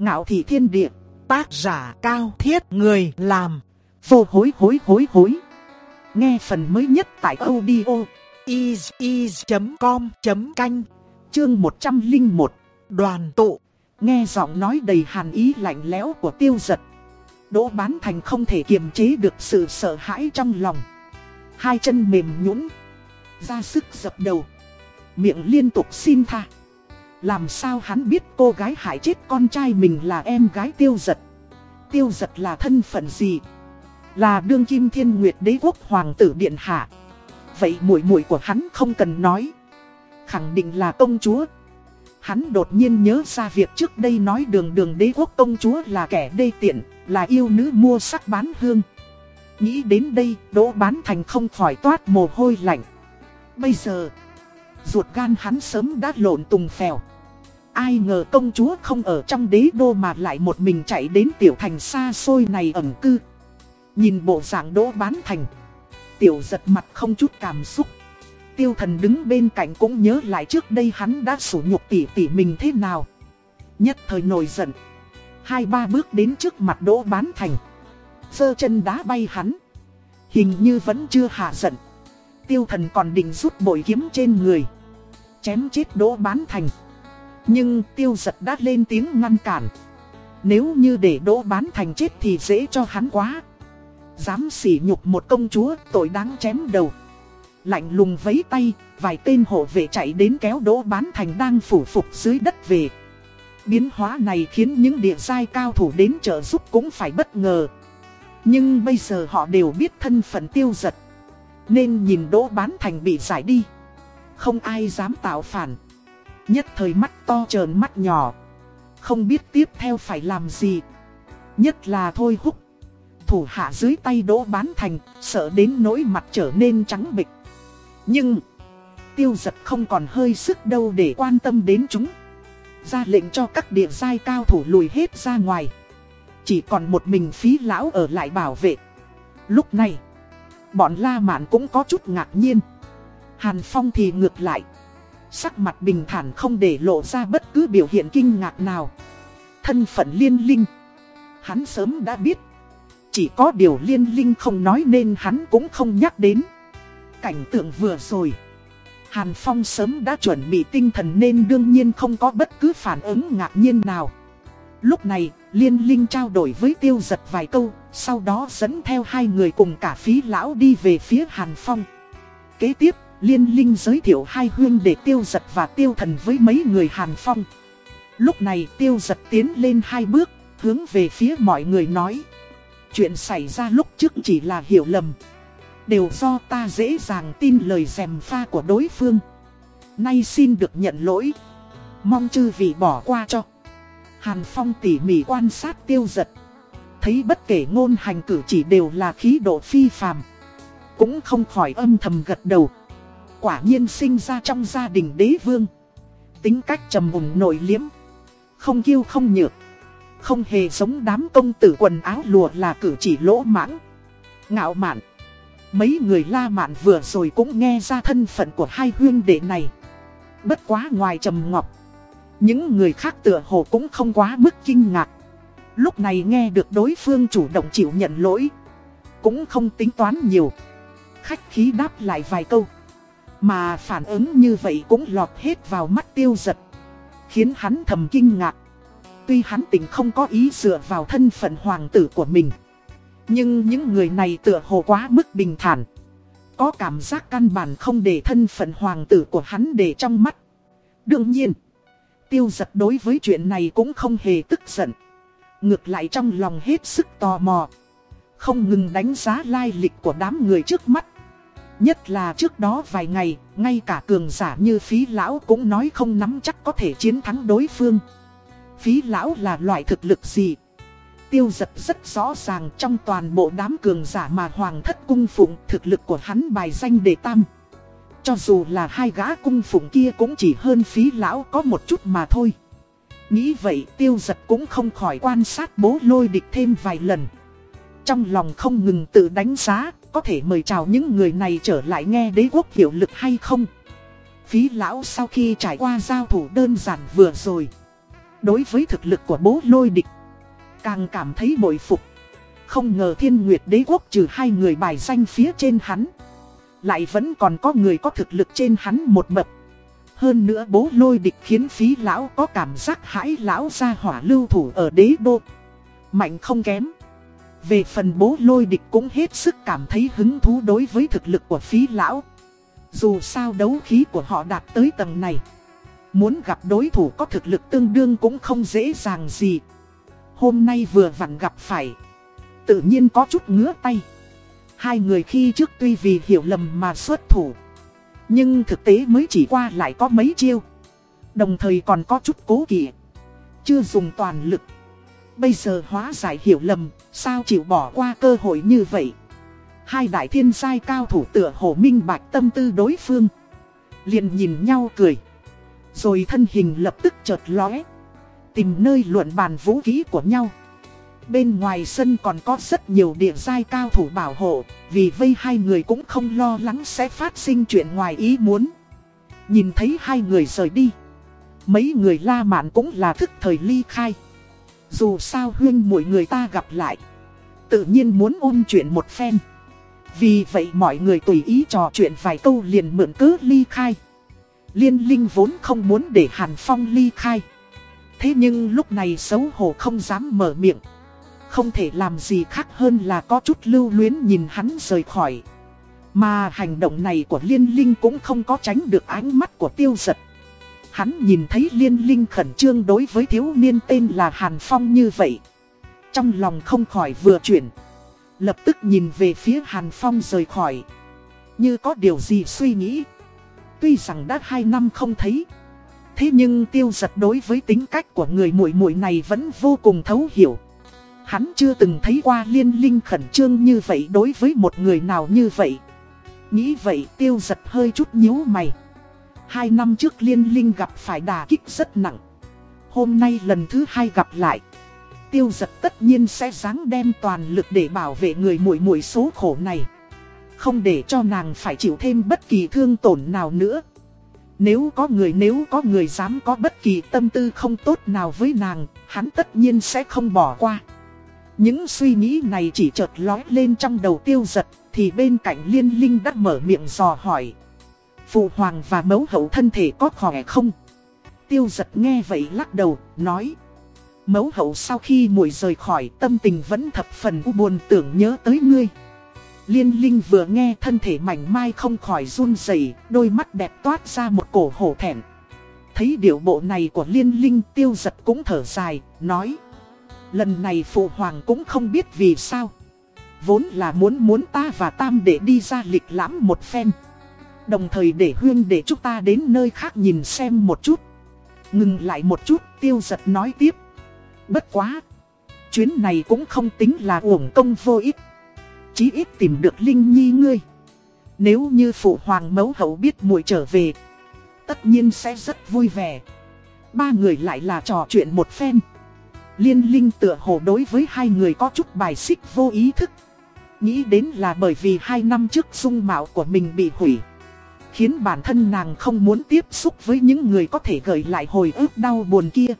Ngạo thị thiên địa, tác giả cao thiết người làm, vô hối hối hối hối. Nghe phần mới nhất tại audio is.com.canh, chương 101, đoàn tụ. Nghe giọng nói đầy hàn ý lạnh lẽo của tiêu giật. Đỗ bán thành không thể kiềm chế được sự sợ hãi trong lòng. Hai chân mềm nhũn ra sức dập đầu. Miệng liên tục xin tha. Làm sao hắn biết cô gái hại chết con trai mình là em gái tiêu giật? Tiêu giật là thân phận gì? Là đương kim thiên nguyệt đế quốc hoàng tử điện hạ. Vậy muội muội của hắn không cần nói. Khẳng định là công chúa. Hắn đột nhiên nhớ ra việc trước đây nói đường đường đế quốc công chúa là kẻ đê tiện, Là yêu nữ mua sắc bán hương. Nghĩ đến đây, đỗ bán thành không khỏi toát mồ hôi lạnh. Bây giờ, Ruột gan hắn sớm đã lộn tùng phèo. Ai ngờ công chúa không ở trong đế đô mà lại một mình chạy đến tiểu thành xa xôi này ẩn cư. Nhìn bộ dạng đỗ bán thành. Tiểu giật mặt không chút cảm xúc. Tiêu thần đứng bên cạnh cũng nhớ lại trước đây hắn đã sủ nhục tỉ tỉ mình thế nào. Nhất thời nổi giận. Hai ba bước đến trước mặt đỗ bán thành. Sơ chân đá bay hắn. Hình như vẫn chưa hạ giận. Tiêu thần còn định rút bội kiếm trên người. Chém chết đỗ bán thành. Nhưng tiêu giật đã lên tiếng ngăn cản. Nếu như để đỗ bán thành chết thì dễ cho hắn quá. Dám sỉ nhục một công chúa tội đáng chém đầu. Lạnh lùng vấy tay, vài tên hộ vệ chạy đến kéo đỗ bán thành đang phủ phục dưới đất về. Biến hóa này khiến những địa giai cao thủ đến trợ giúp cũng phải bất ngờ. Nhưng bây giờ họ đều biết thân phận tiêu giật. Nên nhìn đỗ bán thành bị giải đi. Không ai dám tạo phản. Nhất thời mắt to trờn mắt nhỏ. Không biết tiếp theo phải làm gì. Nhất là thôi húc. Thủ hạ dưới tay đỗ bán thành, sợ đến nỗi mặt trở nên trắng bịch. Nhưng, tiêu giật không còn hơi sức đâu để quan tâm đến chúng. Ra lệnh cho các địa giai cao thủ lùi hết ra ngoài. Chỉ còn một mình phí lão ở lại bảo vệ. Lúc này, bọn La Mạn cũng có chút ngạc nhiên. Hàn Phong thì ngược lại. Sắc mặt bình thản không để lộ ra bất cứ biểu hiện kinh ngạc nào. Thân phận liên linh. Hắn sớm đã biết. Chỉ có điều liên linh không nói nên hắn cũng không nhắc đến. Cảnh tượng vừa rồi. Hàn Phong sớm đã chuẩn bị tinh thần nên đương nhiên không có bất cứ phản ứng ngạc nhiên nào. Lúc này, Liên Linh trao đổi với tiêu giật vài câu Sau đó dẫn theo hai người cùng cả phí lão đi về phía Hàn Phong. Kế tiếp, Liên Linh giới thiệu hai huyên để tiêu giật và tiêu thần với mấy người Hàn Phong. Lúc này tiêu giật tiến lên hai bước, hướng về phía mọi người nói. Chuyện xảy ra lúc trước chỉ là hiểu lầm. Đều do ta dễ dàng tin lời dèm pha của đối phương. Nay xin được nhận lỗi. Mong chư vị bỏ qua cho. Hàn Phong tỉ mỉ quan sát tiêu giật. Thấy bất kể ngôn hành cử chỉ đều là khí độ phi phàm. Cũng không khỏi âm thầm gật đầu quả nhiên sinh ra trong gia đình đế vương. Tính cách trầm mùng nội liếm, không kiêu không nhược, không hề giống đám công tử quần áo lùa là cử chỉ lỗ mãng, ngạo mạn. Mấy người la mạn vừa rồi cũng nghe ra thân phận của hai huyên đệ này. Bất quá ngoài trầm ngọc, những người khác tựa hồ cũng không quá mức kinh ngạc. Lúc này nghe được đối phương chủ động chịu nhận lỗi, cũng không tính toán nhiều. Khách khí đáp lại vài câu. Mà phản ứng như vậy cũng lọt hết vào mắt tiêu giật. Khiến hắn thầm kinh ngạc. Tuy hắn tỉnh không có ý dựa vào thân phận hoàng tử của mình. Nhưng những người này tựa hồ quá mức bình thản. Có cảm giác căn bản không để thân phận hoàng tử của hắn để trong mắt. Đương nhiên, Tiêu giật đối với chuyện này cũng không hề tức giận. Ngược lại trong lòng hết sức tò mò. Không ngừng đánh giá lai lịch của đám người trước mắt. Nhất là trước đó vài ngày, ngay cả cường giả như phí lão cũng nói không nắm chắc có thể chiến thắng đối phương. Phí lão là loại thực lực gì? Tiêu giật rất rõ ràng trong toàn bộ đám cường giả mà hoàng thất cung phụng thực lực của hắn bài danh đề tam. Cho dù là hai gã cung phụng kia cũng chỉ hơn phí lão có một chút mà thôi. Nghĩ vậy tiêu giật cũng không khỏi quan sát bố lôi địch thêm vài lần. Trong lòng không ngừng tự đánh giá có thể mời chào những người này trở lại nghe đế quốc hiệu lực hay không? Phí lão sau khi trải qua giao thủ đơn giản vừa rồi. Đối với thực lực của bố lôi địch, Càng cảm thấy bội phục Không ngờ thiên nguyệt đế quốc trừ hai người bài danh phía trên hắn, Lại vẫn còn có người có thực lực trên hắn một bậc Hơn nữa bố lôi địch khiến phí lão có cảm giác hãi lão ra hỏa lưu thủ ở đế đô Mạnh không kém về phần bố lôi địch cũng hết sức cảm thấy hứng thú đối với thực lực của phí lão. Dù sao đấu khí của họ đạt tới tầng này. Muốn gặp đối thủ có thực lực tương đương cũng không dễ dàng gì. Hôm nay vừa vặn gặp phải. Tự nhiên có chút ngứa tay. Hai người khi trước tuy vì hiểu lầm mà xuất thủ. Nhưng thực tế mới chỉ qua lại có mấy chiêu. Đồng thời còn có chút cố kỵ. Chưa dùng toàn lực. Bây giờ hóa giải hiểu lầm, Sao chịu bỏ qua cơ hội như vậy? Hai đại thiên giai cao thủ tựa hồ minh bạch tâm tư đối phương. Liền nhìn nhau cười. Rồi thân hình lập tức chợt lóe. Tìm nơi luận bàn vũ khí của nhau. Bên ngoài sân còn có rất nhiều địa giai cao thủ bảo hộ, Vì vây hai người cũng không lo lắng sẽ phát sinh chuyện ngoài ý muốn. Nhìn thấy hai người rời đi. Mấy người la mạn cũng là thức thời ly khai. Dù sao huyên mỗi người ta gặp lại. Tự nhiên muốn ôn chuyện một phen. Vì vậy mọi người tùy ý trò chuyện vài câu liền mượn cớ ly khai. Liên linh vốn không muốn để Hàn Phong ly khai. Thế nhưng lúc này xấu hổ không dám mở miệng. Không thể làm gì khác hơn là có chút lưu luyến nhìn hắn rời khỏi. Mà hành động này của liên linh cũng không có tránh được ánh mắt của tiêu giật. Hắn nhìn thấy liên linh khẩn trương đối với thiếu niên tên là Hàn Phong như vậy Trong lòng không khỏi vừa chuyển Lập tức nhìn về phía Hàn Phong rời khỏi Như có điều gì suy nghĩ Tuy rằng đã hai năm không thấy Thế nhưng tiêu giật đối với tính cách của người muội muội này vẫn vô cùng thấu hiểu. Hắn chưa từng thấy qua liên linh khẩn trương như vậy đối với một người nào như vậy. Nghĩ vậy tiêu giật hơi chút nhíu mày. Hai năm trước liên linh gặp phải đà kích rất nặng. Hôm nay lần thứ hai gặp lại. Tiêu giật tất nhiên sẽ dáng đem toàn lực để bảo vệ người muội muội số khổ này. Không để cho nàng phải chịu thêm bất kỳ thương tổn nào nữa. Nếu có người nếu có người dám có bất kỳ tâm tư không tốt nào với nàng, hắn tất nhiên sẽ không bỏ qua. Những suy nghĩ này chỉ chợt lói lên trong đầu tiêu giật, thì bên cạnh liên linh đã mở miệng dò hỏi. Phụ hoàng và mẫu hậu thân thể có khỏe không? Tiêu giật nghe vậy lắc đầu, nói. Mẫu hậu sau khi mùi rời khỏi tâm tình vẫn thập phần u buồn tưởng nhớ tới ngươi. Liên Linh vừa nghe thân thể mảnh mai không khỏi run rẩy, đôi mắt đẹp toát ra một cổ hổ thẹn. Thấy điệu bộ này của Liên Linh tiêu giật cũng thở dài, nói. Lần này phụ hoàng cũng không biết vì sao. Vốn là muốn muốn ta và Tam để đi ra lịch lãm một phen. Đồng thời để huyên để chúng ta đến nơi khác nhìn xem một chút. Ngừng lại một chút tiêu giật nói tiếp. Bất quá. Chuyến này cũng không tính là uổng công vô ích chí ít tìm được Linh Nhi ngươi. Nếu như phụ hoàng mẫu hậu biết muội trở về, tất nhiên sẽ rất vui vẻ. Ba người lại là trò chuyện một phen. Liên Linh tựa hồ đối với hai người có chút bài xích vô ý thức. Nghĩ đến là bởi vì hai năm trước dung mạo của mình bị hủy. Khiến bản thân nàng không muốn tiếp xúc với những người có thể gợi lại hồi ức đau buồn kia.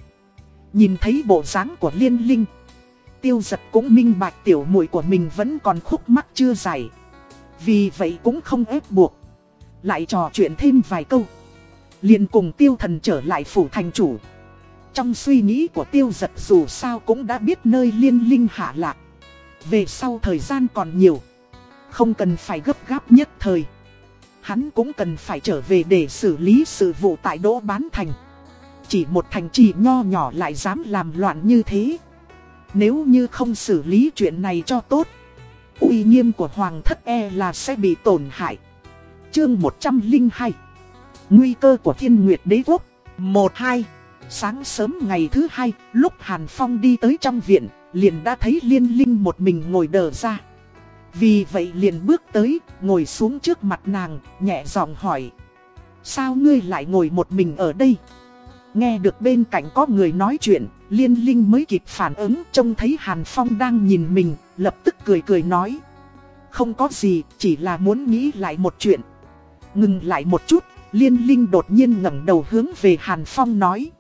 Nhìn thấy bộ dáng của Liên Linh, tiêu giật cũng minh bạch tiểu muội của mình vẫn còn khúc mắc chưa giải. Vì vậy cũng không ép buộc. Lại trò chuyện thêm vài câu. liền cùng tiêu thần trở lại phủ thành chủ. Trong suy nghĩ của tiêu giật dù sao cũng đã biết nơi liên linh hạ lạc. Về sau thời gian còn nhiều. Không cần phải gấp gáp nhất thời. Hắn cũng cần phải trở về để xử lý sự vụ tại đỗ bán thành. Chỉ một thành trì nho nhỏ lại dám làm loạn như thế. Nếu như không xử lý chuyện này cho tốt uy nghiêm của Hoàng thất e là sẽ bị tổn hại Chương 102 Nguy cơ của thiên nguyệt đế quốc 1-2 Sáng sớm ngày thứ hai, lúc Hàn Phong đi tới trong viện, liền đã thấy Liên Linh một mình ngồi đờ ra. Vì vậy liền bước tới, ngồi xuống trước mặt nàng, nhẹ giọng hỏi. Sao ngươi lại ngồi một mình ở đây? Nghe được bên cạnh có người nói chuyện, Liên Linh mới kịp phản ứng trông thấy Hàn Phong đang nhìn mình, lập tức cười cười nói. Không có gì, chỉ là muốn nghĩ lại một chuyện. Ngừng lại một chút, Liên Linh đột nhiên ngẩng đầu hướng về Hàn Phong nói.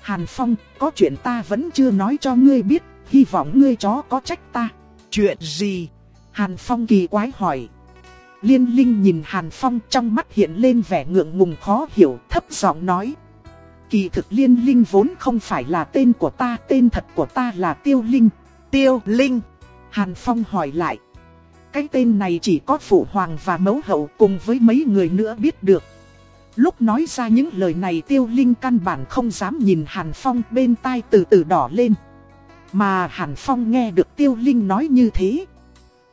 Hàn Phong, có chuyện ta vẫn chưa nói cho ngươi biết, hy vọng ngươi chó có trách ta. Chuyện gì? Hàn Phong kỳ quái hỏi. Liên Linh nhìn Hàn Phong trong mắt hiện lên vẻ ngượng ngùng khó hiểu, thấp giọng nói. Kỳ thực Liên Linh vốn không phải là tên của ta, tên thật của ta là Tiêu Linh. Tiêu Linh. Hàn Phong hỏi lại. Cái tên này chỉ có Phụ Hoàng và Mẫu Hậu cùng với mấy người nữa biết được. Lúc nói ra những lời này Tiêu Linh căn bản không dám nhìn Hàn Phong bên tai từ từ đỏ lên. Mà Hàn Phong nghe được Tiêu Linh nói như thế.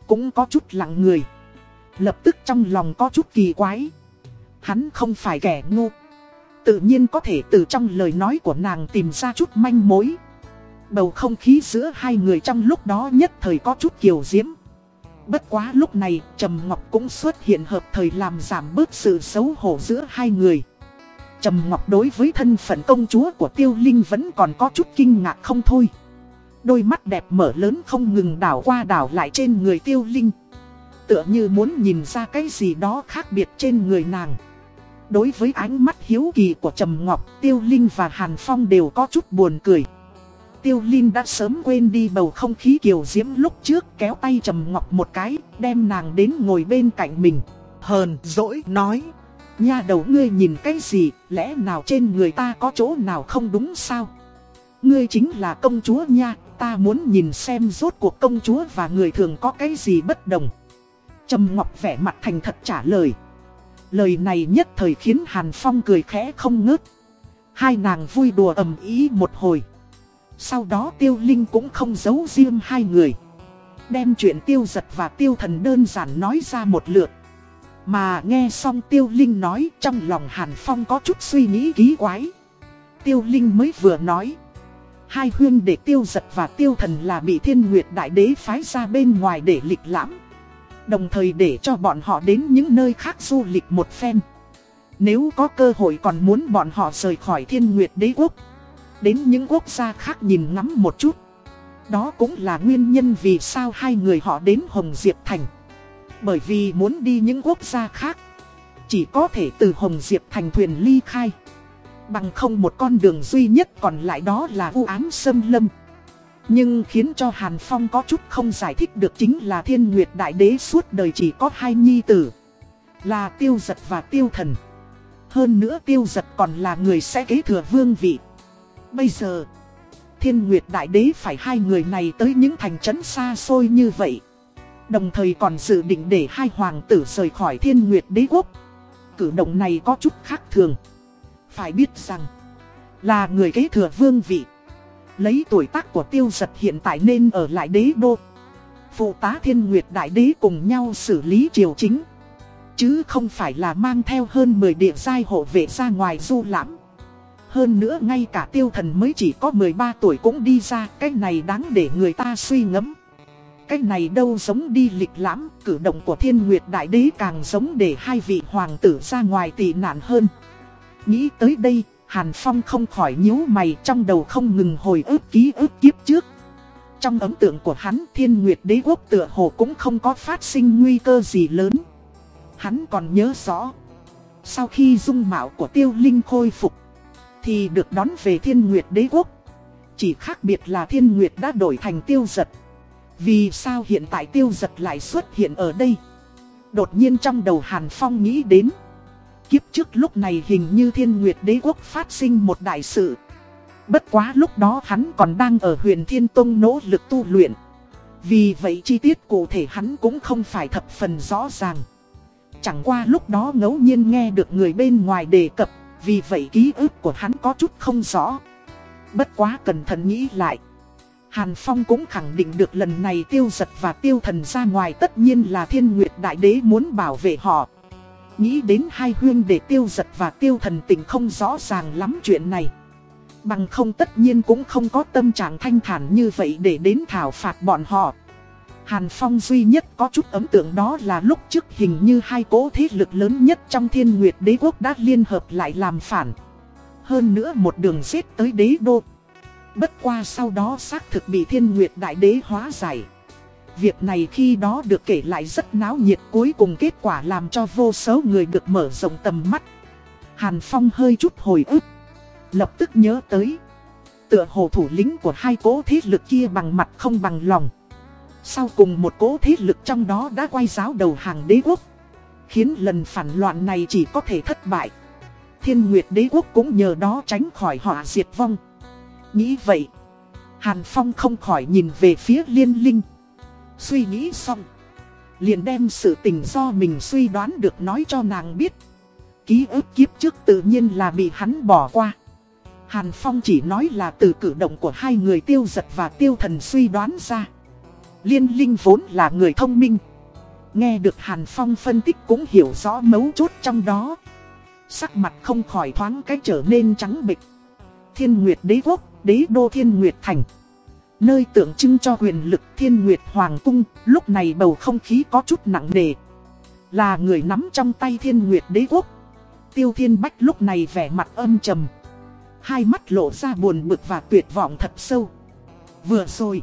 Cũng có chút lặng người. Lập tức trong lòng có chút kỳ quái. Hắn không phải kẻ ngu. Tự nhiên có thể từ trong lời nói của nàng tìm ra chút manh mối. Bầu không khí giữa hai người trong lúc đó nhất thời có chút kiều diễm. Bất quá lúc này, Trầm Ngọc cũng xuất hiện hợp thời làm giảm bớt sự xấu hổ giữa hai người. Trầm Ngọc đối với thân phận công chúa của Tiêu Linh vẫn còn có chút kinh ngạc không thôi. Đôi mắt đẹp mở lớn không ngừng đảo qua đảo lại trên người Tiêu Linh. Tựa như muốn nhìn ra cái gì đó khác biệt trên người nàng. Đối với ánh mắt hiếu kỳ của Trầm Ngọc, Tiêu Linh và Hàn Phong đều có chút buồn cười. Tiêu Linh đã sớm quên đi bầu không khí kiều diễm lúc trước kéo tay Trầm Ngọc một cái, đem nàng đến ngồi bên cạnh mình. Hờn, dỗi, nói. Nha đầu ngươi nhìn cái gì, lẽ nào trên người ta có chỗ nào không đúng sao? Ngươi chính là công chúa nha, ta muốn nhìn xem rốt cuộc công chúa và người thường có cái gì bất đồng. Trầm Ngọc vẻ mặt thành thật trả lời. Lời này nhất thời khiến Hàn Phong cười khẽ không ngớt. Hai nàng vui đùa ầm ý một hồi. Sau đó Tiêu Linh cũng không giấu riêng hai người. Đem chuyện Tiêu Giật và Tiêu Thần đơn giản nói ra một lượt. Mà nghe xong Tiêu Linh nói trong lòng Hàn Phong có chút suy nghĩ ký quái. Tiêu Linh mới vừa nói. Hai huyên để Tiêu Giật và Tiêu Thần là bị Thiên Nguyệt Đại Đế phái ra bên ngoài để lịch lãm. Đồng thời để cho bọn họ đến những nơi khác du lịch một phen. Nếu có cơ hội còn muốn bọn họ rời khỏi thiên nguyệt đế quốc, Đến những quốc gia khác nhìn ngắm một chút. Đó cũng là nguyên nhân vì sao hai người họ đến Hồng Diệp Thành. Bởi vì muốn đi những quốc gia khác, Chỉ có thể từ Hồng Diệp Thành thuyền ly khai. Bằng không một con đường duy nhất còn lại đó là u ám xâm lâm nhưng khiến cho Hàn Phong có chút không giải thích được chính là thiên nguyệt đại đế suốt đời chỉ có hai nhi tử. Là tiêu giật và tiêu thần. Hơn nữa tiêu giật còn là người sẽ kế thừa vương vị. Bây giờ, thiên nguyệt đại đế phải hai người này tới những thành trấn xa xôi như vậy. Đồng thời còn dự định để hai hoàng tử rời khỏi thiên nguyệt đế quốc. Cử động này có chút khác thường. Phải biết rằng, là người kế thừa vương vị. Lấy tuổi tác của tiêu giật hiện tại nên ở lại đế đô. Phụ tá thiên nguyệt đại đế cùng nhau xử lý triều chính. Chứ không phải là mang theo hơn 10 địa giai hộ vệ ra ngoài du lãm. Hơn nữa ngay cả tiêu thần mới chỉ có 13 tuổi cũng đi ra Cái này đáng để người ta suy ngẫm. Cái này đâu giống đi lịch lãm Cử động của thiên nguyệt đại đế càng giống để hai vị hoàng tử ra ngoài tị nạn hơn. Nghĩ tới đây, Hàn Phong không khỏi nhíu mày trong đầu không ngừng hồi ức ký ức kiếp trước. Trong ấn tượng của hắn, thiên nguyệt đế quốc tựa hồ cũng không có phát sinh nguy cơ gì lớn. Hắn còn nhớ rõ. Sau khi dung mạo của tiêu linh khôi phục. Thì được đón về thiên nguyệt đế quốc. Chỉ khác biệt là thiên nguyệt đã đổi thành tiêu giật. Vì sao hiện tại tiêu giật lại xuất hiện ở đây? Đột nhiên trong đầu Hàn Phong nghĩ đến. Kiếp trước lúc này hình như thiên nguyệt đế quốc phát sinh một đại sự. Bất quá lúc đó hắn còn đang ở huyền thiên tông nỗ lực tu luyện. Vì vậy chi tiết cụ thể hắn cũng không phải thập phần rõ ràng. Chẳng qua lúc đó ngẫu nhiên nghe được người bên ngoài đề cập, vì vậy ký ức của hắn có chút không rõ. Bất quá cẩn thận nghĩ lại. Hàn Phong cũng khẳng định được lần này tiêu giật và tiêu thần ra ngoài tất nhiên là thiên nguyệt đại đế muốn bảo vệ họ. Nghĩ đến hai huyên để tiêu giật và tiêu thần tình không rõ ràng lắm chuyện này. Bằng không tất nhiên cũng không có tâm trạng thanh thản như vậy để đến thảo phạt bọn họ. Hàn Phong duy nhất có chút ấn tượng đó là lúc trước hình như hai cố thế lực lớn nhất trong thiên nguyệt đế quốc đã liên hợp lại làm phản. Hơn nữa một đường giết tới đế đô. Bất qua sau đó xác thực bị thiên nguyệt đại đế hóa giải. Việc này khi đó được kể lại rất náo nhiệt, cuối cùng kết quả làm cho vô số người được mở rộng tầm mắt. Hàn Phong hơi chút hồi ức. Lập tức nhớ tới. Tựa hồ thủ lĩnh của hai cố thế lực kia bằng mặt không bằng lòng Sau cùng một cố thế lực trong đó đã quay giáo đầu hàng đế quốc, Khiến lần phản loạn này chỉ có thể thất bại Thiên Nguyệt đế quốc cũng nhờ đó tránh khỏi họa diệt vong Nghĩ vậy, Hàn Phong không khỏi nhìn về phía liên linh Suy nghĩ xong Liền đem sự tình do mình suy đoán được nói cho nàng biết. Ký ức kiếp trước tự nhiên là bị hắn bỏ qua. Hàn Phong chỉ nói là từ cử động của hai người tiêu giật và tiêu thần suy đoán ra. Liên linh vốn là người thông minh. Nghe được Hàn Phong phân tích cũng hiểu rõ mấu chốt trong đó. Sắc mặt không khỏi thoáng cái trở nên trắng bịch Thiên Nguyệt đế quốc, đế đô Thiên Nguyệt thành. Nơi tượng trưng cho quyền lực Thiên Nguyệt Hoàng cung, Lúc này bầu không khí có chút nặng nề. Là người nắm trong tay Thiên Nguyệt đế quốc. Tiêu Thiên Bách lúc này vẻ mặt âm trầm. Hai mắt lộ ra buồn bực và tuyệt vọng thật sâu. Vừa rồi,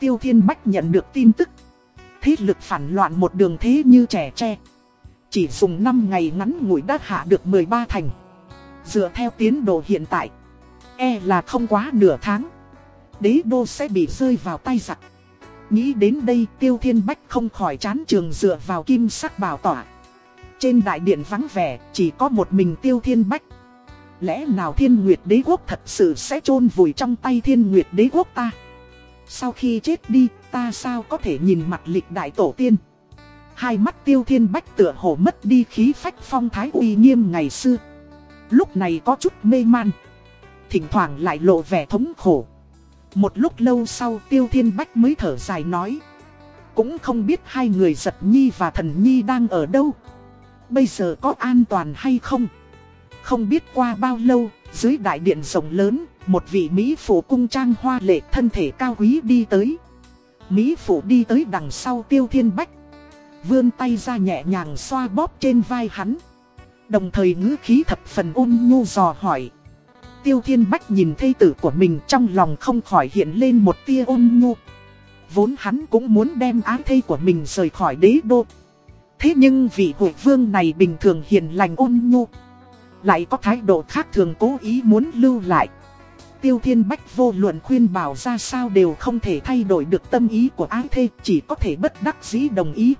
Tiêu Thiên Bách nhận được tin tức. Thế lực phản loạn một đường thế như trẻ tre. Chỉ dùng 5 ngày ngắn ngủi đã hạ được 13 thành. Dựa theo tiến độ hiện tại E là không quá nửa tháng. Đế đô sẽ bị rơi vào tay giặc. Nghĩ đến đây, Tiêu Thiên Bách không khỏi chán trường dựa vào kim sắc bảo tỏa. Trên đại điện vắng vẻ, chỉ có một mình Tiêu Thiên Bách. Lẽ nào Thiên Nguyệt Đế Quốc thật sự sẽ chôn vùi trong tay Thiên Nguyệt Đế Quốc ta? Sau khi chết đi, ta sao có thể nhìn mặt lịch đại tổ tiên? Hai mắt Tiêu Thiên Bách tựa hồ mất đi khí phách phong thái uy nghiêm ngày xưa. Lúc này có chút mê man. Thỉnh thoảng lại lộ vẻ thống khổ một lúc lâu sau Tiêu Thiên Bách mới thở dài nói. Cũng không biết hai người giật nhi và thần nhi đang ở đâu. Bây giờ có an toàn hay không? Không biết qua bao lâu, Dưới đại điện rộng lớn, Một vị Mỹ phụ cung trang hoa lệ thân thể cao quý đi tới. Mỹ phụ đi tới đằng sau Tiêu Thiên Bách. Vươn tay ra nhẹ nhàng xoa bóp trên vai hắn. Đồng thời ngữ khí thập phần ôn nhu dò hỏi. Tiêu Thiên Bách nhìn thây tử của mình trong lòng không khỏi hiện lên một tia ôn nhu. Vốn hắn cũng muốn đem ái thây của mình rời khỏi đế đô. Thế nhưng vị hội vương này bình thường hiền lành ôn nhu. Lại có thái độ khác thường cố ý muốn lưu lại. Tiêu Thiên Bách vô luận khuyên bảo ra sao đều không thể thay đổi được tâm ý của ái thê, chỉ có thể bất đắc dĩ đồng ý.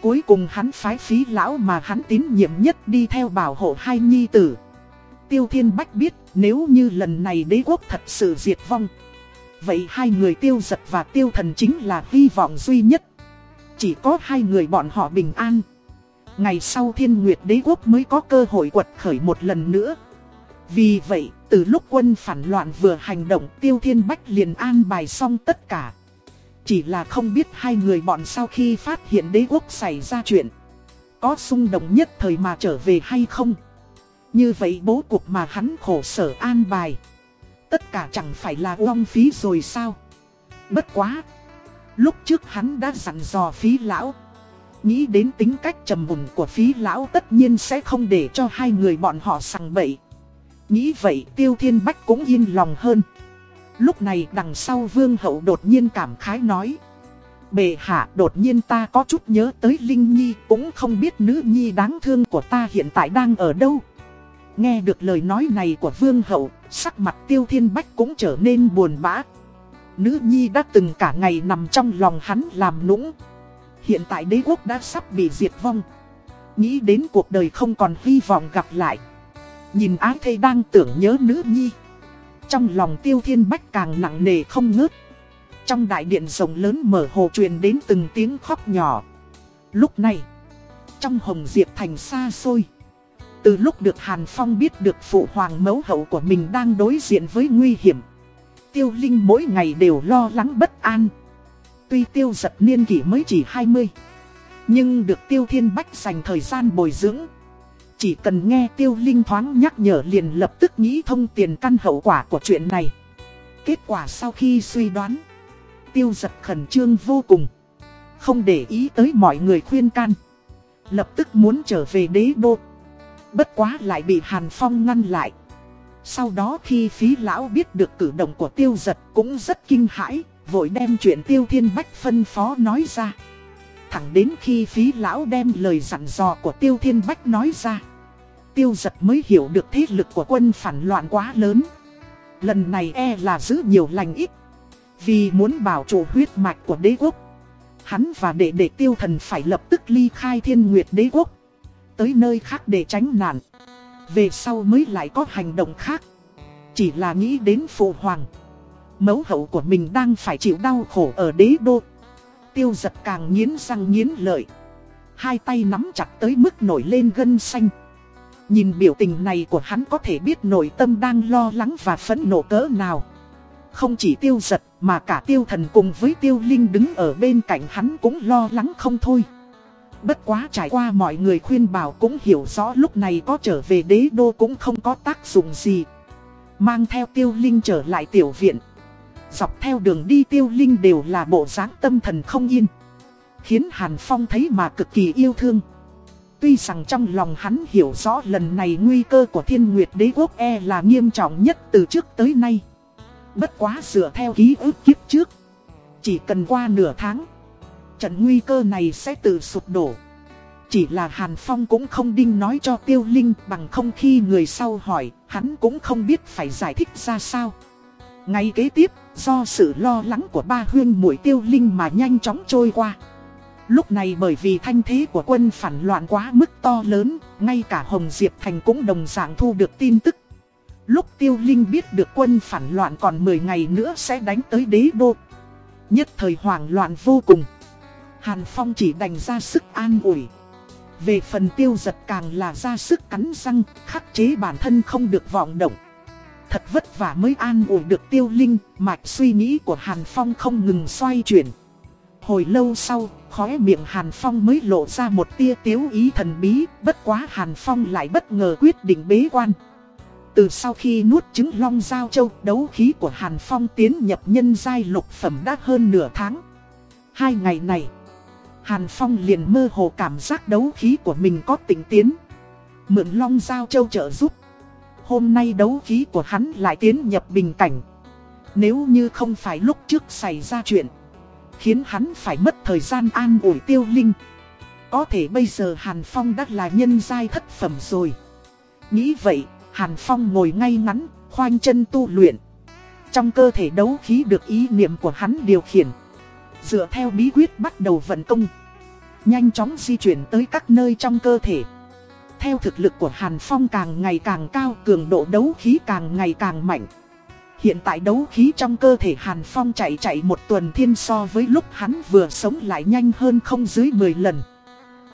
Cuối cùng hắn phái phí lão mà hắn tín nhiệm nhất đi theo bảo hộ hai nhi tử. Tiêu Thiên Bách biết nếu như lần này đế quốc thật sự diệt vong Vậy hai người tiêu giật và tiêu thần chính là hy vọng duy nhất. Chỉ có hai người bọn họ bình an. Ngày sau thiên nguyệt đế quốc mới có cơ hội quật khởi một lần nữa. Vì vậy, từ lúc quân phản loạn vừa hành động tiêu thiên bách liền an bài xong tất cả. Chỉ là không biết hai người bọn sau khi phát hiện đế quốc xảy ra chuyện Có xung động nhất thời mà trở về hay không như vậy bố cục mà hắn khổ sở an bài. Tất cả chẳng phải là uong phí rồi sao? Bất quá. Lúc trước hắn đã dặn dò phí lão. Nghĩ đến tính cách trầm mùn của phí lão tất nhiên sẽ không để cho hai người bọn họ sằng bậy. Nghĩ vậy tiêu thiên bách cũng yên lòng hơn. Lúc này đằng sau vương hậu đột nhiên cảm khái nói. Bệ hạ đột nhiên ta có chút nhớ tới Linh Nhi Cũng không biết nữ nhi đáng thương của ta hiện tại đang ở đâu. Nghe được lời nói này của vương hậu, sắc mặt tiêu thiên bách cũng trở nên buồn bã. Nữ nhi đã từng cả ngày nằm trong lòng hắn làm nũng. Hiện tại đế quốc đã sắp bị diệt vong. Nghĩ đến cuộc đời không còn hy vọng gặp lại. Nhìn ái thê đang tưởng nhớ nữ nhi. Trong lòng tiêu thiên bách càng nặng nề không ngớt. Trong đại điện rồng lớn mở hồ truyền đến từng tiếng khóc nhỏ. Lúc này, trong hồng diệp thành xa xôi. Từ lúc được Hàn Phong biết được phụ hoàng mẫu hậu của mình đang đối diện với nguy hiểm, Tiêu Linh mỗi ngày đều lo lắng bất an. Tuy tiêu giật niên kỷ mới chỉ 20 Nhưng được tiêu thiên bách dành thời gian bồi dưỡng, Chỉ cần nghe tiêu linh thoáng nhắc nhở liền lập tức nghĩ thông tiền căn hậu quả của chuyện này. Kết quả sau khi suy đoán, Tiêu giật khẩn trương vô cùng, Không để ý tới mọi người khuyên can, Lập tức muốn trở về đế đô. Bất quá lại bị Hàn Phong ngăn lại. Sau đó khi phí lão biết được cử động của tiêu giật cũng rất kinh hãi, vội đem chuyện tiêu thiên bách phân phó nói ra. Thẳng đến khi phí lão đem lời dặn dò của tiêu thiên bách nói ra. Tiêu giật mới hiểu được thế lực của quân phản loạn quá lớn. Lần này e là giữ nhiều lành ít. Vì muốn bảo trụ huyết mạch của đế quốc. Hắn và đệ đệ tiêu thần phải lập tức ly khai thiên nguyệt đế quốc. Tới nơi khác để tránh nạn. Về sau mới lại có hành động khác. Chỉ là nghĩ đến phụ hoàng. Mẫu hậu của mình đang phải chịu đau khổ ở đế đô. Tiêu giật càng nghiến răng nghiến lợi. Hai tay nắm chặt tới mức nổi lên gân xanh. Nhìn biểu tình này của hắn có thể biết nội tâm đang lo lắng và phẫn nộ cỡ nào. Không chỉ tiêu giật mà cả tiêu thần cùng với tiêu linh đứng ở bên cạnh hắn cũng lo lắng không thôi. Bất quá trải qua mọi người khuyên bảo cũng hiểu rõ lúc này có trở về đế đô cũng không có tác dụng gì. Mang theo tiêu linh trở lại tiểu viện. Dọc theo đường đi tiêu linh đều là bộ dáng tâm thần không yên. Khiến Hàn Phong thấy mà cực kỳ yêu thương. Tuy rằng trong lòng hắn hiểu rõ lần này nguy cơ của thiên nguyệt đế quốc e là nghiêm trọng nhất từ trước tới nay. Bất quá dựa theo ký ức kiếp trước. Chỉ cần qua nửa tháng. Trận nguy cơ này sẽ tự sụp đổ. Chỉ là Hàn Phong cũng không đinh nói cho Tiêu Linh bằng không khi người sau hỏi, hắn cũng không biết phải giải thích ra sao. Ngay kế tiếp, do sự lo lắng của ba huyên mũi Tiêu Linh mà nhanh chóng trôi qua. Lúc này bởi vì thanh thế của quân phản loạn quá mức to lớn, ngay cả Hồng Diệp Thành cũng đồng dạng thu được tin tức. Lúc Tiêu Linh biết được quân phản loạn còn 10 ngày nữa sẽ đánh tới đế đô. Nhất thời hoảng loạn vô cùng. Hàn Phong chỉ đành ra sức an ủi. Về phần tiêu giật càng là ra sức cắn răng, khắc chế bản thân không được vọng động. Thật vất vả mới an ủi được tiêu linh, mạch suy nghĩ của Hàn Phong không ngừng xoay chuyển. Hồi lâu sau, khóe miệng Hàn Phong mới lộ ra một tia tiếu ý thần bí, bất quá Hàn Phong lại bất ngờ quyết định bế quan. Từ sau khi nuốt trứng long giao châu, đấu khí của Hàn Phong tiến nhập nhân giai lục phẩm đã hơn nửa tháng. Hai ngày này, Hàn Phong liền mơ hồ cảm giác đấu khí của mình có tỉnh tiến. Mượn long giao châu trợ giúp. Hôm nay đấu khí của hắn lại tiến nhập bình cảnh. Nếu như không phải lúc trước xảy ra chuyện Khiến hắn phải mất thời gian an ủi tiêu linh Có thể bây giờ Hàn Phong đã là nhân giai thất phẩm rồi Nghĩ vậy, Hàn Phong ngồi ngay ngắn, khoanh chân tu luyện Trong cơ thể đấu khí được ý niệm của hắn điều khiển Dựa theo bí quyết bắt đầu vận công Nhanh chóng di chuyển tới các nơi trong cơ thể Theo thực lực của Hàn Phong càng ngày càng cao Cường độ đấu khí càng ngày càng mạnh Hiện tại đấu khí trong cơ thể Hàn Phong chạy chạy một tuần thiên so với lúc hắn vừa sống lại nhanh hơn không dưới 10 lần.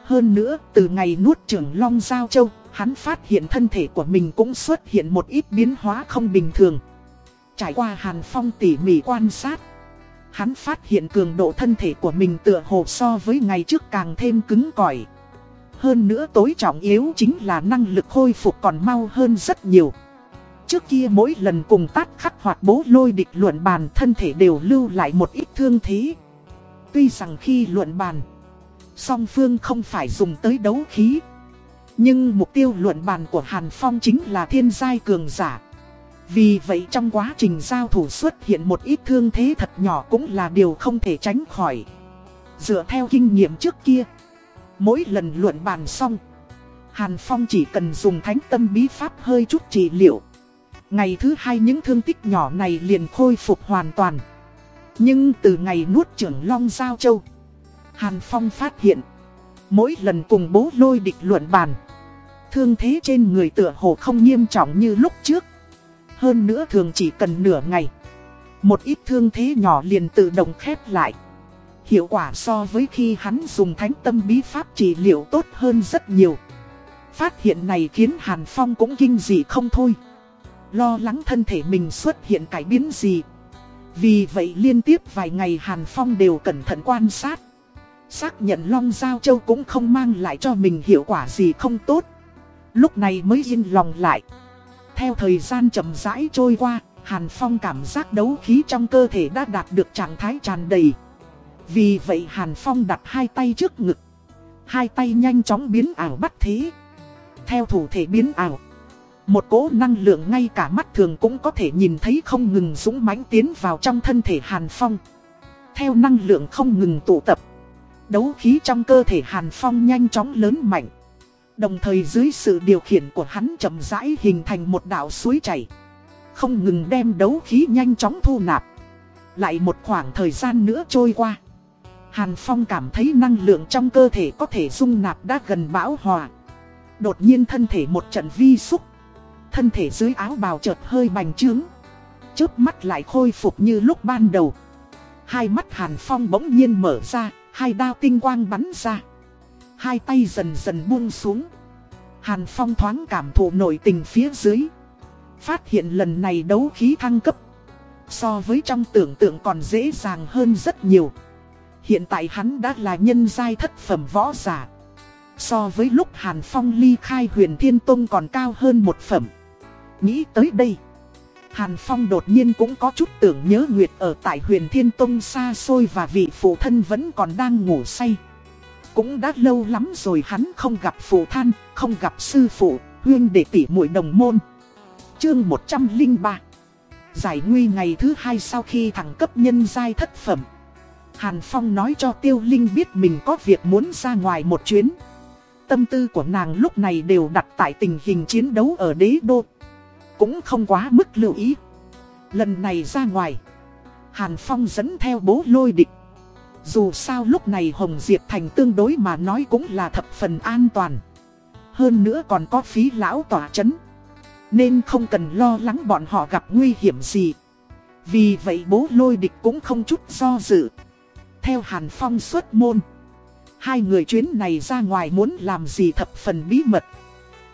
Hơn nữa, từ ngày nuốt trưởng Long Giao Châu, hắn phát hiện thân thể của mình cũng xuất hiện một ít biến hóa không bình thường. Trải qua Hàn Phong tỉ mỉ quan sát, hắn phát hiện cường độ thân thể của mình tựa hồ so với ngày trước càng thêm cứng cỏi. Hơn nữa tối trọng yếu chính là năng lực khôi phục còn mau hơn rất nhiều. Trước kia mỗi lần cùng tát khắc hoạt bố lôi địch luận bàn thân thể đều lưu lại một ít thương thế. Tuy rằng khi luận bàn, song phương không phải dùng tới đấu khí. Nhưng mục tiêu luận bàn của Hàn Phong chính là thiên giai cường giả. Vì vậy trong quá trình giao thủ xuất hiện một ít thương thế thật nhỏ cũng là điều không thể tránh khỏi. Dựa theo kinh nghiệm trước kia, mỗi lần luận bàn xong, Hàn Phong chỉ cần dùng thánh tâm bí pháp hơi chút trị liệu. Ngày thứ hai những thương tích nhỏ này liền khôi phục hoàn toàn. Nhưng từ ngày nuốt trưởng Long Giao Châu, Hàn Phong phát hiện, mỗi lần cùng bố lôi địch luận bàn, thương thế trên người tựa hồ không nghiêm trọng như lúc trước. Hơn nữa thường chỉ cần nửa ngày, một ít thương thế nhỏ liền tự động khép lại. Hiệu quả so với khi hắn dùng thánh tâm bí pháp trị liệu tốt hơn rất nhiều. Phát hiện này khiến Hàn Phong cũng kinh dị không thôi. Lo lắng thân thể mình xuất hiện cải biến gì Vì vậy liên tiếp vài ngày Hàn Phong đều cẩn thận quan sát Xác nhận Long Giao Châu cũng không mang lại cho mình hiệu quả gì không tốt Lúc này mới yên lòng lại theo thời gian chậm rãi trôi qua Hàn Phong cảm giác đấu khí trong cơ thể đã đạt được trạng thái tràn đầy Vì vậy Hàn Phong đặt hai tay trước ngực Hai tay nhanh chóng biến ảo bắt thế Theo thủ thể biến ảo một cỗ năng lượng ngay cả mắt thường cũng có thể nhìn thấy không ngừng dũng mãnh tiến vào trong thân thể Hàn Phong. Theo năng lượng không ngừng tụ tập, đấu khí trong cơ thể Hàn Phong nhanh chóng lớn mạnh. Đồng thời dưới sự điều khiển của hắn chậm rãi hình thành một đạo suối chảy. không ngừng đem đấu khí nhanh chóng thu nạp. Lại một khoảng thời gian nữa trôi qua. Hàn Phong cảm thấy năng lượng trong cơ thể có thể dung nạp đã gần bão hòa. Đột nhiên thân thể một trận vi xúc. Thân thể dưới áo bào chợt hơi bành trướng. Chớp mắt lại khôi phục như lúc ban đầu. Hai mắt Hàn Phong bỗng nhiên mở ra, hai đao tinh quang bắn ra. Hai tay dần dần buông xuống. Hàn Phong thoáng cảm thụ nội tình phía dưới. Phát hiện lần này đấu khí thăng cấp. So với trong tưởng tượng còn dễ dàng hơn rất nhiều. Hiện tại hắn đã là nhân giai thất phẩm võ giả. So với lúc Hàn Phong ly khai huyền Thiên Tông còn cao hơn một phẩm. Nghĩ tới đây. Hàn Phong đột nhiên cũng có chút tưởng nhớ Nguyệt ở tại huyền Thiên Tông xa xôi và vị phụ thân vẫn còn đang ngủ say. Cũng đã lâu lắm rồi hắn không gặp phụ thân, không gặp sư phụ, huyên đệ tỷ muội đồng môn. Chương 103 Giải nguy ngày thứ hai sau khi thẳng cấp nhân giai thất phẩm. Hàn Phong nói cho Tiêu Linh biết mình có việc muốn ra ngoài một chuyến. Tâm tư của nàng lúc này đều đặt tại tình hình chiến đấu ở đế đô. Cũng không quá mức lưu ý. Lần này ra ngoài, Hàn Phong dẫn theo bố lôi địch. Dù sao lúc này Hồng Diệp Thành tương đối mà nói cũng là thập phần an toàn. Hơn nữa còn có phí lão tỏa chấn. Nên không cần lo lắng bọn họ gặp nguy hiểm gì. Vì vậy bố lôi địch cũng không chút do dự. Theo Hàn Phong xuất môn. Hai người chuyến này ra ngoài muốn làm gì thập phần bí mật.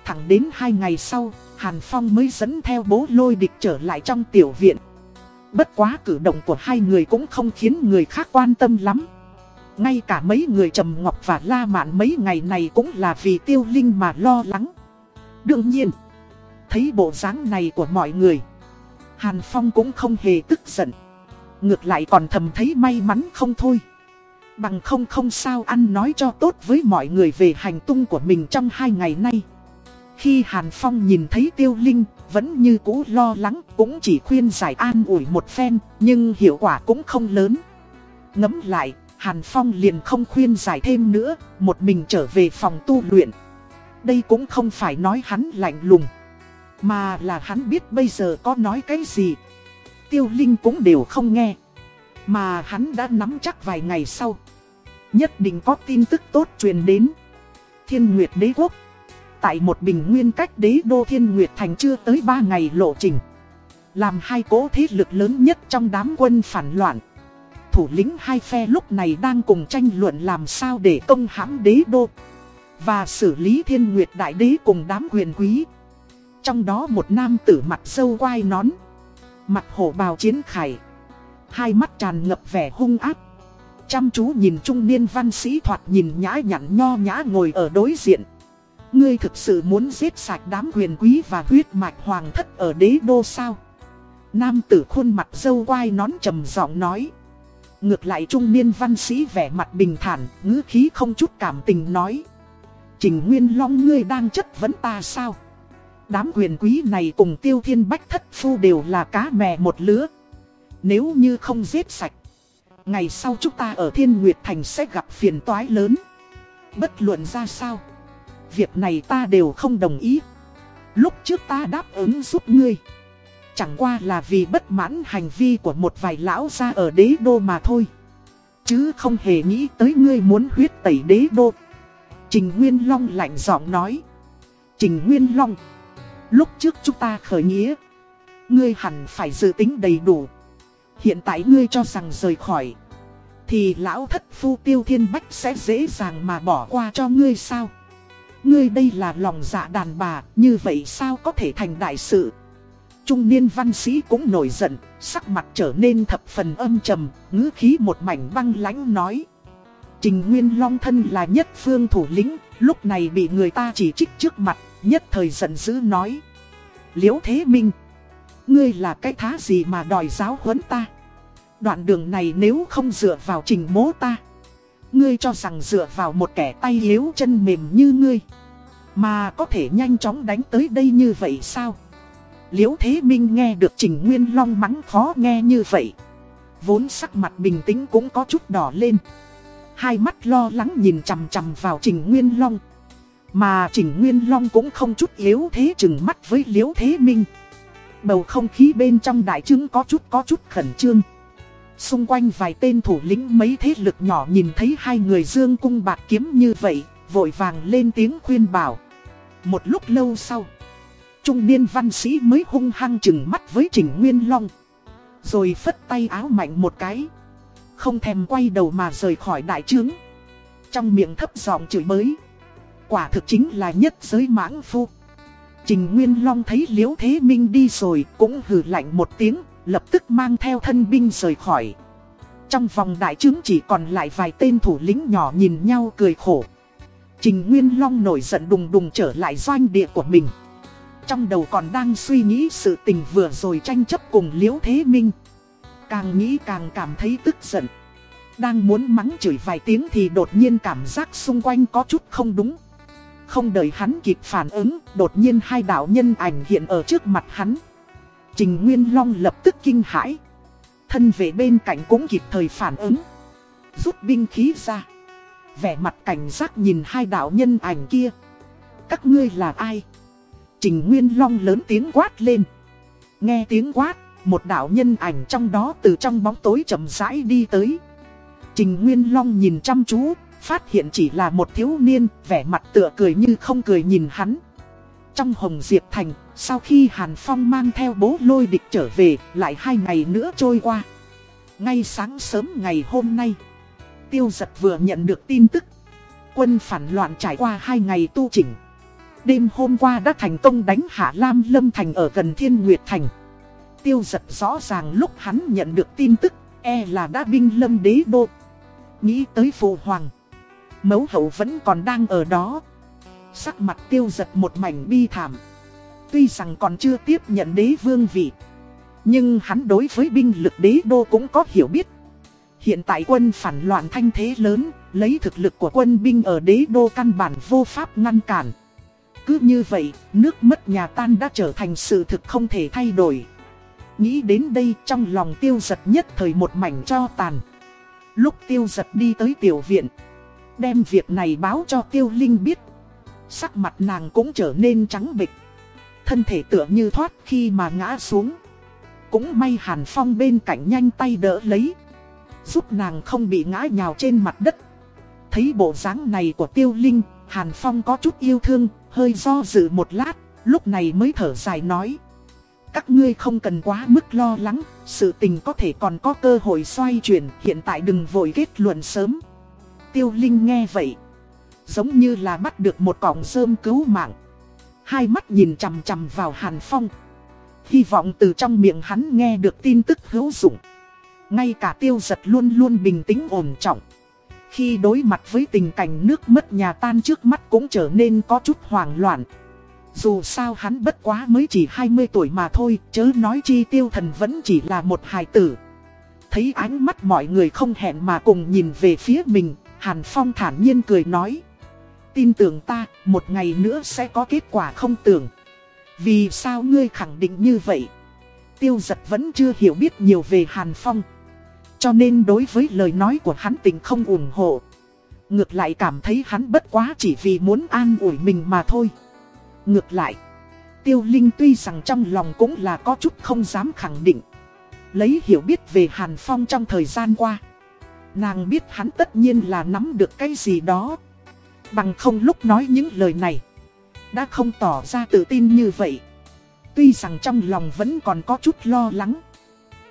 Thẳng đến hai ngày sau, Hàn Phong mới dẫn theo bố lôi địch trở lại trong tiểu viện. Bất quá cử động của hai người cũng không khiến người khác quan tâm lắm. Ngay cả mấy người Trầm Ngọc và La Mạn mấy ngày này cũng là vì tiêu linh mà lo lắng. Đương nhiên, thấy bộ dáng này của mọi người, Hàn Phong cũng không hề tức giận. Ngược lại còn thầm thấy may mắn không thôi. Bằng không không sao ăn nói cho tốt với mọi người về hành tung của mình trong hai ngày nay. Khi Hàn Phong nhìn thấy Tiêu Linh, vẫn như cũ lo lắng, cũng chỉ khuyên giải an ủi một phen, nhưng hiệu quả cũng không lớn. Ngẫm lại, Hàn Phong liền không khuyên giải thêm nữa, một mình trở về phòng tu luyện. Đây cũng không phải nói hắn lạnh lùng, mà là hắn biết bây giờ có nói cái gì. Tiêu Linh cũng đều không nghe, mà hắn đã nắm chắc vài ngày sau. Nhất định có tin tức tốt truyền đến. Thiên Nguyệt Đế Quốc tại một bình nguyên cách đế đô thiên nguyệt thành chưa tới 3 ngày lộ trình. Làm hai cố thế lực lớn nhất trong đám quân phản loạn. Thủ lĩnh hai phe lúc này đang cùng tranh luận làm sao để công hãm đế đô. Và xử lý thiên nguyệt đại đế cùng đám quyền quý. Trong đó một nam tử mặt sâu quai nón. Mặt hổ bào chiến khải. Hai mắt tràn ngập vẻ hung ác. Chăm chú nhìn trung niên văn sĩ thoạt nhìn nhã nhặn nho nhã ngồi ở đối diện. Ngươi thực sự muốn giết sạch đám quyền quý và huyết mạch hoàng thất ở đế đô sao? Nam tử khuôn mặt dâu quai nón trầm giọng nói. Ngược lại trung niên văn sĩ vẻ mặt bình thản, ngữ khí không chút cảm tình nói. Trình Nguyên Long ngươi đang chất vấn ta sao? Đám quyền quý này cùng tiêu thiên bách thất phu đều là cá mè một lứa. Nếu như không giết sạch, ngày sau chúng ta ở Thiên Nguyệt Thành sẽ gặp phiền toái lớn. Bất luận ra sao? Việc này ta đều không đồng ý. Lúc trước ta đáp ứng giúp ngươi. Chẳng qua là vì bất mãn hành vi của một vài lão gia ở đế đô mà thôi. Chứ không hề nghĩ tới ngươi muốn huyết tẩy đế đô. Trình Nguyên Long lạnh giọng nói. Trình Nguyên Long, Lúc trước chúng ta khởi nghĩa, Ngươi hẳn phải dự tính đầy đủ. Hiện tại ngươi cho rằng rời khỏi, Thì lão thất phu tiêu thiên bách sẽ dễ dàng mà bỏ qua cho ngươi sao? Ngươi đây là lòng dạ đàn bà, như vậy sao có thể thành đại sự? Trung niên văn sĩ cũng nổi giận, sắc mặt trở nên thập phần âm trầm, ngữ khí một mảnh băng lãnh nói. Trình Nguyên Long thân là nhất phương thủ lĩnh, lúc này bị người ta chỉ trích trước mặt, nhất thời giận dữ nói. Liễu Thế Minh, ngươi là cái thá gì mà đòi giáo huấn ta? Đoạn đường này nếu không dựa vào trình mố ta Ngươi cho rằng dựa vào một kẻ tay yếu chân mềm như ngươi, Mà có thể nhanh chóng đánh tới đây như vậy sao? Liễu Thế Minh nghe được Trình Nguyên Long mắng khó nghe như vậy, Vốn sắc mặt bình tĩnh cũng có chút đỏ lên. Hai mắt lo lắng nhìn chằm chằm vào Trình Nguyên Long, Mà Trình Nguyên Long cũng không chút yếu thế chừng mắt với Liễu Thế Minh. Bầu không khí bên trong đại trướng có chút có chút khẩn trương. Xung quanh vài tên thủ lĩnh mấy thế lực nhỏ nhìn thấy hai người dương cung bạc kiếm như vậy, vội vàng lên tiếng khuyên bảo. Một lúc lâu sau, trung niên văn sĩ mới hung hăng chừng mắt với Trình Nguyên Long. Rồi phất tay áo mạnh một cái. Không thèm quay đầu mà rời khỏi đại trướng. Trong miệng thấp giọng chửi bới. Quả thực chính là nhất giới mãng phu. Trình Nguyên Long thấy Liễu Thế Minh đi rồi cũng hừ lạnh một tiếng, lập tức mang theo thân binh rời khỏi. Trong vòng đại trướng chỉ còn lại vài tên thủ lĩnh nhỏ nhìn nhau cười khổ. Trình Nguyên Long nổi giận đùng đùng trở lại doanh địa của mình. Trong đầu còn đang suy nghĩ sự tình vừa rồi tranh chấp cùng Liễu Thế Minh. Càng nghĩ càng cảm thấy tức giận. Đang muốn mắng chửi vài tiếng thì đột nhiên cảm giác xung quanh có chút không đúng. Không đợi hắn kịp phản ứng, đột nhiên hai đạo nhân ảnh hiện ở trước mặt hắn. Trình Nguyên Long lập tức kinh hãi. Thân vệ bên cạnh cũng kịp thời phản ứng. Rút binh khí ra. Vẻ mặt cảnh giác nhìn hai đạo nhân ảnh kia. Các ngươi là ai? Trình Nguyên Long lớn tiếng quát lên. Nghe tiếng quát, một đạo nhân ảnh trong đó từ trong bóng tối chậm rãi đi tới. Trình Nguyên Long nhìn chăm chú, phát hiện chỉ là một thiếu niên, vẻ mặt tựa cười như không cười nhìn hắn. Trong Hồng Diệp Thành, sau khi Hàn Phong mang theo bố lôi địch trở về, lại hai ngày nữa trôi qua. Ngay sáng sớm ngày hôm nay, Tiêu Giật vừa nhận được tin tức. Quân phản loạn trải qua hai ngày tu chỉnh. Đêm hôm qua đã thành công đánh hạ Lam Lâm Thành ở gần Thiên Nguyệt Thành. Tiêu Giật rõ ràng lúc hắn nhận được tin tức, e là đã binh lâm đế đô. Nghĩ tới phụ hoàng mẫu hậu vẫn còn đang ở đó. Sắc mặt tiêu giật một mảnh bi thảm. Tuy rằng còn chưa tiếp nhận đế vương vị. Nhưng hắn đối với binh lực đế đô cũng có hiểu biết. Hiện tại quân phản loạn thanh thế lớn, lấy thực lực của quân binh ở đế đô căn bản vô pháp ngăn cản. Cứ như vậy, nước mất nhà tan đã trở thành sự thực không thể thay đổi. Nghĩ đến đây trong lòng tiêu giật nhất thời một mảnh cho tàn. Lúc tiêu giật đi tới tiểu viện, Đem việc này báo cho tiêu linh biết Sắc mặt nàng cũng trở nên trắng bịch. Thân thể tựa như thoát khi mà ngã xuống. Cũng may Hàn Phong bên cạnh nhanh tay đỡ lấy. Giúp nàng không bị ngã nhào trên mặt đất. Thấy bộ dáng này của tiêu linh, Hàn Phong có chút yêu thương, Hơi do dự một lát, Lúc này mới thở dài nói. Các ngươi không cần quá mức lo lắng, Sự tình có thể còn có cơ hội xoay chuyển, Hiện tại đừng vội kết luận sớm. Tiêu Linh nghe vậy. Giống như là bắt được một cọng rơm cứu mạng. Hai mắt nhìn chằm chằm vào Hàn Phong. Hy vọng từ trong miệng hắn nghe được tin tức hữu dụng. Ngay cả tiêu giật luôn luôn bình tĩnh ổn trọng. Khi đối mặt với tình cảnh nước mất nhà tan trước mắt cũng trở nên có chút hoảng loạn. Dù sao hắn bất quá mới chỉ 20 tuổi mà thôi, chớ nói chi tiêu thần vẫn chỉ là một hài tử. Thấy ánh mắt mọi người không hẹn mà cùng nhìn về phía mình, Hàn Phong thản nhiên cười nói. Tin tưởng ta, một ngày nữa sẽ có kết quả không tưởng. Vì sao ngươi khẳng định như vậy? Tiêu giật vẫn chưa hiểu biết nhiều về Hàn Phong. Cho nên đối với lời nói của hắn tình không ủng hộ. Ngược lại cảm thấy hắn bất quá chỉ vì muốn an ủi mình mà thôi. Ngược lại, Tiêu Linh tuy rằng trong lòng cũng là có chút không dám khẳng định. Lấy hiểu biết về Hàn Phong trong thời gian qua. Nàng biết hắn tất nhiên là nắm được cái gì đó. Bằng không lúc nói những lời này. Đã không tỏ ra tự tin như vậy. Tuy rằng trong lòng vẫn còn có chút lo lắng.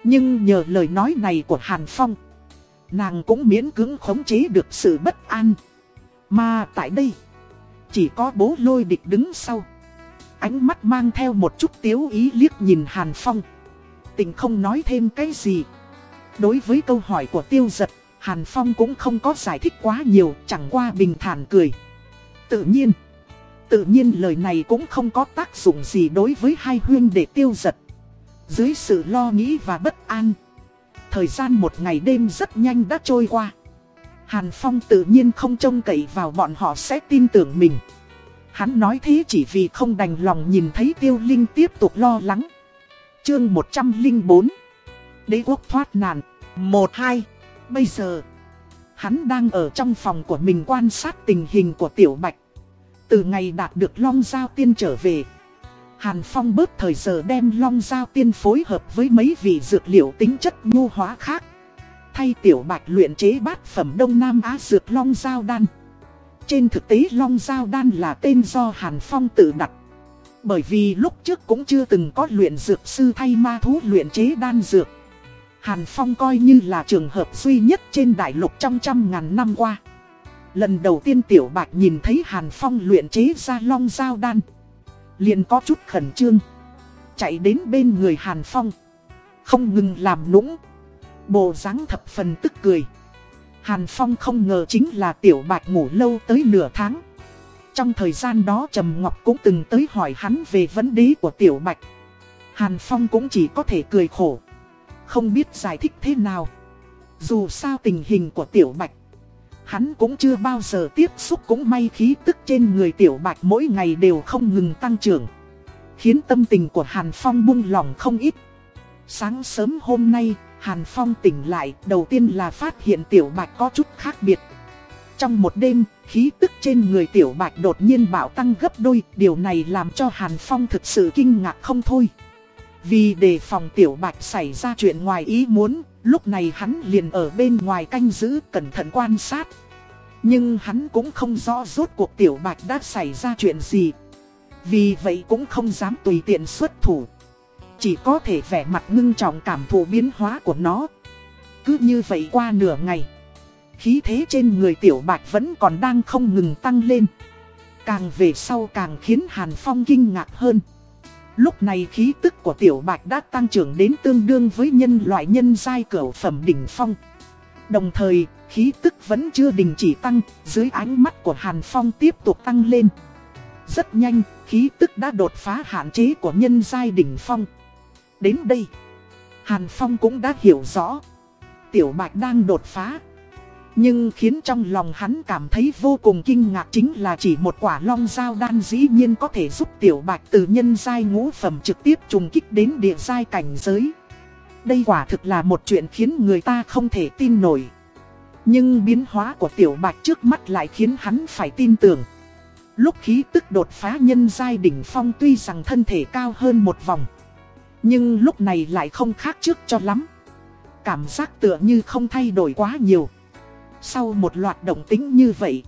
Nhưng nhờ lời nói này của Hàn Phong. Nàng cũng miễn cưỡng khống chế được sự bất an. Mà tại đây. Chỉ có bố lôi địch đứng sau. Ánh mắt mang theo một chút tiếu ý liếc nhìn Hàn Phong. Tình không nói thêm cái gì. Đối với câu hỏi của tiêu giật Hàn Phong cũng không có giải thích quá nhiều, chẳng qua bình thản cười. Tự nhiên, tự nhiên lời này cũng không có tác dụng gì đối với hai huyên để tiêu giật. Dưới sự lo nghĩ và bất an, thời gian một ngày đêm rất nhanh đã trôi qua. Hàn Phong tự nhiên không trông cậy vào bọn họ sẽ tin tưởng mình. Hắn nói thế chỉ vì không đành lòng nhìn thấy tiêu linh tiếp tục lo lắng. Chương 104 Đế quốc thoát nạn 1-2 Bây giờ, hắn đang ở trong phòng của mình quan sát tình hình của Tiểu Bạch. Từ ngày đạt được Long Giao Tiên trở về, Hàn Phong bớt thời giờ đem long giao tiên phối hợp với mấy vị dược liệu tính chất nhu hóa khác. Thay tiểu bạch luyện chế bát phẩm Đông Nam Á dược long giao đan. Trên thực tế long giao đan là tên do Hàn Phong tự đặt. Bởi vì lúc trước cũng chưa từng có luyện dược sư thay ma thú luyện chế đan dược. Hàn Phong coi như là trường hợp duy nhất trên đại lục trong trăm ngàn năm qua. Lần đầu tiên Tiểu Bạch nhìn thấy Hàn Phong luyện chế ra long giao đan. liền có chút khẩn trương. Chạy đến bên người Hàn Phong. Không ngừng làm nũng. Bộ dáng thập phần tức cười. Hàn Phong không ngờ chính là Tiểu Bạch ngủ lâu tới nửa tháng. Trong thời gian đó Trầm Ngọc cũng từng tới hỏi hắn về vấn đề của Tiểu Bạch. Hàn Phong cũng chỉ có thể cười khổ. Không biết giải thích thế nào. Dù sao tình hình của Tiểu Bạch. Hắn cũng chưa bao giờ tiếp xúc cũng may khí tức trên người Tiểu Bạch mỗi ngày đều không ngừng tăng trưởng. Khiến tâm tình của Hàn Phong buông lỏng không ít. Sáng sớm hôm nay, Hàn Phong tỉnh lại, đầu tiên là phát hiện Tiểu Bạch có chút khác biệt. Trong một đêm, khí tức trên người Tiểu Bạch đột nhiên bạo tăng gấp đôi, điều này làm cho Hàn Phong thực sự kinh ngạc không thôi. Vì đề phòng Tiểu Bạch xảy ra chuyện ngoài ý muốn, lúc này hắn liền ở bên ngoài canh giữ cẩn thận quan sát. Nhưng hắn cũng không rõ rốt cuộc Tiểu Bạch đã xảy ra chuyện gì. Vì vậy cũng không dám tùy tiện xuất thủ. Chỉ có thể vẻ mặt ngưng trọng cảm thụ biến hóa của nó. Cứ như vậy qua nửa ngày. Khí thế trên người Tiểu Bạch vẫn còn đang không ngừng tăng lên. Càng về sau càng khiến Hàn Phong kinh ngạc hơn. Lúc này khí tức của Tiểu Bạch đã tăng trưởng đến tương đương với nhân loại nhân giai cửa phẩm đỉnh phong. Đồng thời, khí tức vẫn chưa đình chỉ tăng, dưới ánh mắt của Hàn Phong tiếp tục tăng lên. Rất nhanh, khí tức đã đột phá hạn chế của nhân giai đỉnh phong. Đến đây, Hàn Phong cũng đã hiểu rõ. Tiểu Bạch đang đột phá. Nhưng khiến trong lòng hắn cảm thấy vô cùng kinh ngạc chính là chỉ một quả long dao đan dĩ nhiên có thể giúp tiểu bạch từ nhân giai ngũ phẩm trực tiếp trùng kích đến địa giai cảnh giới. Đây quả thực là một chuyện khiến người ta không thể tin nổi. Nhưng biến hóa của tiểu bạch trước mắt lại khiến hắn phải tin tưởng. Lúc khí tức đột phá nhân giai đỉnh phong tuy rằng thân thể cao hơn một vòng. Nhưng lúc này lại không khác trước cho lắm. Cảm giác tựa như không thay đổi quá nhiều. Sau một loạt động tính như vậy,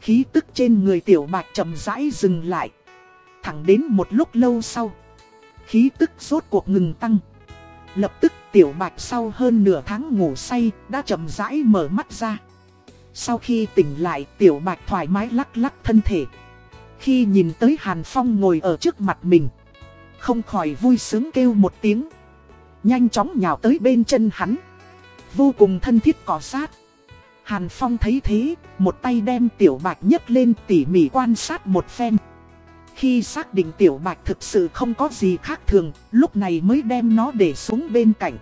khí tức trên người tiểu bạch chậm rãi dừng lại. Thẳng đến một lúc lâu sau, khí tức rốt cuộc ngừng tăng. Lập tức tiểu bạch sau hơn nửa tháng ngủ say đã chậm rãi mở mắt ra. Sau khi tỉnh lại tiểu bạch thoải mái lắc lắc thân thể. Khi nhìn tới Hàn Phong ngồi ở trước mặt mình, không khỏi vui sướng kêu một tiếng. Nhanh chóng nhào tới bên chân hắn. Vô cùng thân thiết cỏ sát. Hàn Phong thấy thế, một tay đem tiểu bạch nhấc lên tỉ mỉ quan sát một phen. Khi xác định tiểu bạch thực sự không có gì khác thường, lúc này mới đem nó để xuống bên cạnh.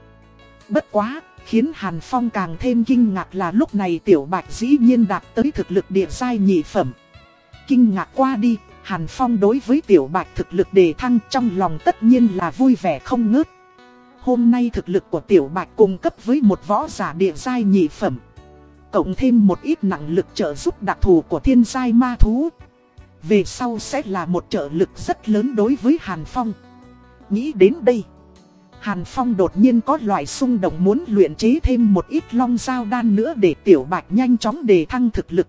Bất quá, khiến Hàn Phong càng thêm kinh ngạc là lúc này tiểu bạch dĩ nhiên đạt tới thực lực địa giai nhị phẩm. Kinh ngạc qua đi, Hàn Phong đối với tiểu bạch thực lực đề thăng trong lòng tất nhiên là vui vẻ không ngớt. Hôm nay thực lực của tiểu bạch cung cấp với một võ giả địa giai nhị phẩm. Cộng thêm một ít nặng lực trợ giúp đặc thù của thiên giai ma thú. Về sau sẽ là một trợ lực rất lớn đối với Hàn Phong. Nghĩ đến đây, Hàn Phong đột nhiên có loại xung động muốn luyện chế thêm một ít long dao đan nữa để tiểu bạch nhanh chóng đề thăng thực lực.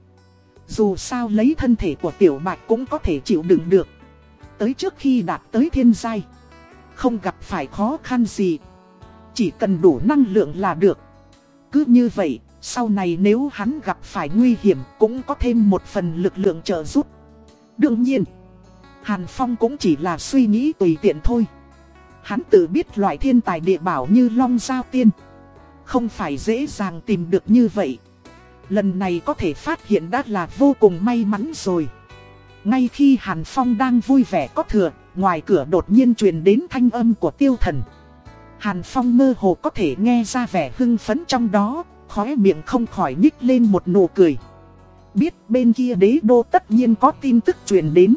Dù sao lấy thân thể của tiểu bạch cũng có thể chịu đựng được. Tới trước khi đạt tới thiên giai, Không gặp phải khó khăn gì. Chỉ cần đủ năng lượng là được. Cứ như vậy sau này nếu hắn gặp phải nguy hiểm cũng có thêm một phần lực lượng trợ giúp. Đương nhiên, Hàn Phong cũng chỉ là suy nghĩ tùy tiện thôi. Hắn tự biết loại thiên tài địa bảo như Long Giao Tiên. Không phải dễ dàng tìm được như vậy. Lần này có thể phát hiện đã là vô cùng may mắn rồi. Ngay khi Hàn Phong đang vui vẻ có thừa, ngoài cửa đột nhiên truyền đến thanh âm của tiêu thần. Hàn Phong mơ hồ có thể nghe ra vẻ hưng phấn trong đó, khóe miệng không khỏi nhích lên một nụ cười. Biết bên kia đế đô tất nhiên có tin tức truyền đến.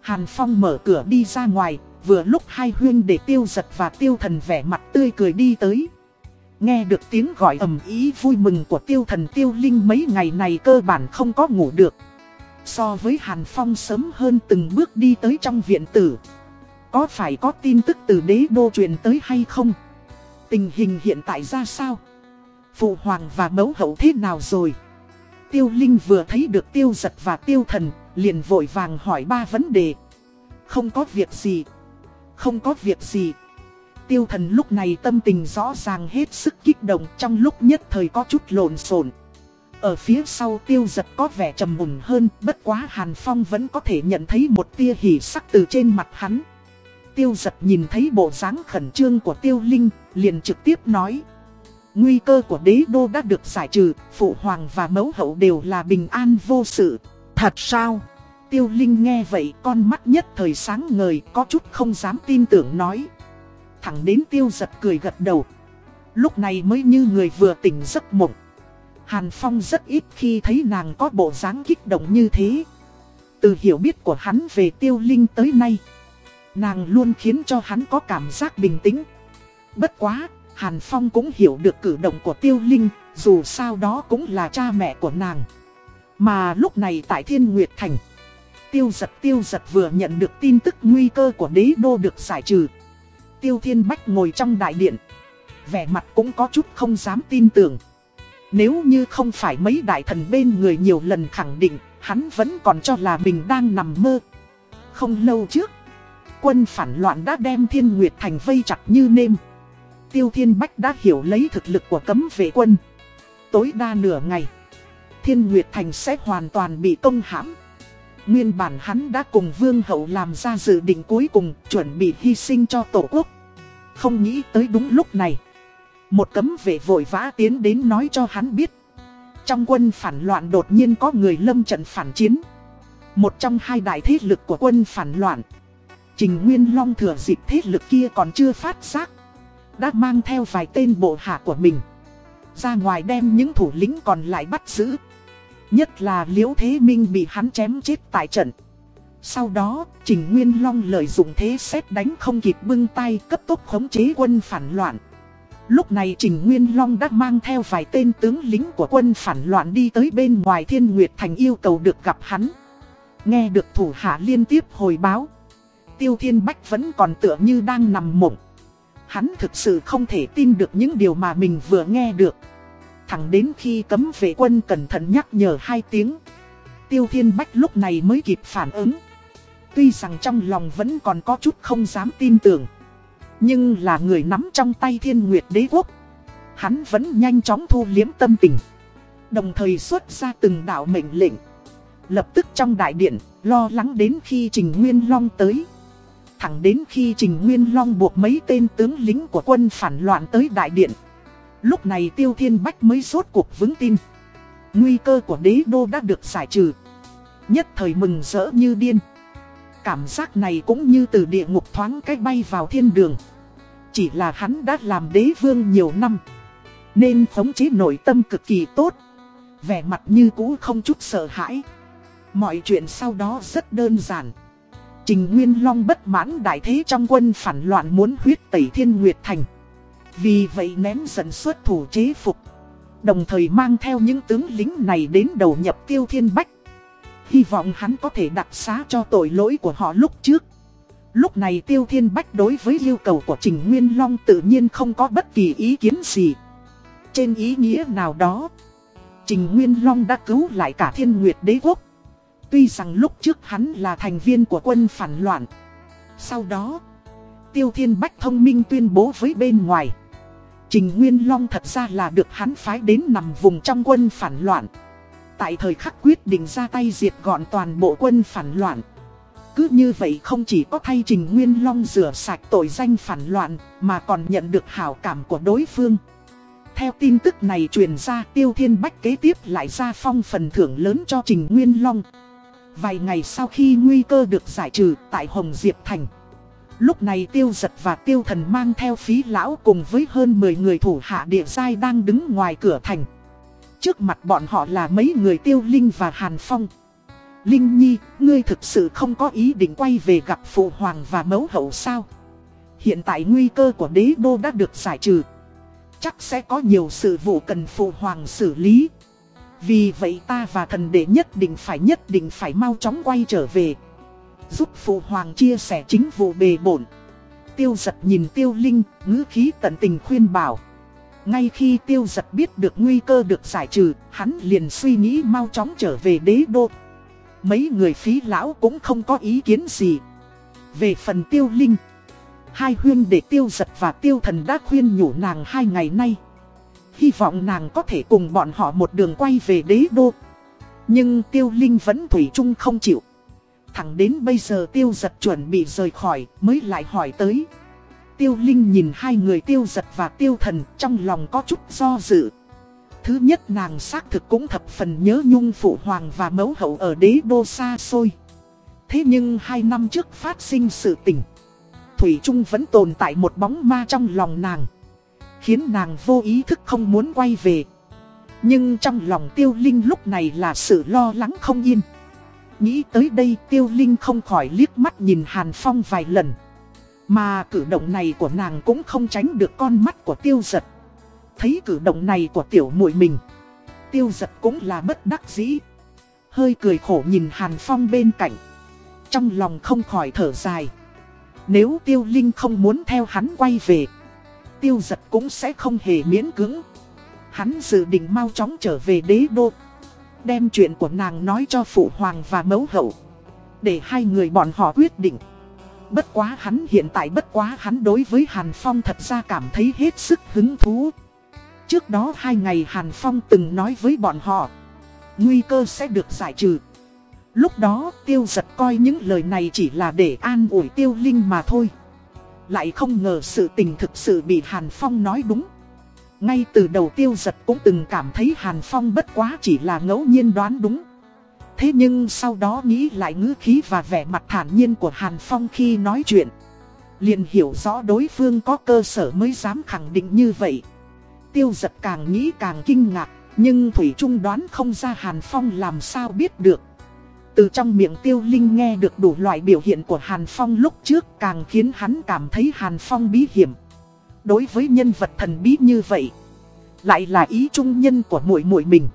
Hàn Phong mở cửa đi ra ngoài, vừa lúc hai huyên để tiêu giật và tiêu thần vẻ mặt tươi cười đi tới. Nghe được tiếng gọi ầm ý vui mừng của tiêu thần tiêu linh mấy ngày này cơ bản không có ngủ được. So với Hàn Phong sớm hơn từng bước đi tới trong viện tử. Có phải có tin tức từ đế đô truyền tới hay không? Tình hình hiện tại ra sao? Phụ hoàng và mẫu hậu thế nào rồi? Tiêu Linh vừa thấy được tiêu giật và tiêu thần, liền vội vàng hỏi ba vấn đề. Không có việc gì. Không có việc gì. Tiêu thần lúc này tâm tình rõ ràng hết sức kích động trong lúc nhất thời có chút lộn xộn. Ở phía sau tiêu giật có vẻ trầm mùng hơn, bất quá Hàn Phong vẫn có thể nhận thấy một tia hỉ sắc từ trên mặt hắn. Tiêu giật nhìn thấy bộ dáng khẩn trương của tiêu linh, liền trực tiếp nói. Nguy cơ của đế đô đã được giải trừ, phụ hoàng và mẫu hậu đều là bình an vô sự. Thật sao? Tiêu Linh nghe vậy con mắt nhất thời sáng ngời có chút không dám tin tưởng nói. Thẳng đến tiêu giật cười gật đầu. Lúc này mới như người vừa tỉnh giấc mộng. Hàn Phong rất ít khi thấy nàng có bộ dáng kích động như thế. Từ hiểu biết của hắn về tiêu linh tới nay. Nàng luôn khiến cho hắn có cảm giác bình tĩnh. Bất quá, Hàn Phong cũng hiểu được cử động của tiêu linh, dù sao đó cũng là cha mẹ của nàng. Mà lúc này tại Thiên Nguyệt Thành, tiêu giật tiêu giật vừa nhận được tin tức nguy cơ của đế đô được giải trừ. Tiêu Thiên Bách ngồi trong đại điện, vẻ mặt cũng có chút không dám tin tưởng. Nếu như không phải mấy đại thần bên người nhiều lần khẳng định, hắn vẫn còn cho là mình đang nằm mơ. Không lâu trước, quân phản loạn đã đem Thiên Nguyệt Thành vây chặt như nêm. Tiêu Thiên Bách đã hiểu lấy thực lực của cấm vệ quân. Tối đa nửa ngày, Thiên Nguyệt Thành sẽ hoàn toàn bị công hãm. Nguyên bản hắn đã cùng Vương Hậu làm ra dự định cuối cùng, chuẩn bị hy sinh cho Tổ quốc. Không nghĩ tới đúng lúc này. Một cấm vệ vội vã tiến đến nói cho hắn biết. Trong quân phản loạn đột nhiên có người lâm trận phản chiến. Một trong hai đại thế lực của quân phản loạn. Trình Nguyên Long thừa dịp thế lực kia còn chưa phát giác. Đã mang theo vài tên bộ hạ của mình. Ra ngoài đem những thủ lĩnh còn lại bắt giữ. Nhất là Liễu Thế Minh bị hắn chém chết tại trận. Sau đó, Trình Nguyên Long lợi dụng thế xét đánh không kịp bưng tay cấp tốc khống chế quân phản loạn. Lúc này Trình Nguyên Long đã mang theo vài tên tướng lính của quân phản loạn đi tới bên ngoài Thiên Nguyệt Thành yêu cầu được gặp hắn. Nghe được thủ hạ liên tiếp hồi báo. Tiêu Thiên Bách vẫn còn tựa như đang nằm mộng. Hắn thực sự không thể tin được những điều mà mình vừa nghe được. Thẳng đến khi cấm vệ quân cẩn thận nhắc nhở hai tiếng. Tiêu Thiên Bách lúc này mới kịp phản ứng. Tuy rằng trong lòng vẫn còn có chút không dám tin tưởng. Nhưng là người nắm trong tay thiên nguyệt đế quốc. Hắn vẫn nhanh chóng thu liếm tâm tình. Đồng thời xuất ra từng đạo mệnh lệnh. Lập tức trong đại điện, lo lắng đến khi Trình Nguyên Long tới. Thẳng đến khi Trình Nguyên Long buộc mấy tên tướng lính của quân phản loạn tới đại điện. Lúc này Tiêu Thiên Bách mới rốt cuộc vững tin. Nguy cơ của đế đô đã được giải trừ. Nhất thời mừng rỡ như điên. Cảm giác này cũng như từ địa ngục thoáng cách bay vào thiên đường. Chỉ là hắn đã làm đế vương nhiều năm. Nên khống chế nội tâm cực kỳ tốt. Vẻ mặt như cũ không chút sợ hãi. Mọi chuyện sau đó rất đơn giản. Trình Nguyên Long bất mãn đại thế trong quân phản loạn muốn huyết tẩy thiên nguyệt thành. Vì vậy ném dần xuất thủ chế phục. Đồng thời mang theo những tướng lính này đến đầu nhập tiêu thiên bách. Hy vọng hắn có thể đặc xá cho tội lỗi của họ lúc trước. Lúc này Tiêu Thiên Bách đối với yêu cầu của Trình Nguyên Long tự nhiên không có bất kỳ ý kiến gì. Trên ý nghĩa nào đó, Trình Nguyên Long đã cứu lại cả Thiên Nguyệt Đế Quốc. Tuy rằng lúc trước hắn là thành viên của quân phản loạn. Sau đó, Tiêu Thiên Bách thông minh tuyên bố với bên ngoài. Trình Nguyên Long thật ra là được hắn phái đến nằm vùng trong quân phản loạn. Tại thời khắc quyết định ra tay diệt gọn toàn bộ quân phản loạn. Cứ như vậy không chỉ có thay Trình Nguyên Long rửa sạch tội danh phản loạn, mà còn nhận được hảo cảm của đối phương. Theo tin tức này truyền ra Tiêu Thiên Bách kế tiếp lại ra phong phần thưởng lớn cho Trình Nguyên Long. Vài ngày sau khi nguy cơ được giải trừ tại Hồng Diệp Thành. Lúc này Tiêu Giật và Tiêu Thần mang theo phí lão cùng với hơn 10 người thủ hạ địa giai đang đứng ngoài cửa thành. Trước mặt bọn họ là mấy người Tiêu Linh và Hàn Phong. Linh Nhi, ngươi thực sự không có ý định quay về gặp Phụ Hoàng và Mẫu Hậu sao? Hiện tại nguy cơ của đế đô đã được giải trừ. Chắc sẽ có nhiều sự vụ cần Phụ Hoàng xử lý. Vì vậy ta và thần đệ nhất định phải nhất định phải mau chóng quay trở về. Giúp phụ hoàng chia sẻ chính vụ bề bổn. Tiêu giật nhìn tiêu linh, ngữ khí tận tình khuyên bảo. Ngay khi tiêu giật biết được nguy cơ được giải trừ Hắn liền suy nghĩ mau chóng trở về đế đô. Mấy người phí lão cũng không có ý kiến gì. Về phần tiêu linh Hai huyên để tiêu giật và tiêu thần đã khuyên nhủ nàng hai ngày nay. Hy vọng nàng có thể cùng bọn họ một đường quay về đế đô. Nhưng tiêu linh vẫn thủy chung không chịu. Thẳng đến bây giờ tiêu giật chuẩn bị rời khỏi, mới lại hỏi tới. Tiêu linh nhìn hai người tiêu giật và tiêu thần, trong lòng có chút do dự. Thứ nhất, nàng xác thực cũng thập phần nhớ nhung phụ hoàng và mẫu hậu ở đế đô xa xôi. Thế nhưng hai năm trước phát sinh sự tình, Thủy Trung vẫn tồn tại một bóng ma trong lòng nàng. Khiến nàng vô ý thức không muốn quay về. Nhưng trong lòng tiêu linh lúc này là sự lo lắng không yên. Nghĩ tới đây tiêu linh không khỏi liếc mắt nhìn Hàn Phong vài lần. Mà cử động này của nàng cũng không tránh được con mắt của tiêu giật. Thấy cử động này của tiểu muội mình, Tiêu giật cũng là bất đắc dĩ. Hơi cười khổ nhìn Hàn Phong bên cạnh. Trong lòng không khỏi thở dài. Nếu tiêu linh không muốn theo hắn quay về Tiêu giật cũng sẽ không hề miễn cưỡng. Hắn dự định mau chóng trở về đế đô, Đem chuyện của nàng nói cho phụ hoàng và mẫu hậu, Để hai người bọn họ quyết định. Bất quá hắn hiện tại bất quá hắn đối với Hàn Phong thật ra cảm thấy hết sức hứng thú. Trước đó hai ngày Hàn Phong từng nói với bọn họ, Nguy cơ sẽ được giải trừ. Lúc đó tiêu giật coi những lời này chỉ là để an ủi tiêu linh mà thôi. Lại không ngờ sự tình thực sự bị Hàn Phong nói đúng ngay từ đầu tiêu giật cũng từng cảm thấy Hàn Phong bất quá chỉ là ngẫu nhiên đoán đúng. Thế nhưng sau đó nghĩ lại ngữ khí và vẻ mặt thản nhiên của Hàn Phong khi nói chuyện. Liền hiểu rõ đối phương có cơ sở mới dám khẳng định như vậy. Tiêu giật càng nghĩ càng kinh ngạc, nhưng Thủy Trung đoán không ra Hàn Phong làm sao biết được. Từ trong miệng tiêu linh nghe được đủ loại biểu hiện của Hàn Phong lúc trước càng khiến hắn cảm thấy Hàn Phong bí hiểm. Đối với nhân vật thần bí như vậy, lại là ý trung nhân của muội muội mình.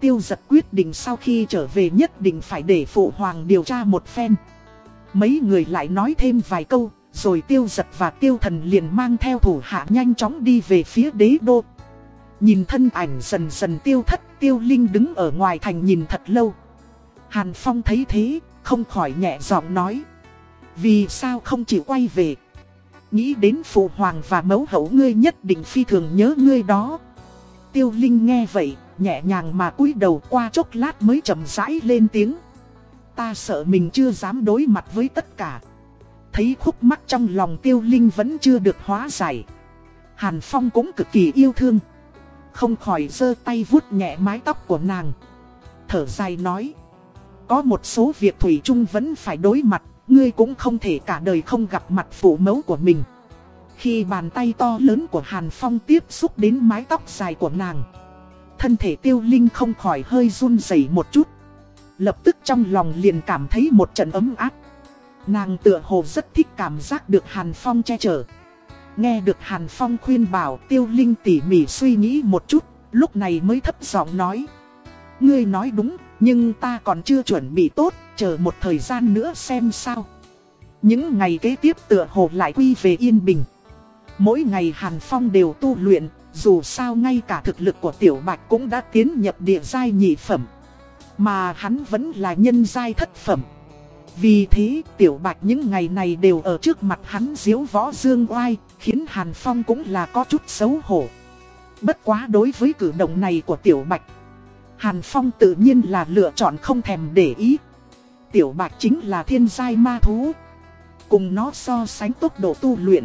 Tiêu giật quyết định sau khi trở về nhất định phải để phụ hoàng điều tra một phen. Mấy người lại nói thêm vài câu, rồi tiêu giật và tiêu thần liền mang theo thủ hạ nhanh chóng đi về phía đế đô. Nhìn thân ảnh dần dần tiêu thất, tiêu linh đứng ở ngoài thành nhìn thật lâu. Hàn Phong thấy thế, không khỏi nhẹ giọng nói. Vì sao không chịu quay về? Nghĩ đến phụ hoàng và mẫu hậu ngươi nhất định phi thường nhớ ngươi đó. Tiêu Linh nghe vậy, nhẹ nhàng mà cúi đầu qua chốc lát mới chậm rãi lên tiếng. Ta sợ mình chưa dám đối mặt với tất cả. Thấy khúc mắc trong lòng Tiêu Linh vẫn chưa được hóa giải. Hàn Phong cũng cực kỳ yêu thương. Không khỏi giơ tay vuốt nhẹ mái tóc của nàng. Thở dài nói. Có một số việc Thủy Trung vẫn phải đối mặt, Ngươi cũng không thể cả đời không gặp mặt phụ mẫu của mình. Khi bàn tay to lớn của Hàn Phong tiếp xúc đến mái tóc dài của nàng, Thân thể tiêu linh không khỏi hơi run rẩy một chút. Lập tức trong lòng liền cảm thấy một trận ấm áp. Nàng tựa hồ rất thích cảm giác được Hàn Phong che chở. Nghe được Hàn Phong khuyên bảo, tiêu linh tỉ mỉ suy nghĩ một chút, Lúc này mới thấp giọng nói Ngươi nói đúng nhưng ta còn chưa chuẩn bị tốt, chờ một thời gian nữa xem sao. Những ngày kế tiếp tựa hồ lại quy về yên bình. Mỗi ngày Hàn Phong đều tu luyện, dù sao ngay cả thực lực của Tiểu Bạch cũng đã tiến nhập địa giai nhị phẩm. Mà hắn vẫn là nhân giai thất phẩm. Vì thế Tiểu Bạch những ngày này đều ở trước mặt hắn diếu võ dương oai, khiến Hàn Phong cũng là có chút xấu hổ. Bất quá đối với cử động này của Tiểu Bạch Hàn Phong tự nhiên là lựa chọn không thèm để ý. Tiểu Bạch chính là thiên giai ma thú. Cùng nó so sánh tốc độ tu luyện.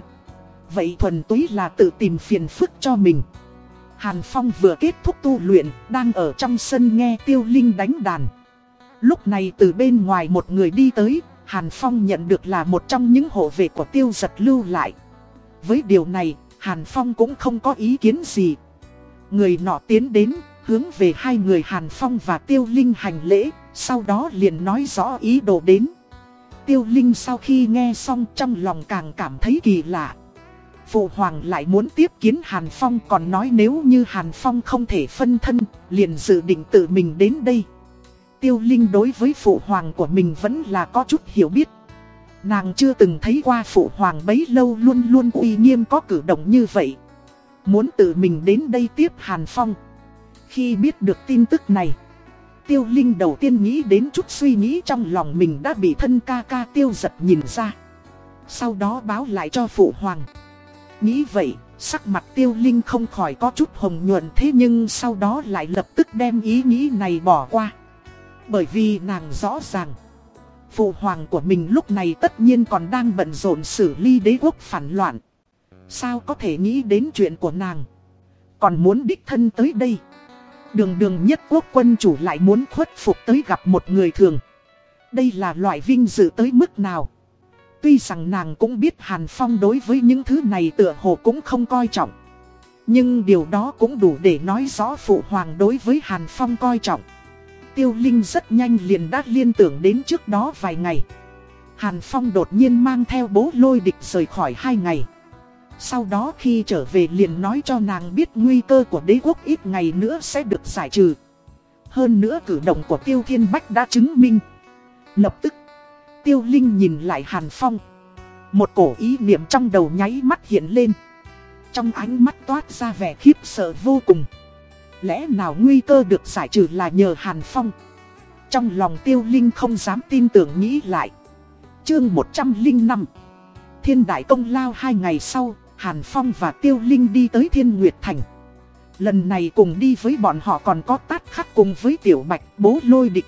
Vậy thuần túy là tự tìm phiền phức cho mình. Hàn Phong vừa kết thúc tu luyện, đang ở trong sân nghe Tiêu Linh đánh đàn. Lúc này từ bên ngoài một người đi tới, Hàn Phong nhận được là một trong những hộ vệ của Tiêu giật lưu lại. Với điều này, Hàn Phong cũng không có ý kiến gì. Người nọ tiến đến, hướng về hai người Hàn Phong và Tiêu Linh hành lễ, sau đó liền nói rõ ý đồ đến. Tiêu Linh sau khi nghe xong trong lòng càng cảm thấy kỳ lạ. Phụ hoàng lại muốn tiếp kiến Hàn Phong còn nói nếu như Hàn Phong không thể phân thân, liền dự định tự mình đến đây. Tiêu Linh đối với phụ hoàng của mình vẫn là có chút hiểu biết. Nàng chưa từng thấy qua phụ hoàng bấy lâu luôn luôn uy nghiêm có cử động như vậy. Muốn tự mình đến đây tiếp Hàn Phong. Khi biết được tin tức này, Tiêu Linh đầu tiên nghĩ đến chút suy nghĩ trong lòng mình đã bị thân ca ca tiêu giật nhìn ra. Sau đó báo lại cho phụ hoàng. Nghĩ vậy, sắc mặt tiêu linh không khỏi có chút hồng nhuận thế nhưng sau đó lại lập tức đem ý nghĩ này bỏ qua. Bởi vì nàng rõ ràng, phụ hoàng của mình lúc này tất nhiên còn đang bận rộn xử lý đế quốc phản loạn. Sao có thể nghĩ đến chuyện của nàng? Còn muốn đích thân tới đây. Đường đường nhất quốc quân chủ lại muốn khuất phục tới gặp một người thường. Đây là loại vinh dự tới mức nào? Tuy rằng nàng cũng biết Hàn Phong đối với những thứ này tựa hồ cũng không coi trọng. Nhưng điều đó cũng đủ để nói rõ Phụ Hoàng đối với Hàn Phong coi trọng. Tiêu Linh rất nhanh liền đã liên tưởng đến trước đó vài ngày. Hàn Phong đột nhiên mang theo bố lôi địch rời khỏi hai ngày. Sau đó khi trở về liền nói cho nàng biết nguy cơ của đế quốc ít ngày nữa sẽ được giải trừ. Hơn nữa cử động của Tiêu Thiên Bách đã chứng minh. Lập tức, Tiêu Linh nhìn lại Hàn Phong. Một cổ ý niệm trong đầu nháy mắt hiện lên. Trong ánh mắt toát ra vẻ khiếp sợ vô cùng. Lẽ nào nguy cơ được giải trừ là nhờ Hàn Phong? Trong lòng Tiêu Linh không dám tin tưởng nghĩ lại. Chương 105 Thiên Đại Công Lao hai ngày sau, Hàn Phong và Tiêu Linh đi tới Thiên Nguyệt Thành. Lần này cùng đi với bọn họ còn có tát khắc cùng với Tiểu Bạch, bố lôi địch.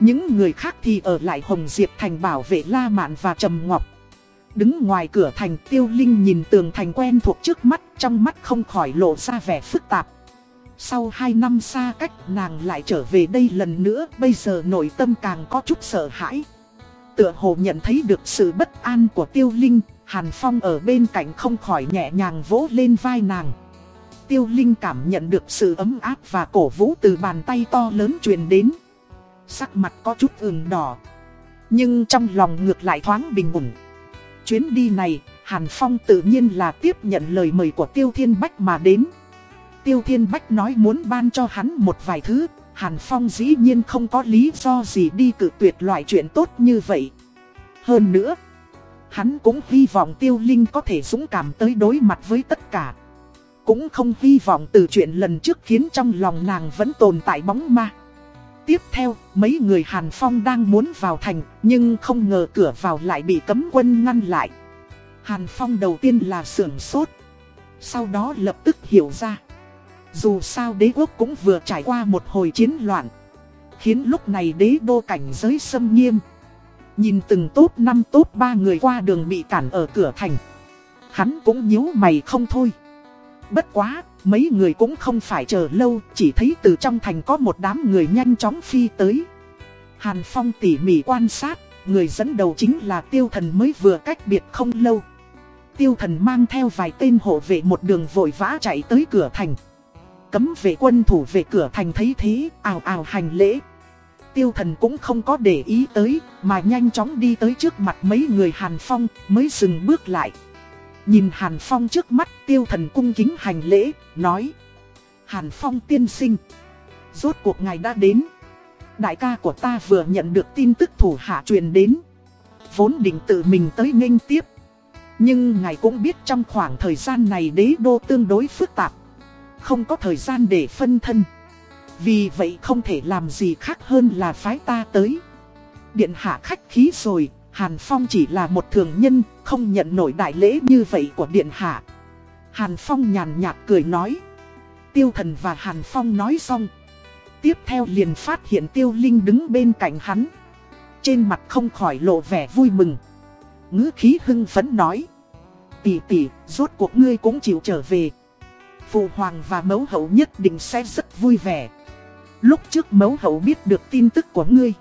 Những người khác thì ở lại Hồng Diệp Thành bảo vệ La Mạn và Trầm Ngọc. Đứng ngoài cửa thành Tiêu Linh nhìn tường thành quen thuộc trước mắt, trong mắt không khỏi lộ ra vẻ phức tạp. Sau 2 năm xa cách nàng lại trở về đây lần nữa, bây giờ nội tâm càng có chút sợ hãi. Tựa hồ nhận thấy được sự bất an của Tiêu Linh, Hàn Phong ở bên cạnh không khỏi nhẹ nhàng vỗ lên vai nàng. Tiêu Linh cảm nhận được sự ấm áp và cổ vũ từ bàn tay to lớn truyền đến. Sắc mặt có chút ửng đỏ. Nhưng trong lòng ngược lại thoáng bình ổn. Chuyến đi này, Hàn Phong tự nhiên là tiếp nhận lời mời của Tiêu Thiên Bách mà đến. Tiêu Thiên Bách nói muốn ban cho hắn một vài thứ, Hàn Phong dĩ nhiên không có lý do gì đi cự tuyệt loại chuyện tốt như vậy. Hơn nữa, hắn cũng hy vọng Tiêu Linh có thể dũng cảm tới đối mặt với tất cả. Cũng không hy vọng từ chuyện lần trước khiến trong lòng nàng vẫn tồn tại bóng ma. Tiếp theo, mấy người Hàn Phong đang muốn vào thành, nhưng không ngờ cửa vào lại bị cấm quân ngăn lại. Hàn Phong đầu tiên là sưởng sốt, sau đó lập tức hiểu ra. Dù sao đế quốc cũng vừa trải qua một hồi chiến loạn, khiến lúc này đế đô cảnh giới xâm nghiêm. Nhìn từng tốt năm tốt ba người qua đường bị cản ở cửa thành. Hắn cũng nhíu mày không thôi. Bất quá, mấy người cũng không phải chờ lâu, chỉ thấy từ trong thành có một đám người nhanh chóng phi tới. Hàn Phong tỉ mỉ quan sát, người dẫn đầu chính là tiêu thần mới vừa cách biệt không lâu. Tiêu thần mang theo vài tên hộ vệ một đường vội vã chạy tới cửa thành. Cấm vệ quân thủ về cửa thành thấy thế, ào ào hành lễ. Tiêu thần cũng không có để ý tới, mà nhanh chóng đi tới trước mặt mấy người Hàn Phong, mới dừng bước lại. Nhìn Hàn Phong trước mắt tiêu thần cung kính hành lễ, nói Hàn Phong tiên sinh Rốt cuộc ngài đã đến. Đại ca của ta vừa nhận được tin tức thủ hạ truyền đến. Vốn định tự mình tới nghênh tiếp. Nhưng ngài cũng biết trong khoảng thời gian này đế đô tương đối phức tạp. Không có thời gian để phân thân. Vì vậy không thể làm gì khác hơn là phái ta tới Điện hạ khách khí rồi Hàn Phong chỉ là một thường nhân, không nhận nổi đại lễ như vậy của Điện Hạ. Hàn Phong nhàn nhạt cười nói. Tiêu thần và Hàn Phong nói xong. Tiếp theo liền phát hiện Tiêu Linh đứng bên cạnh hắn. Trên mặt không khỏi lộ vẻ vui mừng. ngữ khí hưng phấn nói. Tỷ tỷ, rốt cuộc ngươi cũng chịu trở về. Phụ hoàng và mẫu hậu nhất định sẽ rất vui vẻ. Lúc trước mẫu hậu biết được tin tức của ngươi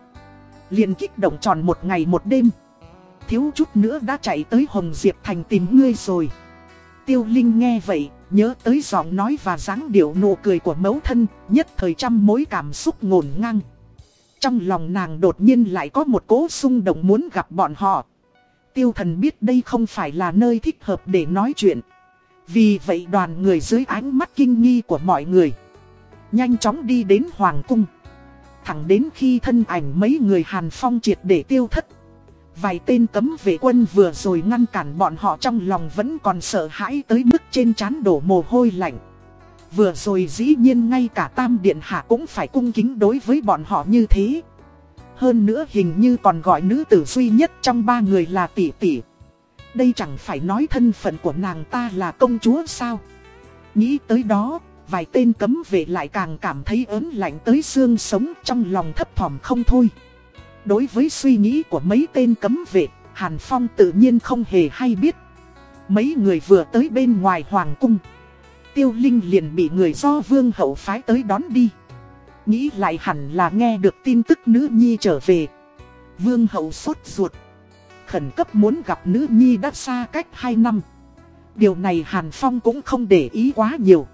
liền kích động tròn một ngày một đêm thiếu chút nữa đã chạy tới Hồng Diệp Thành tìm ngươi rồi. Tiêu Linh nghe vậy, nhớ tới giọng nói và dáng điệu nụ cười của mẫu thân, nhất thời trăm mối cảm xúc ngổn ngang. Trong lòng nàng đột nhiên lại có một cố xung động muốn gặp bọn họ. Tiêu thần biết đây không phải là nơi thích hợp để nói chuyện. Vì vậy đoàn người dưới ánh mắt kinh nghi của mọi người. Nhanh chóng đi đến Hoàng Cung. Thẳng đến khi thân ảnh mấy người Hàn Phong triệt để tiêu thất. Vài tên cấm vệ quân vừa rồi ngăn cản bọn họ trong lòng vẫn còn sợ hãi tới mức trên chán đổ mồ hôi lạnh. Vừa rồi dĩ nhiên ngay cả Tam Điện Hạ cũng phải cung kính đối với bọn họ như thế. Hơn nữa hình như còn gọi nữ tử duy nhất trong ba người là tỷ tỷ. Đây chẳng phải nói thân phận của nàng ta là công chúa sao? Nghĩ tới đó, vài tên cấm vệ lại càng cảm thấy ớn lạnh tới xương sống trong lòng thấp thỏm không thôi. Đối với suy nghĩ của mấy tên cấm vệ, Hàn Phong tự nhiên không hề hay biết. Mấy người vừa tới bên ngoài hoàng cung. Tiêu Linh liền bị người do vương hậu phái tới đón đi. Nghĩ lại hẳn là nghe được tin tức nữ nhi trở về. Vương hậu sốt ruột. Khẩn cấp muốn gặp nữ nhi đã xa cách 2 năm. Điều này Hàn Phong cũng không để ý quá nhiều.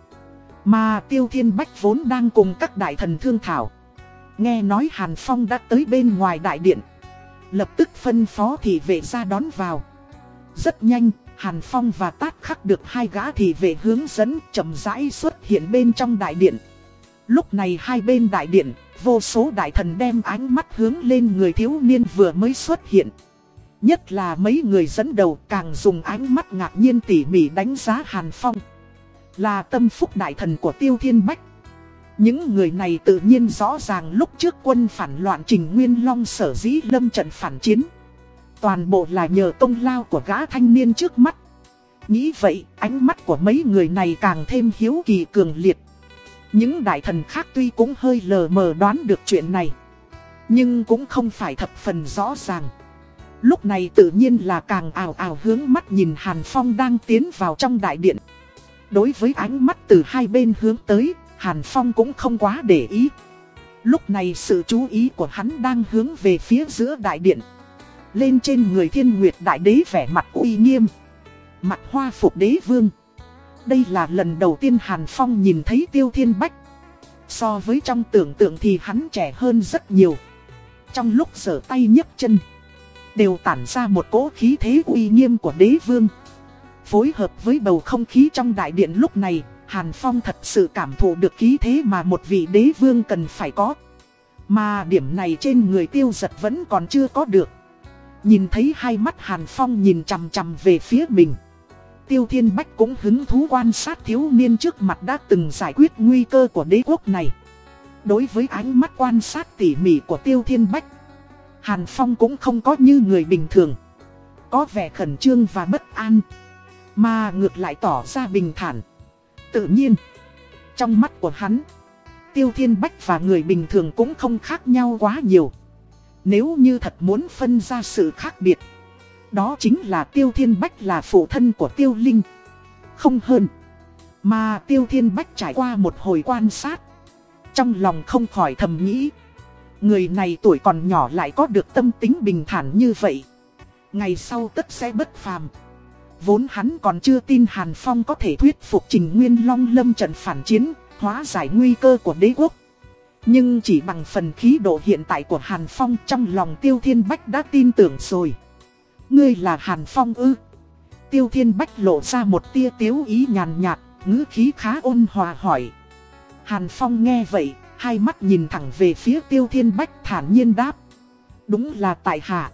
Mà Tiêu Thiên Bách vốn đang cùng các đại thần thương thảo. Nghe nói Hàn Phong đã tới bên ngoài đại điện. Lập tức phân phó thị vệ ra đón vào. Rất nhanh, Hàn Phong và Tát khắc được hai gã thị vệ hướng dẫn chậm rãi xuất hiện bên trong đại điện. Lúc này hai bên đại điện, vô số đại thần đem ánh mắt hướng lên người thiếu niên vừa mới xuất hiện. Nhất là mấy người dẫn đầu càng dùng ánh mắt ngạc nhiên tỉ mỉ đánh giá Hàn Phong. Là tâm phúc đại thần của Tiêu Thiên Bách. Những người này tự nhiên rõ ràng lúc trước quân phản loạn Trình Nguyên Long sở dĩ lâm trận phản chiến. Toàn bộ là nhờ công lao của gã thanh niên trước mắt. Nghĩ vậy, ánh mắt của mấy người này càng thêm hiếu kỳ cường liệt. Những đại thần khác tuy cũng hơi lờ mờ đoán được chuyện này. Nhưng cũng không phải thập phần rõ ràng. Lúc này tự nhiên là càng ảo ảo hướng mắt nhìn Hàn Phong đang tiến vào trong đại điện. Đối với ánh mắt từ hai bên hướng tới, Hàn Phong cũng không quá để ý. Lúc này sự chú ý của hắn đang hướng về phía giữa đại điện. Lên trên người thiên nguyệt đại đế vẻ mặt uy nghiêm. Mặt hoa phục đế vương. Đây là lần đầu tiên Hàn Phong nhìn thấy Tiêu Thiên Bách. So với trong tưởng tượng thì hắn trẻ hơn rất nhiều. Trong lúc sở tay nhấc chân, đều tản ra một cỗ khí thế uy nghiêm của đế vương. Phối hợp với bầu không khí trong đại điện lúc này, Hàn Phong thật sự cảm thụ được khí thế mà một vị đế vương cần phải có. Mà điểm này trên người tiêu giật vẫn còn chưa có được. Nhìn thấy hai mắt Hàn Phong nhìn chằm chằm về phía mình. Tiêu Thiên Bách cũng hứng thú quan sát thiếu niên trước mặt đã từng giải quyết nguy cơ của đế quốc này. Đối với ánh mắt quan sát tỉ mỉ của Tiêu Thiên Bách, Hàn Phong cũng không có như người bình thường. Có vẻ khẩn trương và bất an, mà ngược lại tỏ ra bình thản. Tự nhiên, trong mắt của hắn, Tiêu Thiên Bách và người bình thường cũng không khác nhau quá nhiều. Nếu như thật muốn phân ra sự khác biệt, đó chính là Tiêu Thiên Bách là phụ thân của Tiêu Linh. Không hơn. Mà Tiêu Thiên Bách trải qua một hồi quan sát. Trong lòng không khỏi thầm nghĩ. Người này tuổi còn nhỏ lại có được tâm tính bình thản như vậy. Ngày sau tất sẽ bất phàm. Vốn hắn còn chưa tin Hàn Phong có thể thuyết phục Trình Nguyên Long lâm trận phản chiến, hóa giải nguy cơ của đế quốc. Nhưng chỉ bằng phần khí độ hiện tại của Hàn Phong trong lòng Tiêu Thiên Bách đã tin tưởng rồi. Ngươi là Hàn Phong ư? Tiêu Thiên Bách lộ ra một tia tiếu ý nhàn nhạt, ngữ khí khá ôn hòa hỏi. Hàn Phong nghe vậy, hai mắt nhìn thẳng về phía Tiêu Thiên Bách thản nhiên đáp. Đúng là tại hạ.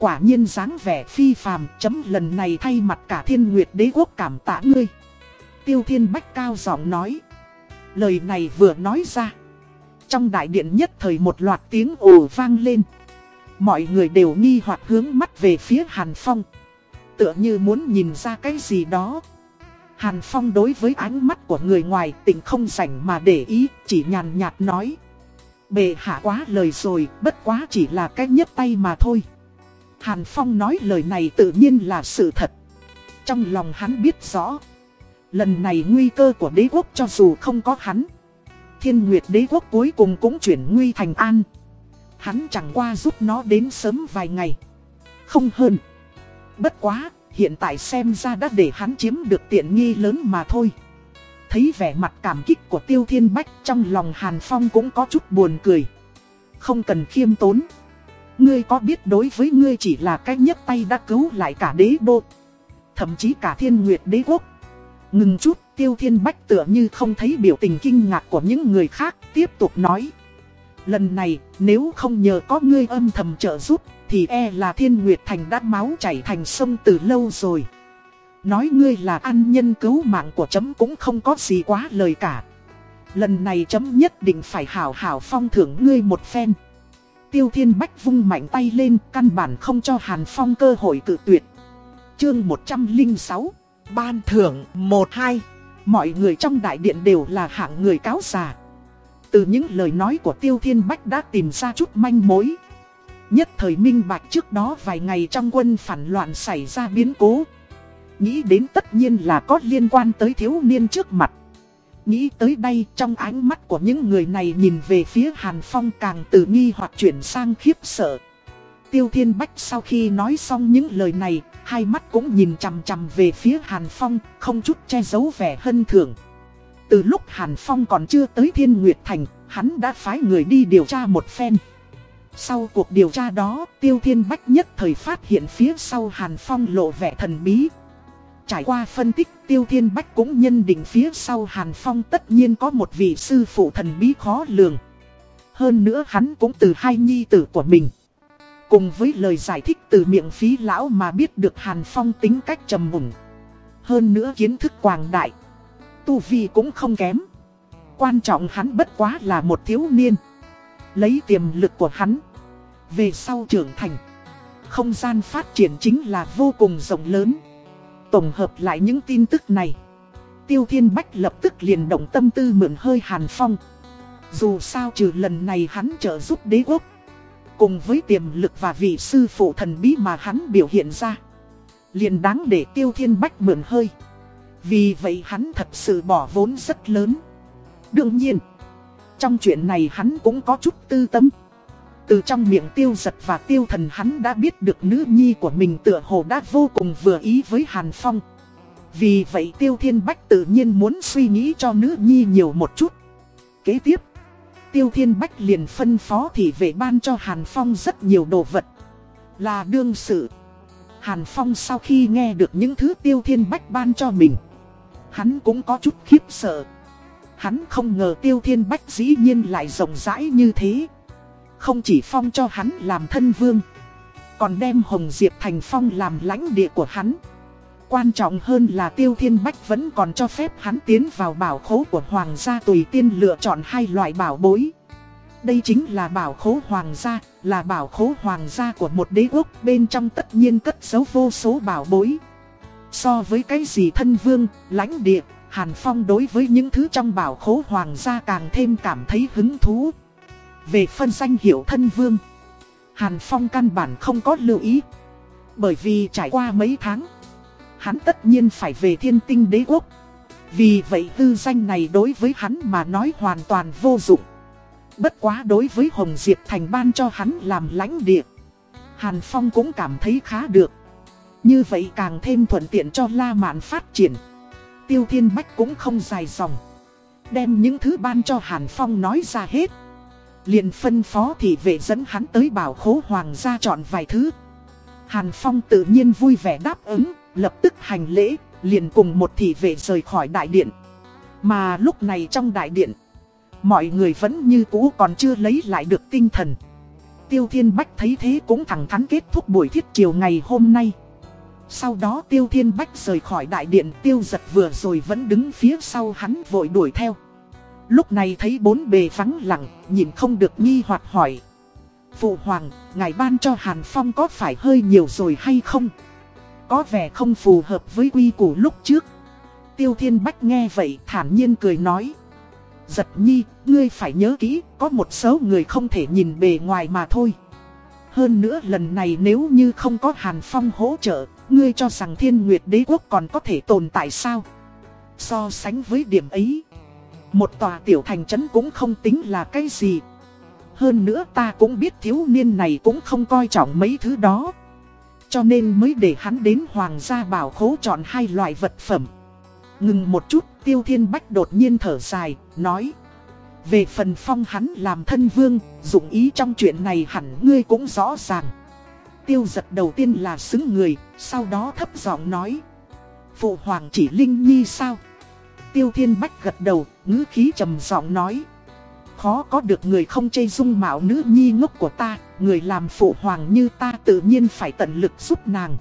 Quả nhiên dáng vẻ phi phàm chấm lần này thay mặt cả thiên nguyệt đế quốc cảm tạ ngươi. Tiêu Thiên Bách cao giọng nói. Lời này vừa nói ra. Trong đại điện nhất thời một loạt tiếng ồ vang lên. Mọi người đều nghi hoặc hướng mắt về phía Hàn Phong. Tựa như muốn nhìn ra cái gì đó. Hàn Phong đối với ánh mắt của người ngoài tình không rảnh mà để ý, chỉ nhàn nhạt nói. Bệ hạ quá lời rồi, bất quá chỉ là cái nhấp tay mà thôi. Hàn Phong nói lời này tự nhiên là sự thật. Trong lòng hắn biết rõ. Lần này nguy cơ của đế quốc cho dù không có hắn. Thiên Nguyệt đế quốc cuối cùng cũng chuyển nguy thành an. Hắn chẳng qua giúp nó đến sớm vài ngày. Không hơn. Bất quá, hiện tại xem ra đã để hắn chiếm được tiện nghi lớn mà thôi. Thấy vẻ mặt cảm kích của Tiêu Thiên Bách trong lòng Hàn Phong cũng có chút buồn cười. Không cần khiêm tốn. Ngươi có biết đối với ngươi chỉ là cách nhấc tay đã cứu lại cả đế đô. Thậm chí cả thiên nguyệt đế quốc. Ngừng chút, Tiêu Thiên Bách tựa như không thấy biểu tình kinh ngạc của những người khác, tiếp tục nói. Lần này, nếu không nhờ có ngươi âm thầm trợ giúp, thì e là thiên nguyệt thành đã máu chảy thành sông từ lâu rồi. Nói ngươi là ăn nhân cứu mạng của chấm cũng không có gì quá lời cả. Lần này chấm nhất định phải hảo hảo phong thưởng ngươi một phen. Tiêu Thiên Bách vung mạnh tay lên, căn bản không cho Hàn Phong cơ hội cự tuyệt. Chương 106 Ban thưởng 1-2 Mọi người trong đại điện đều là hạng người cáo già. Từ những lời nói của Tiêu Thiên Bách đã tìm ra chút manh mối. Nhất thời minh bạch trước đó vài ngày trong quân phản loạn xảy ra biến cố. Nghĩ đến tất nhiên là có liên quan tới thiếu niên trước mặt. Nghĩ tới đây trong ánh mắt của những người này nhìn về phía Hàn Phong càng từ nghi hoặc chuyển sang khiếp sợ. Tiêu Thiên Bách sau khi nói xong những lời này, hai mắt cũng nhìn chằm chằm về phía Hàn Phong, không chút che giấu vẻ hân thưởng. Từ lúc Hàn Phong còn chưa tới Thiên Nguyệt Thành, hắn đã phái người đi điều tra một phen. Sau cuộc điều tra đó, Tiêu Thiên Bách nhất thời phát hiện phía sau Hàn Phong lộ vẻ thần bí. Trải qua phân tích, Tiêu Thiên Bách cũng nhân định phía sau Hàn Phong tất nhiên có một vị sư phụ thần bí khó lường. Hơn nữa hắn cũng từ hai nhi tử của mình. Cùng với lời giải thích từ miệng phí lão mà biết được Hàn Phong tính cách trầm mùng. Hơn nữa kiến thức quảng đại. Tu Vi cũng không kém. Quan trọng hắn bất quá là một thiếu niên. Lấy tiềm lực của hắn. Về sau trưởng thành. Không gian phát triển chính là vô cùng rộng lớn. Tổng hợp lại những tin tức này. Tiêu Thiên Bách lập tức liền động tâm tư mượn hơi Hàn Phong. Dù sao trừ lần này hắn trợ giúp đế quốc. Cùng với tiềm lực và vị sư phụ thần bí mà hắn biểu hiện ra. Liền đáng để Tiêu Thiên Bách mượn hơi. Vì vậy hắn thật sự bỏ vốn rất lớn. Đương nhiên, trong chuyện này hắn cũng có chút tư tâm. Từ trong miệng tiêu giật và tiêu thần hắn đã biết được nữ nhi của mình tựa hồ đã vô cùng vừa ý với Hàn Phong. Vì vậy tiêu thiên bách tự nhiên muốn suy nghĩ cho nữ nhi nhiều một chút. Kế tiếp, tiêu thiên bách liền phân phó thị vệ ban cho Hàn Phong rất nhiều đồ vật. Là đương sự. Hàn Phong sau khi nghe được những thứ tiêu thiên bách ban cho mình. Hắn cũng có chút khiếp sợ. Hắn không ngờ tiêu thiên bách dĩ nhiên lại rộng rãi như thế. Không chỉ phong cho hắn làm thân vương Còn đem Hồng Diệp Thành Phong làm lãnh địa của hắn. Quan trọng hơn là Tiêu Thiên Bách vẫn còn cho phép hắn tiến vào bảo khố của Hoàng gia tùy tiên lựa chọn hai loại bảo bối. Đây chính là bảo khố Hoàng gia, là bảo khố Hoàng gia của một đế quốc bên trong tất nhiên cất giấu vô số bảo bối. So với cái gì thân vương, lãnh địa, Hàn Phong đối với những thứ trong bảo khố Hoàng gia càng thêm cảm thấy hứng thú về phân danh hiệu thân vương, Hàn Phong căn bản không có lưu ý. Bởi vì trải qua mấy tháng, Hắn tất nhiên phải về thiên tinh đế quốc. Vì vậy tư danh này đối với hắn mà nói hoàn toàn vô dụng. Bất quá đối với Hồng Diệp Thành ban cho hắn làm lãnh địa, Hàn Phong cũng cảm thấy khá được. Như vậy càng thêm thuận tiện cho La Mạn phát triển. Tiêu Thiên Bách cũng không dài dòng. Đem những thứ ban cho Hàn Phong nói ra hết liền phân phó thị vệ dẫn hắn tới bảo khố hoàng gia chọn vài thứ. Hàn Phong tự nhiên vui vẻ đáp ứng, lập tức hành lễ, liền cùng một thị vệ rời khỏi đại điện. Mà lúc này trong đại điện, mọi người vẫn như cũ còn chưa lấy lại được tinh thần. Tiêu Thiên Bách thấy thế cũng thẳng thắn kết thúc buổi thiết chiều ngày hôm nay. Sau đó Tiêu Thiên Bách rời khỏi đại điện Tiêu giật vừa rồi vẫn đứng phía sau hắn vội đuổi theo. Lúc này thấy bốn bề vắng lặng, nhìn không được nghi hoặc hỏi. Phụ hoàng, ngài ban cho Hàn Phong có phải hơi nhiều rồi hay không? Có vẻ không phù hợp với quy củ lúc trước. Tiêu Thiên Bách nghe vậy thản nhiên cười nói. Giật nhi, ngươi phải nhớ kỹ, có một số người không thể nhìn bề ngoài mà thôi. Hơn nữa lần này nếu như không có Hàn Phong hỗ trợ, ngươi cho rằng thiên nguyệt đế quốc còn có thể tồn tại sao? So sánh với điểm ấy, một tòa tiểu thành trấn cũng không tính là cái gì. Hơn nữa ta cũng biết thiếu niên này cũng không coi trọng mấy thứ đó. Cho nên mới để hắn đến hoàng gia bảo khố chọn hai loại vật phẩm. Ngừng một chút, tiêu thiên bách đột nhiên thở dài, nói. Về phần phong hắn làm thân vương, dụng ý trong chuyện này hẳn ngươi cũng rõ ràng. Tiêu giật đầu tiên là xứng người, sau đó thấp giọng nói. Phụ hoàng chỉ Linh Nhi sao? Tiêu Thiên Bách gật đầu, ngữ khí trầm giọng nói. khó có được người không chê dung mạo nữ nhi ngốc của ta, người làm phụ hoàng như ta tự nhiên phải tận lực giúp nàng.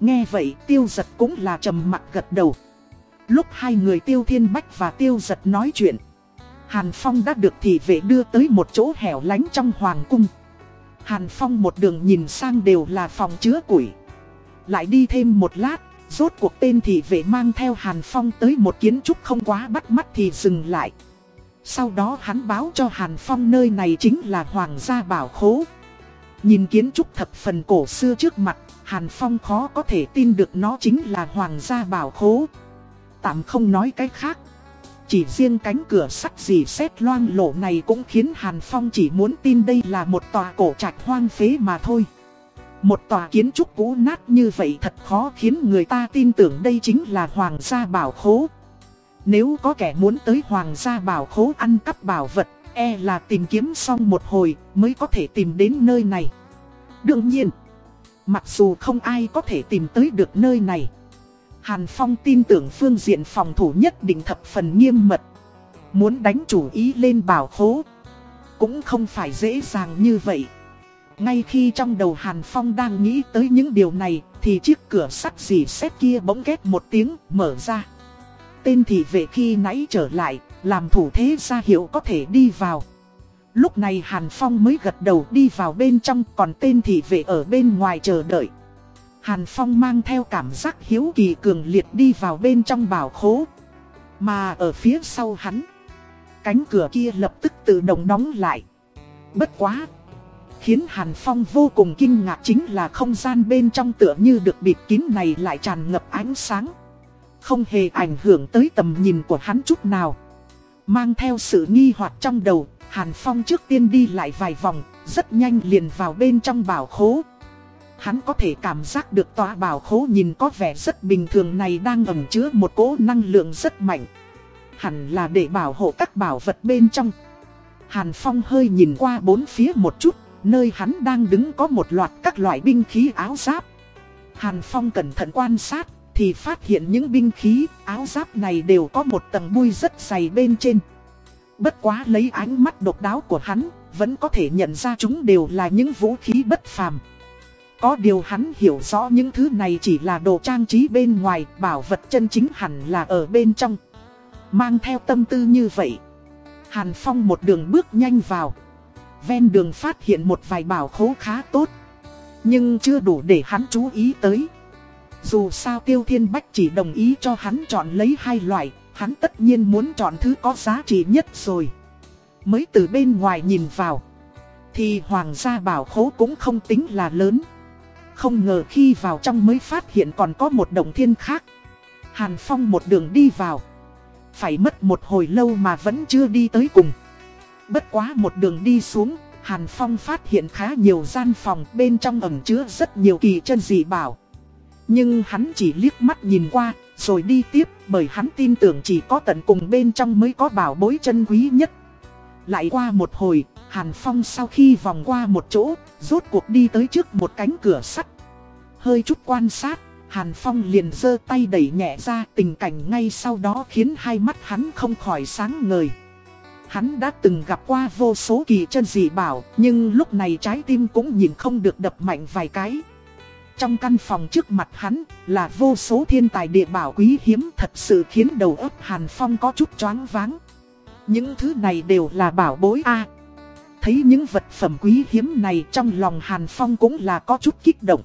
Nghe vậy tiêu giật cũng là trầm mặt gật đầu. Lúc hai người tiêu thiên bách và tiêu giật nói chuyện, Hàn Phong đã được thị vệ đưa tới một chỗ hẻo lánh trong hoàng cung. Hàn Phong một đường nhìn sang đều là phòng chứa củi. Lại đi thêm một lát, rốt cuộc tên thị vệ mang theo Hàn Phong tới một kiến trúc không quá bắt mắt thì dừng lại. Sau đó hắn báo cho Hàn Phong nơi này chính là Hoàng gia Bảo Khố. Nhìn kiến trúc thập phần cổ xưa trước mặt, Hàn Phong khó có thể tin được nó chính là Hoàng gia Bảo Khố. Tạm không nói cái khác. Chỉ riêng cánh cửa sắt gì xét loang lổ này cũng khiến Hàn Phong chỉ muốn tin đây là một tòa cổ trạch hoang phế mà thôi. Một tòa kiến trúc cũ nát như vậy thật khó khiến người ta tin tưởng đây chính là Hoàng gia Bảo Khố. Nếu có kẻ muốn tới Hoàng gia Bảo Khố ăn cắp bảo vật, e là tìm kiếm xong một hồi mới có thể tìm đến nơi này. Đương nhiên, mặc dù không ai có thể tìm tới được nơi này, Hàn Phong tin tưởng phương diện phòng thủ nhất định thập phần nghiêm mật. Muốn đánh chủ ý lên bảo khố, cũng không phải dễ dàng như vậy. Ngay khi trong đầu Hàn Phong đang nghĩ tới những điều này, thì chiếc cửa sắt dì xét kia bỗng két một tiếng, mở ra. Tên thị vệ khi nãy trở lại, làm thủ thế ra hiệu có thể đi vào. Lúc này Hàn Phong mới gật đầu đi vào bên trong, còn tên thị vệ ở bên ngoài chờ đợi. Hàn Phong mang theo cảm giác hiếu kỳ cường liệt đi vào bên trong bảo khố. Mà ở phía sau hắn, cánh cửa kia lập tức tự động đóng lại. Bất quá! Khiến Hàn Phong vô cùng kinh ngạc chính là không gian bên trong tựa như được bịt kín này lại tràn ngập ánh sáng. Không hề ảnh hưởng tới tầm nhìn của hắn chút nào. Mang theo sự nghi hoặc trong đầu, Hàn Phong trước tiên đi lại vài vòng, rất nhanh liền vào bên trong bảo khố. Hắn có thể cảm giác được tòa bảo khố nhìn có vẻ rất bình thường này đang ẩn chứa một cỗ năng lượng rất mạnh. Hẳn là để bảo hộ các bảo vật bên trong. Hàn Phong hơi nhìn qua bốn phía một chút, nơi hắn đang đứng có một loạt các loại binh khí áo giáp. Hàn Phong cẩn thận quan sát, thì phát hiện những binh khí, áo giáp này đều có một tầng bụi rất dày bên trên. Bất quá lấy ánh mắt độc đáo của hắn, vẫn có thể nhận ra chúng đều là những vũ khí bất phàm. Có điều hắn hiểu rõ những thứ này chỉ là đồ trang trí bên ngoài, bảo vật chân chính hẳn là ở bên trong. Mang theo tâm tư như vậy, Hàn Phong một đường bước nhanh vào. Ven đường phát hiện một vài bảo khố khá tốt, nhưng chưa đủ để hắn chú ý tới. Dù sao Tiêu Thiên Bách chỉ đồng ý cho hắn chọn lấy hai loại, hắn tất nhiên muốn chọn thứ có giá trị nhất rồi. Mới từ bên ngoài nhìn vào, thì hoàng gia bảo khố cũng không tính là lớn. Không ngờ khi vào trong mới phát hiện còn có một động thiên khác. Hàn Phong một đường đi vào. Phải mất một hồi lâu mà vẫn chưa đi tới cùng. Bất quá một đường đi xuống, Hàn Phong phát hiện khá nhiều gian phòng bên trong ẩn chứa rất nhiều kỳ chân dị bảo. Nhưng hắn chỉ liếc mắt nhìn qua, rồi đi tiếp bởi hắn tin tưởng chỉ có tận cùng bên trong mới có bảo bối chân quý nhất. Lại qua một hồi, Hàn Phong sau khi vòng qua một chỗ, rốt cuộc đi tới trước một cánh cửa sắt. Hơi chút quan sát, Hàn Phong liền giơ tay đẩy nhẹ ra tình cảnh ngay sau đó khiến hai mắt hắn không khỏi sáng ngời. Hắn đã từng gặp qua vô số kỳ chân dị bảo, nhưng lúc này trái tim cũng nhìn không được đập mạnh vài cái. Trong căn phòng trước mặt hắn là vô số thiên tài địa bảo quý hiếm thật sự khiến đầu óc Hàn Phong có chút choáng váng. Những thứ này đều là bảo bối a. thấy những vật phẩm quý hiếm này trong lòng Hàn Phong cũng là có chút kích động.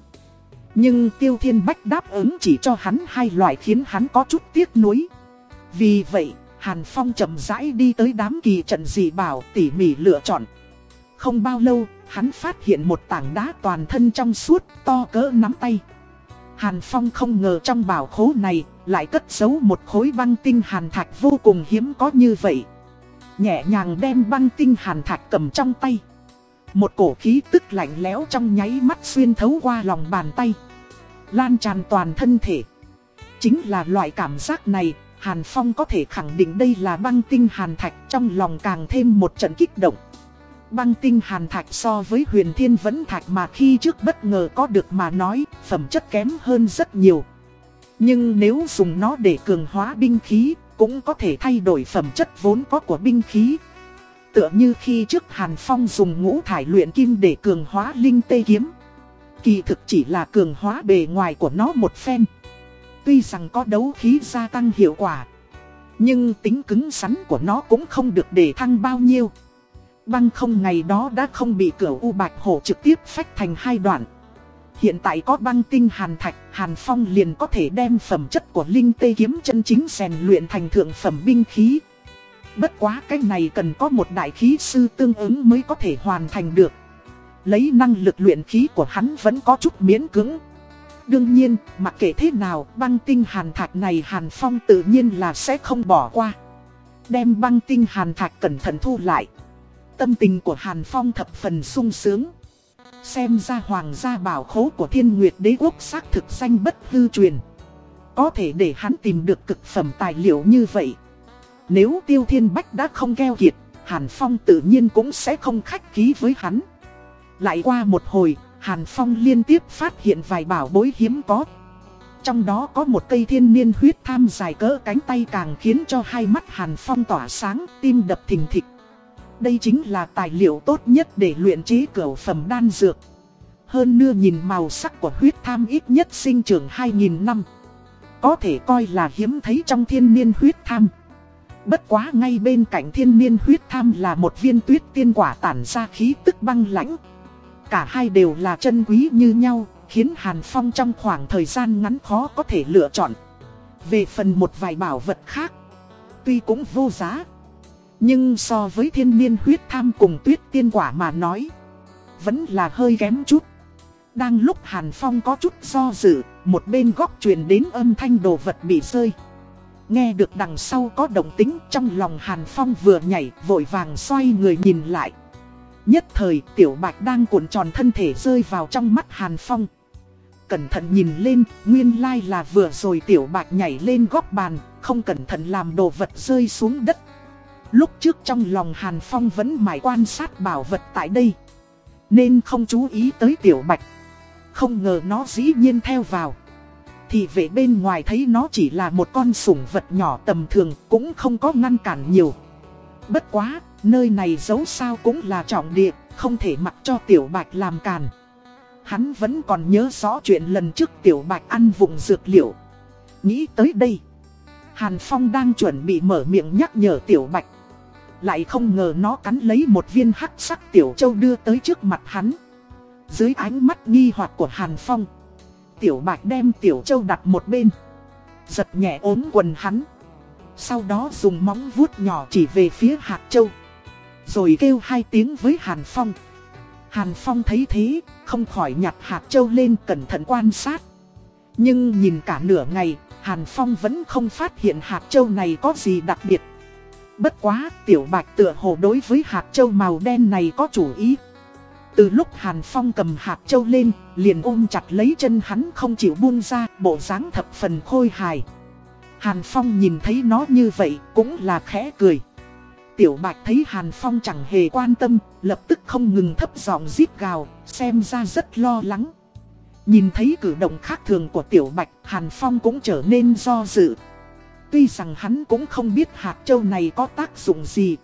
Nhưng Tiêu Thiên Bách đáp ứng chỉ cho hắn hai loại khiến hắn có chút tiếc nuối. Vì vậy, Hàn Phong chậm rãi đi tới đám kỳ trận dị bảo tỉ mỉ lựa chọn. Không bao lâu, hắn phát hiện một tảng đá toàn thân trong suốt, to cỡ nắm tay. Hàn Phong không ngờ trong bảo khố này lại cất giấu một khối băng tinh hàn thạch vô cùng hiếm có như vậy. Nhẹ nhàng đem băng tinh hàn thạch cầm trong tay. Một cổ khí tức lạnh lẽo trong nháy mắt xuyên thấu qua lòng bàn tay. Lan tràn toàn thân thể. Chính là loại cảm giác này, Hàn Phong có thể khẳng định đây là băng tinh hàn thạch trong lòng càng thêm một trận kích động. Băng tinh hàn thạch so với huyền thiên vẫn thạch mà khi trước bất ngờ có được mà nói, phẩm chất kém hơn rất nhiều. Nhưng nếu dùng nó để cường hóa binh khí, cũng có thể thay đổi phẩm chất vốn có của binh khí. tựa như khi trước Hàn Phong dùng ngũ thải luyện kim để cường hóa linh tê kiếm. Kỳ thực chỉ là cường hóa bề ngoài của nó một phen. Tuy rằng có đấu khí gia tăng hiệu quả, nhưng tính cứng rắn của nó cũng không được để thăng bao nhiêu. Băng không ngày đó đã không bị cửa U Bạch Hổ trực tiếp phách thành hai đoạn. Hiện tại có băng tinh hàn thạch, hàn phong liền có thể đem phẩm chất của linh tê kiếm chân chính rèn luyện thành thượng phẩm binh khí. Bất quá cái này cần có một đại khí sư tương ứng mới có thể hoàn thành được. Lấy năng lực luyện khí của hắn vẫn có chút miễn cứng. Đương nhiên, mặc kệ thế nào, băng tinh hàn thạch này hàn phong tự nhiên là sẽ không bỏ qua. Đem băng tinh hàn thạch cẩn thận thu lại. Tâm tình của hàn phong thập phần sung sướng. Xem ra hoàng gia bảo khố của thiên nguyệt đế quốc xác thực danh bất hư truyền. Có thể để hắn tìm được cực phẩm tài liệu như vậy. Nếu tiêu thiên bách đã không keo kiệt, Hàn Phong tự nhiên cũng sẽ không khách khí với hắn. Lại qua một hồi, Hàn Phong liên tiếp phát hiện vài bảo bối hiếm có. Trong đó có một cây thiên niên huyết tham dài cỡ cánh tay càng khiến cho hai mắt Hàn Phong tỏa sáng, tim đập thình thịch. Đây chính là tài liệu tốt nhất để luyện chế cửu phẩm đan dược. Hơn nữa nhìn màu sắc của huyết tham ít nhất sinh trưởng 2.000 năm. Có thể coi là hiếm thấy trong thiên niên huyết tham. Bất quá ngay bên cạnh thiên niên huyết tham là một viên tuyết tiên quả tản ra khí tức băng lãnh. Cả hai đều là chân quý như nhau, khiến Hàn Phong trong khoảng thời gian ngắn khó có thể lựa chọn. Về phần một vài bảo vật khác, tuy cũng vô giá, nhưng so với thiên niên huyết tham cùng tuyết tiên quả mà nói, vẫn là hơi kém chút. Đang lúc Hàn Phong có chút do dự, một bên góc truyền đến âm thanh đồ vật bị rơi. Nghe được đằng sau có động tính trong lòng Hàn Phong vừa nhảy vội vàng xoay người nhìn lại. Nhất thời tiểu bạch đang cuộn tròn thân thể rơi vào trong mắt Hàn Phong. Cẩn thận nhìn lên, nguyên lai là vừa rồi tiểu bạch nhảy lên góc bàn, không cẩn thận làm đồ vật rơi xuống đất. Lúc trước trong lòng Hàn Phong vẫn mãi quan sát bảo vật tại đây. Nên không chú ý tới tiểu bạch. Không ngờ nó dĩ nhiên theo vào. Thì vệ bên ngoài thấy nó chỉ là một con sủng vật nhỏ tầm thường cũng không có ngăn cản nhiều. Bất quá, nơi này dấu sao cũng là trọng địa, không thể mặc cho tiểu bạch làm càn. Hắn vẫn còn nhớ rõ chuyện lần trước tiểu bạch ăn vụng dược liệu. Nghĩ tới đây, Hàn Phong đang chuẩn bị mở miệng nhắc nhở tiểu bạch. Lại không ngờ nó cắn lấy một viên hắc sắc tiểu châu đưa tới trước mặt hắn. Dưới ánh mắt nghi hoặc của Hàn Phong Tiểu bạch đem tiểu châu đặt một bên Giật nhẹ ốm quần hắn Sau đó dùng móng vuốt nhỏ chỉ về phía hạt châu rồi kêu hai tiếng với Hàn Phong Hàn Phong thấy thế Không khỏi nhặt hạt châu lên cẩn thận quan sát Nhưng nhìn cả nửa ngày Hàn Phong vẫn không phát hiện hạt châu này có gì đặc biệt Bất quá tiểu bạch tựa hồ đối với hạt châu màu đen này có chủ ý từ lúc Hàn Phong cầm hạt châu lên, liền ôm chặt lấy chân hắn không chịu buông ra, bộ dáng thập phần khôi hài. Hàn Phong nhìn thấy nó như vậy, cũng là khẽ cười. Tiểu Bạch thấy Hàn Phong chẳng hề quan tâm, lập tức không ngừng thấp giọng rít gào, xem ra rất lo lắng. Nhìn thấy cử động khác thường của Tiểu Bạch, Hàn Phong cũng trở nên do dự. Tuy rằng hắn cũng không biết hạt châu này có tác dụng gì,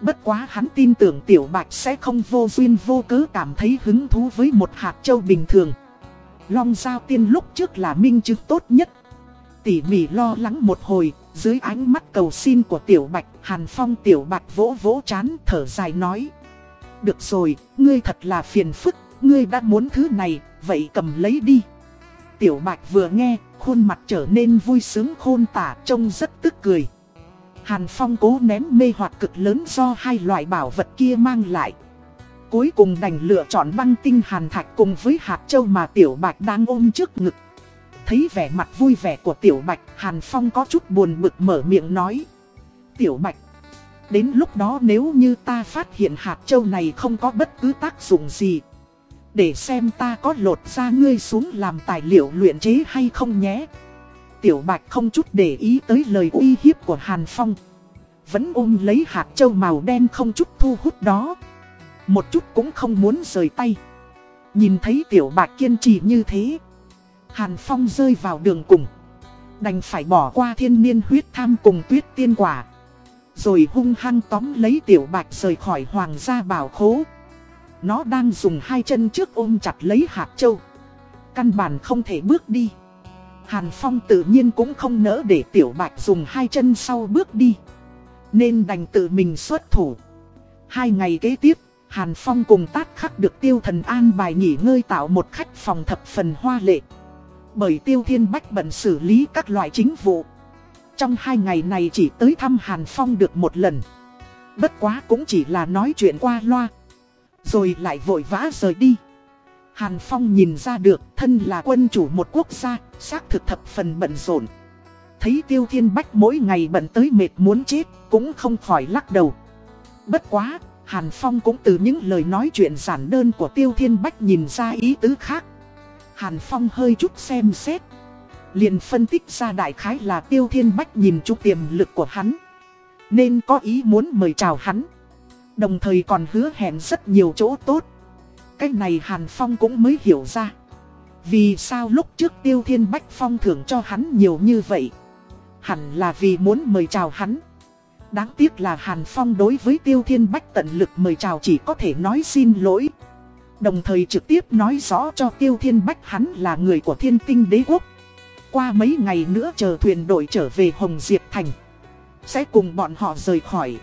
Bất quá hắn tin tưởng Tiểu Bạch sẽ không vô duyên vô cớ cảm thấy hứng thú với một hạt châu bình thường. Long Giao Tiên lúc trước là minh chứng tốt nhất. Tỉ mỉ lo lắng một hồi, dưới ánh mắt cầu xin của Tiểu Bạch, Hàn Phong Tiểu Bạch vỗ vỗ chán thở dài nói. Được rồi, ngươi thật là phiền phức, ngươi đã muốn thứ này, vậy cầm lấy đi. Tiểu Bạch vừa nghe, khuôn mặt trở nên vui sướng khôn tả, trông rất tức cười. Hàn Phong cố nén mê hoặc cực lớn do hai loại bảo vật kia mang lại. Cuối cùng đành lựa chọn băng tinh hàn thạch cùng với hạt châu mà Tiểu Bạch đang ôm trước ngực. Thấy vẻ mặt vui vẻ của Tiểu Bạch, Hàn Phong có chút buồn bực mở miệng nói. Tiểu Bạch, đến lúc đó nếu như ta phát hiện hạt châu này không có bất cứ tác dụng gì. Để xem ta có lột ra ngươi xuống làm tài liệu luyện chế hay không nhé. Tiểu Bạch không chút để ý tới lời uy hiếp của Hàn Phong. Vẫn ôm lấy hạt châu màu đen không chút thu hút đó. Một chút cũng không muốn rời tay. Nhìn thấy Tiểu Bạch kiên trì như thế. Hàn Phong rơi vào đường cùng. Đành phải bỏ qua thiên niên huyết tham cùng tuyết tiên quả. Rồi hung hăng tóm lấy tiểu bạch rời khỏi hoàng gia bảo khố. Nó đang dùng hai chân trước ôm chặt lấy hạt châu. Căn bản không thể bước đi. Hàn Phong tự nhiên cũng không nỡ để tiểu bạch dùng hai chân sau bước đi. Nên đành tự mình xuất thủ. Hai ngày kế tiếp, Hàn Phong cùng tát khắc được tiêu thần an bài nghỉ ngơi tạo một khách phòng thập phần hoa lệ. Bởi tiêu thiên bách bận xử lý các loại chính vụ. Trong hai ngày này chỉ tới thăm Hàn Phong được một lần Bất quá cũng chỉ là nói chuyện qua loa Rồi lại vội vã rời đi Hàn Phong nhìn ra được thân là quân chủ một quốc gia, xác thực thập phần bận rộn. Thấy Tiêu Thiên Bách mỗi ngày bận tới mệt muốn chết, cũng không khỏi lắc đầu. Bất quá, Hàn Phong cũng từ những lời nói chuyện giản đơn của Tiêu Thiên Bách nhìn ra ý tứ khác. Hàn Phong hơi chút xem xét. Liền phân tích ra đại khái là Tiêu Thiên Bách nhìn chút tiềm lực của hắn. Nên có ý muốn mời chào hắn. Đồng thời còn hứa hẹn rất nhiều chỗ tốt. Cái này Hàn Phong cũng mới hiểu ra. Vì sao lúc trước Tiêu Thiên Bách Phong thưởng cho hắn nhiều như vậy? Hẳn là vì muốn mời chào hắn. Đáng tiếc là Hàn Phong đối với Tiêu Thiên Bách tận lực mời chào chỉ có thể nói xin lỗi. Đồng thời trực tiếp nói rõ cho Tiêu Thiên Bách hắn là người của thiên tinh đế quốc. Qua mấy ngày nữa chờ thuyền đội trở về Hồng Diệp Thành. Sẽ cùng bọn họ rời khỏi.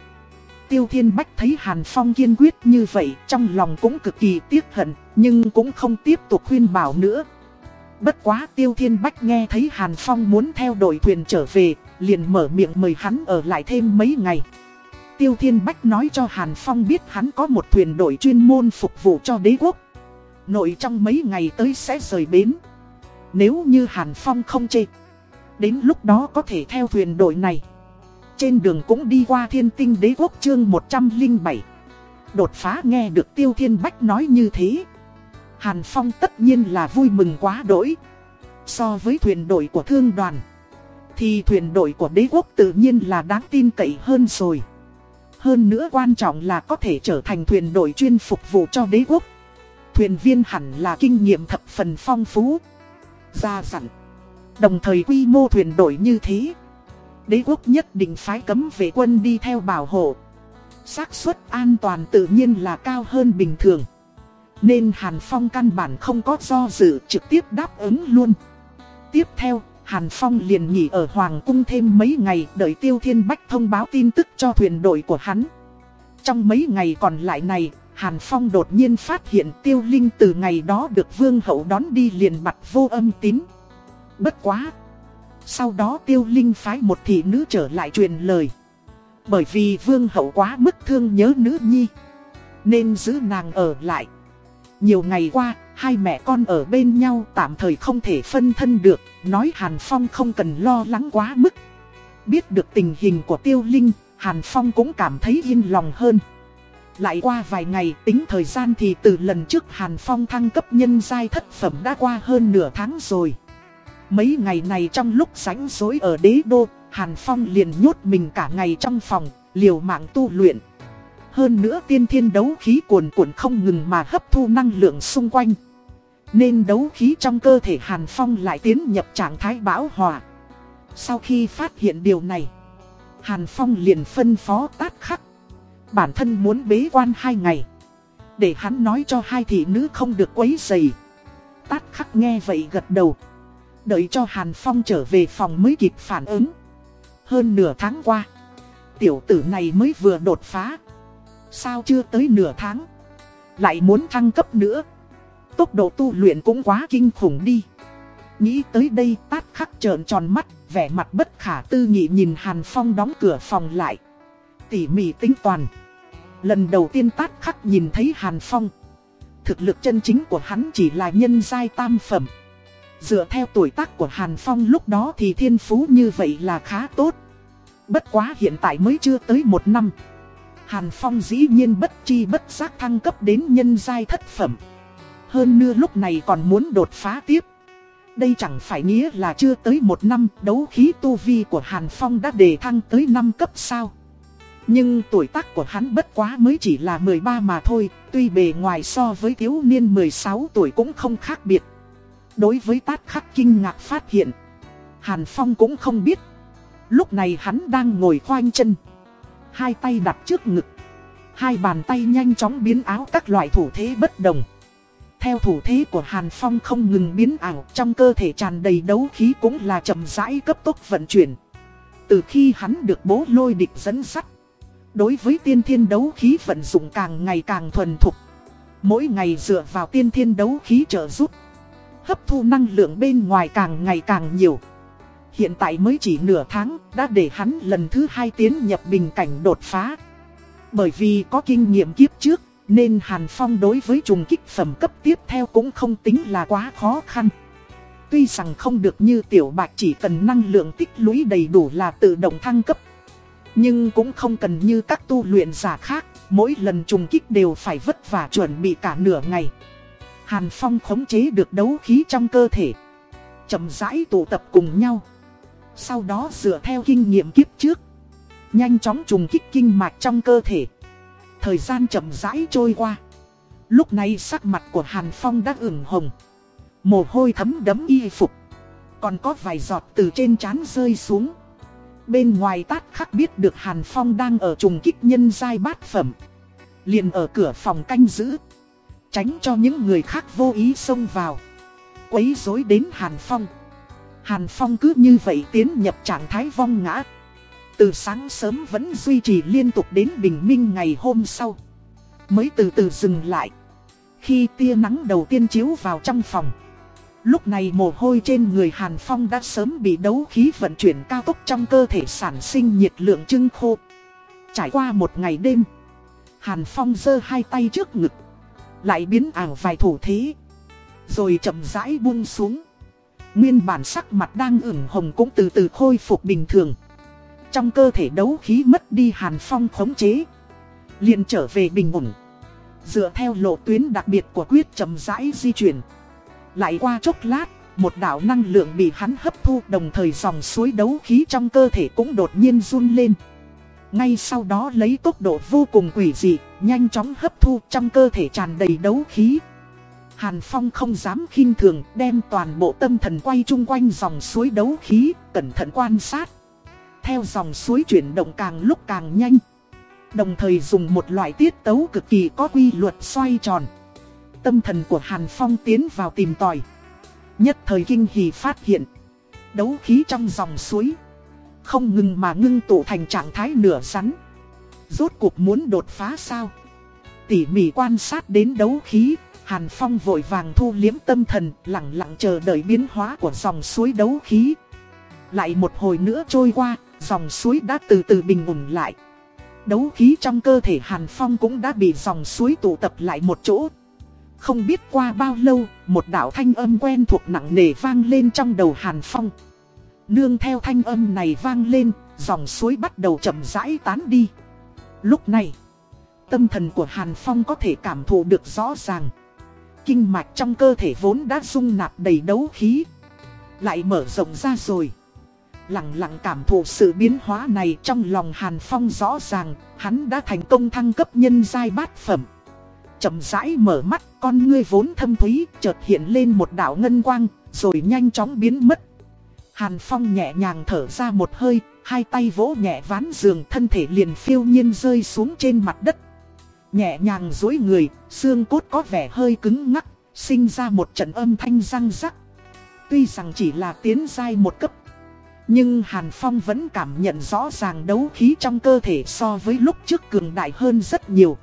Tiêu Thiên Bách thấy Hàn Phong kiên quyết như vậy trong lòng cũng cực kỳ tiếc hận, nhưng cũng không tiếp tục khuyên bảo nữa. Bất quá Tiêu Thiên Bách nghe thấy Hàn Phong muốn theo đội thuyền trở về, liền mở miệng mời hắn ở lại thêm mấy ngày. Tiêu Thiên Bách nói cho Hàn Phong biết hắn có một thuyền đội chuyên môn phục vụ cho đế quốc. Nội trong mấy ngày tới sẽ rời bến. Nếu như Hàn Phong không chê, đến lúc đó có thể theo thuyền đội này. Trên đường cũng đi qua thiên tinh đế quốc chương 107 Đột phá nghe được Tiêu Thiên Bách nói như thế. Hàn Phong tất nhiên là vui mừng quá đỗi. So với thuyền đội của thương đoàn Thì thuyền đội của đế quốc tự nhiên là đáng tin cậy hơn rồi. Hơn nữa quan trọng là có thể trở thành thuyền đội chuyên phục vụ cho đế quốc. Thuyền viên hẳn là kinh nghiệm thập phần phong phú. Ra dặn Đồng thời quy mô thuyền đội như thế đế quốc nhất định phái cấm vệ quân đi theo bảo hộ. xác suất an toàn tự nhiên là cao hơn bình thường. Nên Hàn Phong căn bản không có do dự trực tiếp đáp ứng luôn. Tiếp theo, Hàn Phong liền nghỉ ở Hoàng Cung thêm mấy ngày đợi Tiêu Thiên Bách thông báo tin tức cho thuyền đội của hắn. Trong mấy ngày còn lại này, Hàn Phong đột nhiên phát hiện Tiêu Linh từ ngày đó được Vương Hậu đón đi liền mặt vô âm tín. Bất quá! Sau đó tiêu linh phái một thị nữ trở lại truyền lời. Bởi vì vương hậu quá mức thương nhớ nữ nhi. Nên giữ nàng ở lại. Nhiều ngày qua, hai mẹ con ở bên nhau tạm thời không thể phân thân được. Nói Hàn Phong không cần lo lắng quá mức. Biết được tình hình của tiêu linh, Hàn Phong cũng cảm thấy yên lòng hơn. Lại qua vài ngày tính thời gian thì từ lần trước Hàn Phong thăng cấp nhân giai thất phẩm đã qua hơn nửa tháng rồi. Mấy ngày này trong lúc sánh dối ở đế đô, Hàn Phong liền nhốt mình cả ngày trong phòng, liều mạng tu luyện. Hơn nữa tiên thiên đấu khí cuồn cuộn không ngừng mà hấp thu năng lượng xung quanh. Nên đấu khí trong cơ thể Hàn Phong lại tiến nhập trạng thái bão hòa. Sau khi phát hiện điều này, Hàn Phong liền phân phó tát khắc. Bản thân muốn bế quan hai ngày. Để hắn nói cho hai thị nữ không được quấy dày. Tát khắc nghe vậy gật đầu. Đợi cho Hàn Phong trở về phòng mới kịp phản ứng. Hơn nửa tháng qua, tiểu tử này mới vừa đột phá. Sao chưa tới nửa tháng, lại muốn thăng cấp nữa. Tốc độ tu luyện cũng quá kinh khủng đi. Nghĩ tới đây tát khắc trợn tròn mắt, vẻ mặt bất khả tư nghị nhìn Hàn Phong đóng cửa phòng lại. Tỉ mỉ tính toàn. Lần đầu tiên tát khắc nhìn thấy Hàn Phong. Thực lực chân chính của hắn chỉ là nhân giai tam phẩm. Dựa theo tuổi tác của Hàn Phong lúc đó thì thiên phú như vậy là khá tốt. Bất quá hiện tại mới chưa tới một năm. Hàn Phong dĩ nhiên bất chi bất giác thăng cấp đến nhân giai thất phẩm. Hơn nữa lúc này còn muốn đột phá tiếp. Đây chẳng phải nghĩa là chưa tới một năm, đấu khí tu vi của Hàn Phong đã đề thăng tới năm cấp sao. Nhưng tuổi tác của hắn bất quá mới chỉ là 13 mà thôi, tuy bề ngoài so với thiếu niên 16 tuổi cũng không khác biệt. Đối với tát khắc kinh ngạc phát hiện Hàn Phong cũng không biết Lúc này hắn đang ngồi khoanh chân Hai tay đặt trước ngực. Hai bàn tay nhanh chóng biến áo các loại thủ thế bất đồng. Theo thủ thế của Hàn Phong không ngừng biến ảo trong cơ thể tràn đầy đấu khí cũng là chậm rãi cấp tốc vận chuyển. Từ khi hắn được bố lôi địch dẫn sắt, đối với tiên thiên đấu khí vận dụng càng ngày càng thuần thục. Mỗi ngày dựa vào tiên thiên đấu khí trợ giúp, hấp thu năng lượng bên ngoài càng ngày càng nhiều. Hiện tại mới chỉ nửa tháng đã để hắn lần thứ hai tiến nhập bình cảnh đột phá. Bởi vì có kinh nghiệm kiếp trước, nên Hàn Phong đối với trùng kích phẩm cấp tiếp theo cũng không tính là quá khó khăn. Tuy rằng không được như tiểu bạch chỉ cần năng lượng tích lũy đầy đủ là tự động thăng cấp. Nhưng cũng không cần như các tu luyện giả khác, mỗi lần trùng kích đều phải vất vả chuẩn bị cả nửa ngày. Hàn Phong khống chế được đấu khí trong cơ thể. chậm rãi tụ tập cùng nhau. Sau đó dựa theo kinh nghiệm kiếp trước. Nhanh chóng trùng kích kinh mạch trong cơ thể. Thời gian chậm rãi trôi qua. Lúc này sắc mặt của Hàn Phong đã ửng hồng. Mồ hôi thấm đấm y phục. Còn có vài giọt từ trên trán rơi xuống. Bên ngoài tát khắc biết được Hàn Phong đang ở trùng kích nhân giai bát phẩm. Liền ở cửa phòng canh giữ. Tránh cho những người khác vô ý xông vào. Quấy rối đến Hàn Phong. Hàn Phong cứ như vậy tiến nhập trạng thái vong ngã. Từ sáng sớm vẫn duy trì liên tục đến bình minh ngày hôm sau. Mới từ từ dừng lại. Khi tia nắng đầu tiên chiếu vào trong phòng. Lúc này mồ hôi trên người Hàn Phong đã sớm bị đấu khí vận chuyển cao tốc trong cơ thể sản sinh nhiệt lượng trưng khô. Trải qua một ngày đêm, Hàn Phong giơ hai tay trước ngực, lại biến ảo vài thủ thế, rồi chậm rãi buông xuống. Nguyên bản sắc mặt đang ửng hồng cũng từ từ khôi phục bình thường. Trong cơ thể đấu khí mất đi Hàn Phong khống chế, liền trở về bình ổn. Dựa theo lộ tuyến đặc biệt của quyết chậm rãi di chuyển. Lại qua chốc lát, một đạo năng lượng bị hắn hấp thu đồng thời dòng suối đấu khí trong cơ thể cũng đột nhiên run lên. Ngay sau đó lấy tốc độ vô cùng quỷ dị, nhanh chóng hấp thu trong cơ thể tràn đầy đấu khí. Hàn Phong không dám khinh thường đem toàn bộ tâm thần quay chung quanh dòng suối đấu khí, cẩn thận quan sát. Theo dòng suối chuyển động càng lúc càng nhanh. Đồng thời dùng một loại tiết tấu cực kỳ có quy luật xoay tròn tâm thần của Hàn Phong tiến vào tìm tòi. Nhất thời kinh hỉ phát hiện, đấu khí trong dòng suối, không ngừng mà ngưng tụ thành trạng thái nửa rắn. Rốt cuộc muốn đột phá sao? Tỉ mỉ quan sát đến đấu khí, Hàn Phong vội vàng thu liếm tâm thần, lặng lặng chờ đợi biến hóa của dòng suối đấu khí. Lại một hồi nữa trôi qua, dòng suối đã từ từ bình ổn lại. Đấu khí trong cơ thể Hàn Phong cũng đã bị dòng suối tụ tập lại một chỗ, không biết qua bao lâu, một đạo thanh âm quen thuộc nặng nề vang lên trong đầu Hàn Phong. Nương theo thanh âm này vang lên, dòng suối bắt đầu chậm rãi tán đi. Lúc này, tâm thần của Hàn Phong có thể cảm thụ được rõ ràng. Kinh mạch trong cơ thể vốn đã dung nạp đầy đấu khí. Lại mở rộng ra rồi. Lặng lặng cảm thụ sự biến hóa này trong lòng Hàn Phong rõ ràng, hắn đã thành công thăng cấp nhân giai bát phẩm chậm rãi mở mắt, con ngươi vốn thâm thúy, chợt hiện lên một đạo ngân quang, rồi nhanh chóng biến mất. Hàn Phong nhẹ nhàng thở ra một hơi, hai tay vỗ nhẹ ván giường thân thể liền phiêu nhiên rơi xuống trên mặt đất. Nhẹ nhàng dối người, xương cốt có vẻ hơi cứng ngắc, sinh ra một trận âm thanh răng rắc. Tuy rằng chỉ là tiến dai một cấp, nhưng Hàn Phong vẫn cảm nhận rõ ràng đấu khí trong cơ thể so với lúc trước cường đại hơn rất nhiều.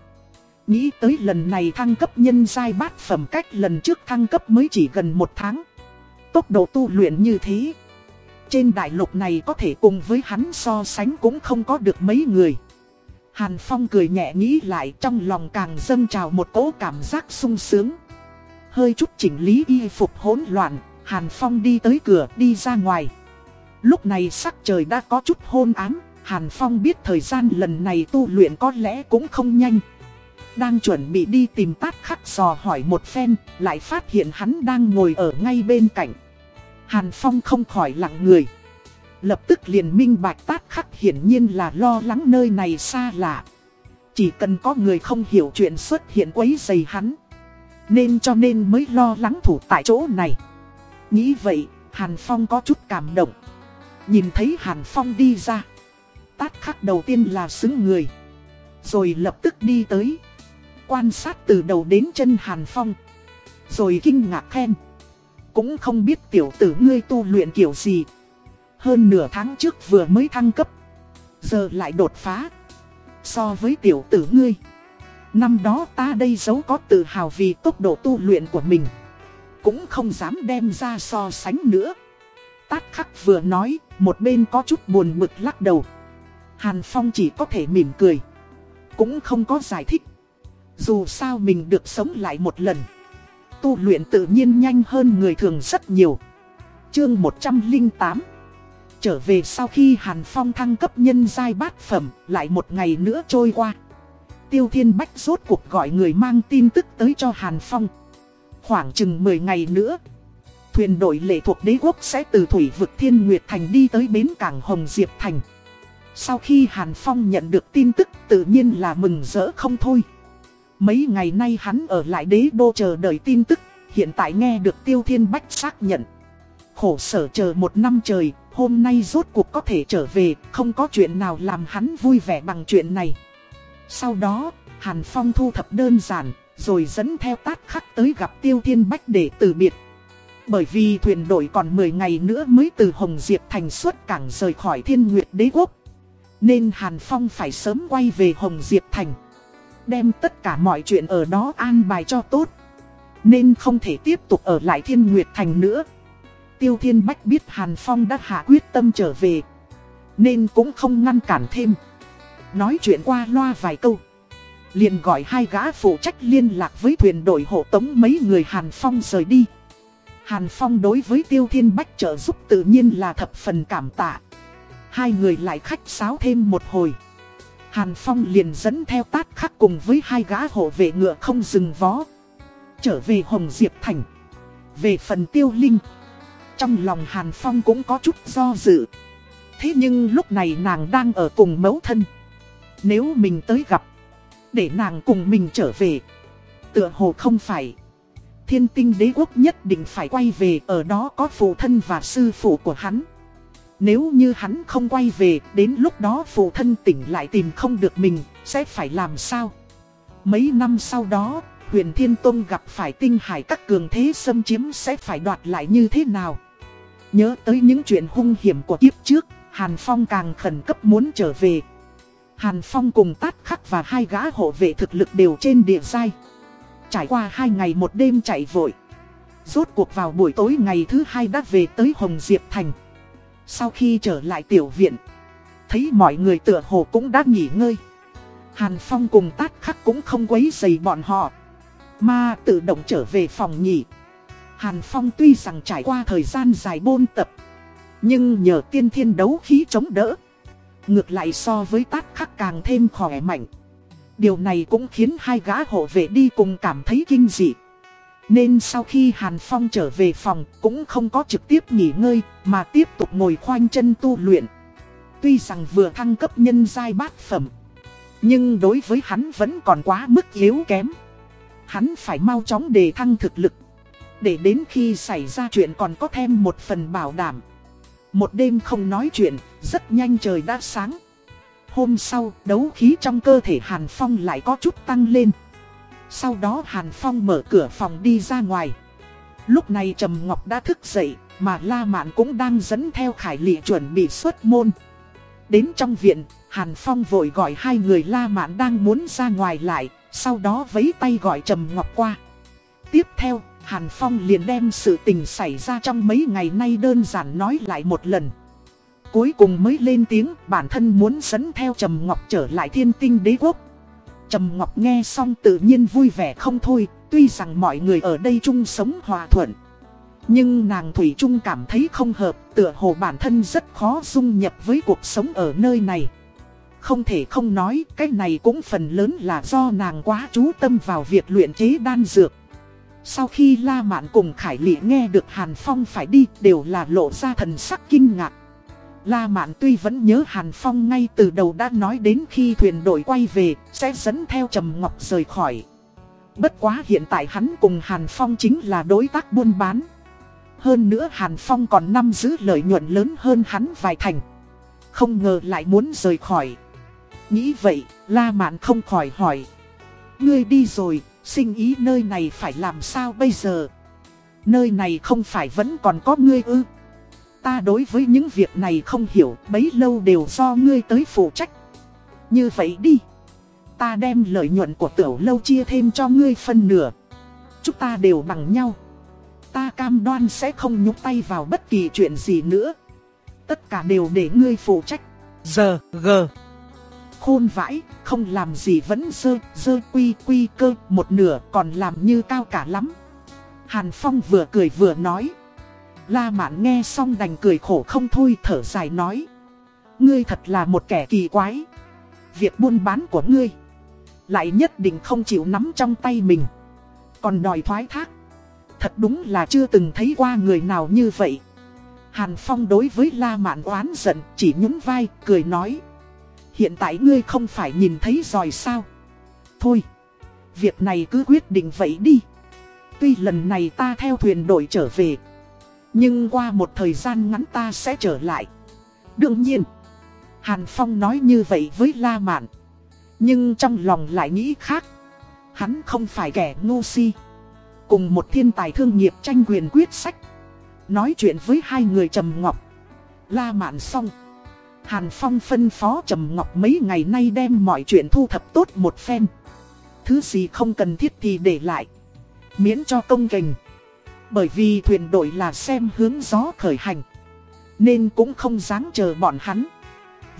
Nghĩ tới lần này thăng cấp nhân giai bát phẩm cách lần trước thăng cấp mới chỉ gần một tháng. Tốc độ tu luyện như thế. Trên đại lục này có thể cùng với hắn so sánh cũng không có được mấy người. Hàn Phong cười nhẹ nghĩ lại trong lòng càng dâng trào một cỗ cảm giác sung sướng. Hơi chút chỉnh lý y phục hỗn loạn, Hàn Phong đi tới cửa đi ra ngoài. Lúc này sắc trời đã có chút hôn ám, Hàn Phong biết thời gian lần này tu luyện có lẽ cũng không nhanh. Đang chuẩn bị đi tìm tát khắc sò hỏi một phen, lại phát hiện hắn đang ngồi ở ngay bên cạnh. Hàn Phong không khỏi lặng người. Lập tức liền minh bạch tát khắc hiển nhiên là lo lắng nơi này xa lạ. Chỉ cần có người không hiểu chuyện xuất hiện quấy dày hắn. Nên cho nên mới lo lắng thủ tại chỗ này. Nghĩ vậy, Hàn Phong có chút cảm động. Nhìn thấy Hàn Phong đi ra. Tát khắc đầu tiên là xứng người. Rồi lập tức đi tới. Quan sát từ đầu đến chân Hàn Phong. Rồi kinh ngạc khen. Cũng không biết tiểu tử ngươi tu luyện kiểu gì. Hơn nửa tháng trước vừa mới thăng cấp. Giờ lại đột phá. So với tiểu tử ngươi. Năm đó ta đây giấu có tự hào vì tốc độ tu luyện của mình. Cũng không dám đem ra so sánh nữa. Tát khắc vừa nói, một bên có chút buồn bực lắc đầu. Hàn Phong chỉ có thể mỉm cười. Cũng không có giải thích. Dù sao mình được sống lại một lần. Tu luyện tự nhiên nhanh hơn người thường rất nhiều. Chương 108 Trở về sau khi Hàn Phong thăng cấp nhân giai bát phẩm, lại một ngày nữa trôi qua. Tiêu Thiên Bách rốt cuộc gọi người mang tin tức tới cho Hàn Phong. Khoảng chừng 10 ngày nữa, thuyền đội lệ thuộc đế quốc sẽ từ thủy vực Thiên Nguyệt Thành đi tới bến cảng Hồng Diệp Thành. Sau khi Hàn Phong nhận được tin tức tự nhiên là mừng rỡ không thôi. Mấy ngày nay hắn ở lại đế đô chờ đợi tin tức, hiện tại nghe được Tiêu Thiên Bách xác nhận. Khổ sở chờ một năm trời, hôm nay rốt cuộc có thể trở về, không có chuyện nào làm hắn vui vẻ bằng chuyện này. Sau đó, Hàn Phong thu thập đơn giản, rồi dẫn theo tát khắc tới gặp Tiêu Thiên Bách để từ biệt. Bởi vì thuyền đội còn 10 ngày nữa mới từ Hồng Diệp thành xuất cảng rời khỏi Thiên Nguyệt Đế Quốc. Nên Hàn Phong phải sớm quay về Hồng Diệp thành. Đem tất cả mọi chuyện ở đó an bài cho tốt. Nên không thể tiếp tục ở lại Thiên Nguyệt thành nữa. Tiêu Thiên Bách biết Hàn Phong đã hạ quyết tâm trở về. Nên cũng không ngăn cản thêm. Nói chuyện qua loa vài câu. Liền gọi hai gã phụ trách liên lạc với thuyền đội hộ tống mấy người Hàn Phong rời đi. Hàn Phong đối với Tiêu Thiên Bách trợ giúp tự nhiên là thập phần cảm tạ. Hai người lại khách sáo thêm một hồi. Hàn Phong liền dẫn theo tát khắc cùng với hai gã hộ vệ ngựa không dừng vó. Trở về Hồng Diệp Thành. Về phần tiêu linh. Trong lòng Hàn Phong cũng có chút do dự. Thế nhưng lúc này nàng đang ở cùng mẫu thân. Nếu mình tới gặp, để nàng cùng mình trở về. Tựa hồ không phải. Thiên tinh đế quốc nhất định phải quay về ở đó có phụ thân và sư phụ của hắn. Nếu như hắn không quay về, đến lúc đó phụ thân tỉnh lại tìm không được mình, sẽ phải làm sao? Mấy năm sau đó, huyền Thiên Tông gặp phải tinh hải các cường thế xâm chiếm sẽ phải đoạt lại như thế nào? Nhớ tới những chuyện hung hiểm của kiếp trước, Hàn Phong càng khẩn cấp muốn trở về. Hàn Phong cùng tát khắc và hai gã hộ vệ thực lực đều trên địa giai. Trải qua hai ngày một đêm chạy vội. Rốt cuộc vào buổi tối ngày thứ hai đã về tới Hồng Diệp Thành. Sau khi trở lại tiểu viện, thấy mọi người tựa hồ cũng đã nghỉ ngơi. Hàn Phong cùng tát khắc cũng không quấy dày bọn họ. Mà tự động trở về phòng nghỉ. Hàn Phong tuy rằng trải qua thời gian dài bôn tập. Nhưng nhờ tiên thiên đấu khí chống đỡ. Ngược lại so với tát khắc càng thêm khỏe mạnh. Điều này cũng khiến hai gã hộ vệ đi cùng cảm thấy kinh dị. Nên sau khi Hàn Phong trở về phòng cũng không có trực tiếp nghỉ ngơi mà tiếp tục ngồi khoanh chân tu luyện. Tuy rằng vừa thăng cấp nhân giai bát phẩm. Nhưng đối với hắn vẫn còn quá mức yếu kém. Hắn phải mau chóng đề thăng thực lực. Để đến khi xảy ra chuyện còn có thêm một phần bảo đảm. Một đêm không nói chuyện, rất nhanh trời đã sáng. Hôm sau, đấu khí trong cơ thể Hàn Phong lại có chút tăng lên. Sau đó Hàn Phong mở cửa phòng đi ra ngoài. Lúc này Trầm Ngọc đã thức dậy, mà La Mạn cũng đang dẫn theo Khải Lị chuẩn bị xuất môn. Đến trong viện, Hàn Phong vội gọi hai người La Mạn đang muốn ra ngoài lại, sau đó vấy tay gọi Trầm Ngọc qua. Tiếp theo, Hàn Phong liền đem sự tình xảy ra trong mấy ngày nay đơn giản nói lại một lần. Cuối cùng mới lên tiếng bản thân muốn dẫn theo Trầm Ngọc trở lại thiên tinh đế quốc. Trầm Ngọc nghe xong tự nhiên vui vẻ không thôi, tuy rằng mọi người ở đây chung sống hòa thuận. Nhưng nàng Thủy Trung cảm thấy không hợp, tựa hồ bản thân rất khó dung nhập với cuộc sống ở nơi này. Không thể không nói, cái này cũng phần lớn là do nàng quá chú tâm vào việc luyện chế đan dược. Sau khi La Mạn cùng Khải Lị nghe được Hàn Phong phải đi, đều là lộ ra thần sắc kinh ngạc. La Mạn tuy vẫn nhớ Hàn Phong ngay từ đầu đã nói đến khi thuyền đội quay về, sẽ dẫn theo Trầm Ngọc rời khỏi. Bất quá hiện tại hắn cùng Hàn Phong chính là đối tác buôn bán. Hơn nữa Hàn Phong còn năm giữ lợi nhuận lớn hơn hắn vài thành. Không ngờ lại muốn rời khỏi. Nghĩ vậy, La Mạn không khỏi hỏi. Ngươi đi rồi, sinh ý nơi này phải làm sao bây giờ? Nơi này không phải vẫn còn có ngươi ư? Ta đối với những việc này không hiểu, bấy lâu đều do ngươi tới phụ trách. Như vậy đi. Ta đem lợi nhuận của tiểu lâu chia thêm cho ngươi phân nửa. Chúng ta đều bằng nhau. Ta cam đoan sẽ không nhúc tay vào bất kỳ chuyện gì nữa. Tất cả đều để ngươi phụ trách. Giờ, g. Khôn vãi, không làm gì vẫn dơ, dơ quy quy cơ một nửa còn làm như cao cả lắm. Hàn Phong vừa cười vừa nói. La Mạn nghe xong đành cười khổ không thôi thở dài nói. Ngươi thật là một kẻ kỳ quái. Việc buôn bán của ngươi lại nhất định không chịu nắm trong tay mình. Còn đòi thoái thác. Thật đúng là chưa từng thấy qua người nào như vậy. Hàn Phong đối với La Mạn oán giận chỉ nhún vai cười nói. Hiện tại ngươi không phải nhìn thấy rồi sao? Thôi, việc này cứ quyết định vậy đi. Tuy lần này ta theo thuyền đội trở về. Nhưng qua một thời gian ngắn ta sẽ trở lại. Đương nhiên, Hàn Phong nói như vậy với La Mạn. Nhưng trong lòng lại nghĩ khác. Hắn không phải kẻ ngu si. Cùng một thiên tài thương nghiệp tranh quyền quyết sách. Nói chuyện với hai người Trầm Ngọc. La Mạn xong. Hàn Phong phân phó Trầm Ngọc mấy ngày nay đem mọi chuyện thu thập tốt một phen. Thứ gì không cần thiết thì để lại. Miễn cho công kình. Bởi vì thuyền đội là xem hướng gió khởi hành. Nên cũng không dám chờ bọn hắn.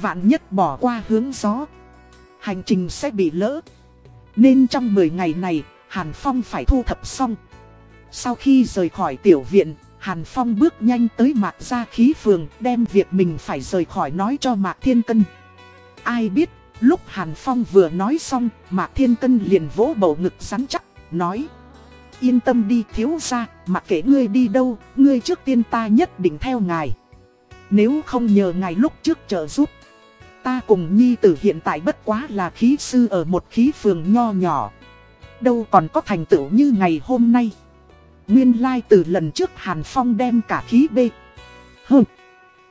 Vạn nhất bỏ qua hướng gió. Hành trình sẽ bị lỡ. Nên trong 10 ngày này, Hàn Phong phải thu thập xong. Sau khi rời khỏi tiểu viện, Hàn Phong bước nhanh tới Mạc Gia Khí Phường đem việc mình phải rời khỏi nói cho Mạc Thiên Cân. Ai biết, lúc Hàn Phong vừa nói xong, Mạc Thiên Cân liền vỗ bầu ngực rắn chắc, nói Yên tâm đi thiếu ra, mặc kệ ngươi đi đâu, ngươi trước tiên ta nhất định theo ngài. Nếu không nhờ ngài lúc trước trợ giúp, ta cùng nhi tử hiện tại bất quá là khí sư ở một khí phường nho nhỏ. Đâu còn có thành tựu như ngày hôm nay. Nguyên lai từ lần trước Hàn Phong đem cả khí B. H.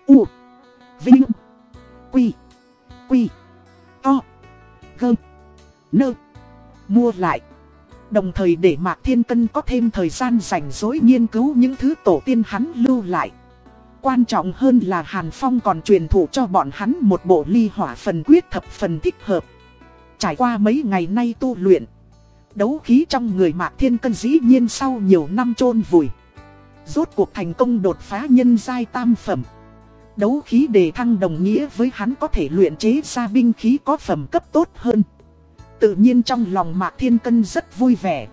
U. Vinh. Quy. Quy. To. Gơ. Nơ. Mua lại. Đồng thời để Mạc Thiên Cân có thêm thời gian rảnh rỗi nghiên cứu những thứ tổ tiên hắn lưu lại. Quan trọng hơn là Hàn Phong còn truyền thụ cho bọn hắn một bộ ly hỏa phần quyết thập phần thích hợp. Trải qua mấy ngày nay tu luyện, đấu khí trong người Mạc Thiên Cân dĩ nhiên sau nhiều năm chôn vùi. Rốt cuộc thành công đột phá nhân giai tam phẩm. Đấu khí đề thăng đồng nghĩa với hắn có thể luyện chế ra binh khí có phẩm cấp tốt hơn. Tự nhiên trong lòng Mạc Thiên Cân rất vui vẻ.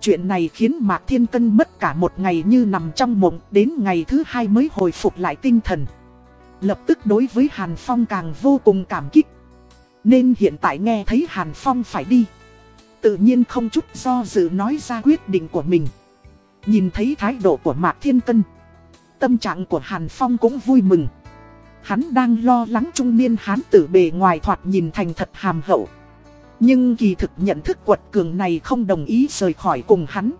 Chuyện này khiến Mạc Thiên Cân mất cả một ngày như nằm trong mộng, đến ngày thứ hai mới hồi phục lại tinh thần. Lập tức đối với Hàn Phong càng vô cùng cảm kích. Nên hiện tại nghe thấy Hàn Phong phải đi. Tự nhiên không chút do dự nói ra quyết định của mình. Nhìn thấy thái độ của Mạc Thiên Cân. Tâm trạng của Hàn Phong cũng vui mừng. Hắn đang lo lắng trung niên hán tử bề ngoài thoạt nhìn thành thật hàm hậu. Nhưng kỳ thực nhận thức quật cường này không đồng ý rời khỏi cùng hắn.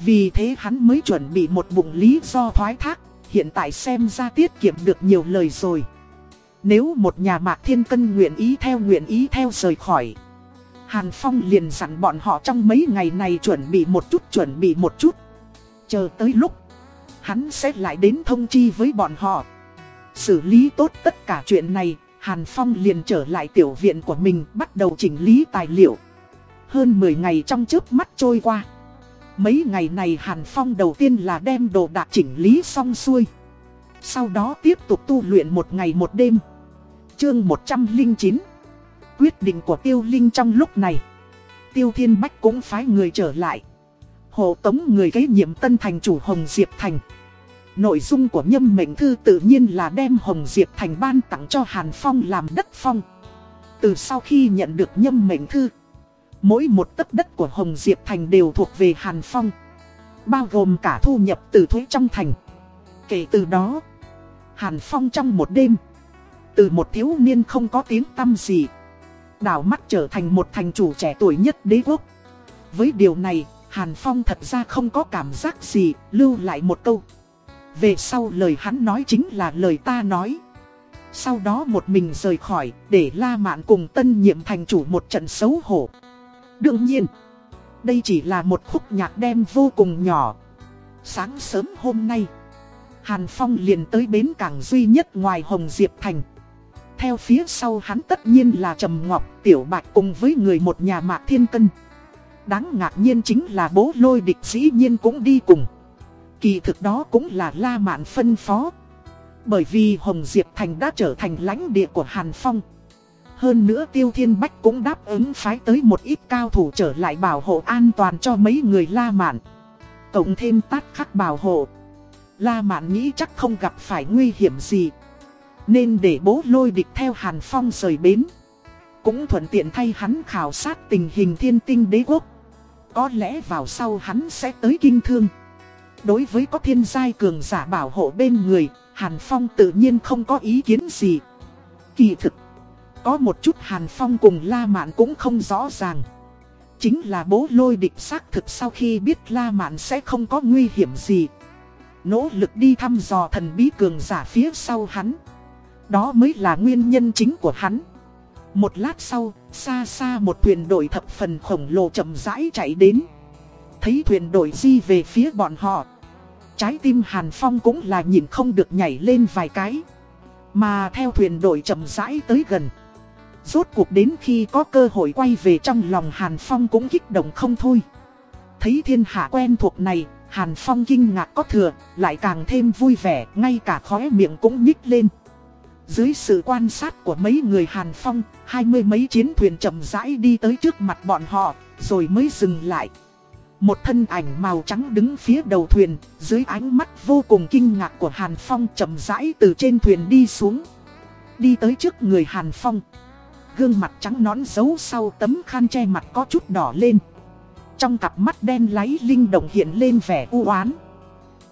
Vì thế hắn mới chuẩn bị một bụng lý do thoái thác, hiện tại xem ra tiết kiệm được nhiều lời rồi. Nếu một nhà mạc thiên cân nguyện ý theo nguyện ý theo rời khỏi. Hàn Phong liền dặn bọn họ trong mấy ngày này chuẩn bị một chút chuẩn bị một chút. Chờ tới lúc, hắn sẽ lại đến thông chi với bọn họ. Xử lý tốt tất cả chuyện này, Hàn Phong liền trở lại tiểu viện của mình, bắt đầu chỉnh lý tài liệu. Hơn 10 ngày trong trước mắt trôi qua. Mấy ngày này Hàn Phong đầu tiên là đem đồ đạc chỉnh lý xong xuôi. Sau đó tiếp tục tu luyện một ngày một đêm. Chương 109 Quyết định của Tiêu Linh trong lúc này. Tiêu Thiên Bách cũng phái người trở lại. Hộ tống người kế nhiệm tân thành chủ Hồng Diệp Thành. Nội dung của nhâm mệnh thư tự nhiên là đem Hồng Diệp Thành ban tặng cho Hàn Phong làm đất phong. Từ sau khi nhận được nhâm mệnh thư, mỗi một tấc đất của Hồng Diệp Thành đều thuộc về Hàn Phong. Bao gồm cả thu nhập từ thuế trong thành. Kể từ đó, Hàn Phong trong một đêm, từ một thiếu niên không có tiếng tăm gì, đảo mắt trở thành một thành chủ trẻ tuổi nhất đế quốc. Với điều này, Hàn Phong thật ra không có cảm giác gì, lưu lại một câu. Về sau lời hắn nói chính là lời ta nói. Sau đó một mình rời khỏi để La Mạn cùng tân nhiệm thành chủ một trận xấu hổ. Đương nhiên, đây chỉ là một khúc nhạc đem vô cùng nhỏ. Sáng sớm hôm nay, Hàn Phong liền tới bến cảng duy nhất ngoài Hồng Diệp Thành. Theo phía sau hắn tất nhiên là Trầm Ngọc, Tiểu Bạch cùng với người một nhà Mạc Thiên Cân. Đáng ngạc nhiên chính là bố lôi địch dĩ nhiên cũng đi cùng. Kỳ thực đó cũng là La Mạn phân phó. Bởi vì Hồng Diệp Thành đã trở thành lãnh địa của Hàn Phong. Hơn nữa Tiêu Thiên Bách cũng đáp ứng phái tới một ít cao thủ trở lại bảo hộ an toàn cho mấy người La Mạn. Cộng thêm tát khắc bảo hộ. La Mạn nghĩ chắc không gặp phải nguy hiểm gì. Nên để bố lôi địch theo Hàn Phong rời bến. Cũng thuận tiện thay hắn khảo sát tình hình thiên tinh đế quốc. Có lẽ vào sau hắn sẽ tới kinh thương. Đối với có thiên giai cường giả bảo hộ bên người, Hàn Phong tự nhiên không có ý kiến gì. Kỳ thực, có một chút Hàn Phong cùng La Mạn cũng không rõ ràng. Chính là bố lôi địch xác thực sau khi biết La Mạn sẽ không có nguy hiểm gì. Nỗ lực đi thăm dò thần bí cường giả phía sau hắn. Đó mới là nguyên nhân chính của hắn. Một lát sau, xa xa một thuyền đội thập phần khổng lồ chậm rãi chạy đến. Thấy thuyền đội di về phía bọn họ. Trái tim Hàn Phong cũng là nhìn không được nhảy lên vài cái. Mà theo thuyền đội chậm rãi tới gần. Rốt cuộc đến khi có cơ hội quay về trong lòng Hàn Phong cũng kích động không thôi. Thấy thiên hạ quen thuộc này, Hàn Phong kinh ngạc có thừa, lại càng thêm vui vẻ, ngay cả khóe miệng cũng nhích lên. Dưới sự quan sát của mấy người Hàn Phong, hai mươi mấy chiến thuyền chậm rãi đi tới trước mặt bọn họ, rồi mới dừng lại. Một thân ảnh màu trắng đứng phía đầu thuyền, dưới ánh mắt vô cùng kinh ngạc của Hàn Phong chậm rãi từ trên thuyền đi xuống. Đi tới trước người Hàn Phong. Gương mặt trắng nón giấu sau tấm khăn che mặt có chút đỏ lên. Trong cặp mắt đen láy linh động hiện lên vẻ u oán.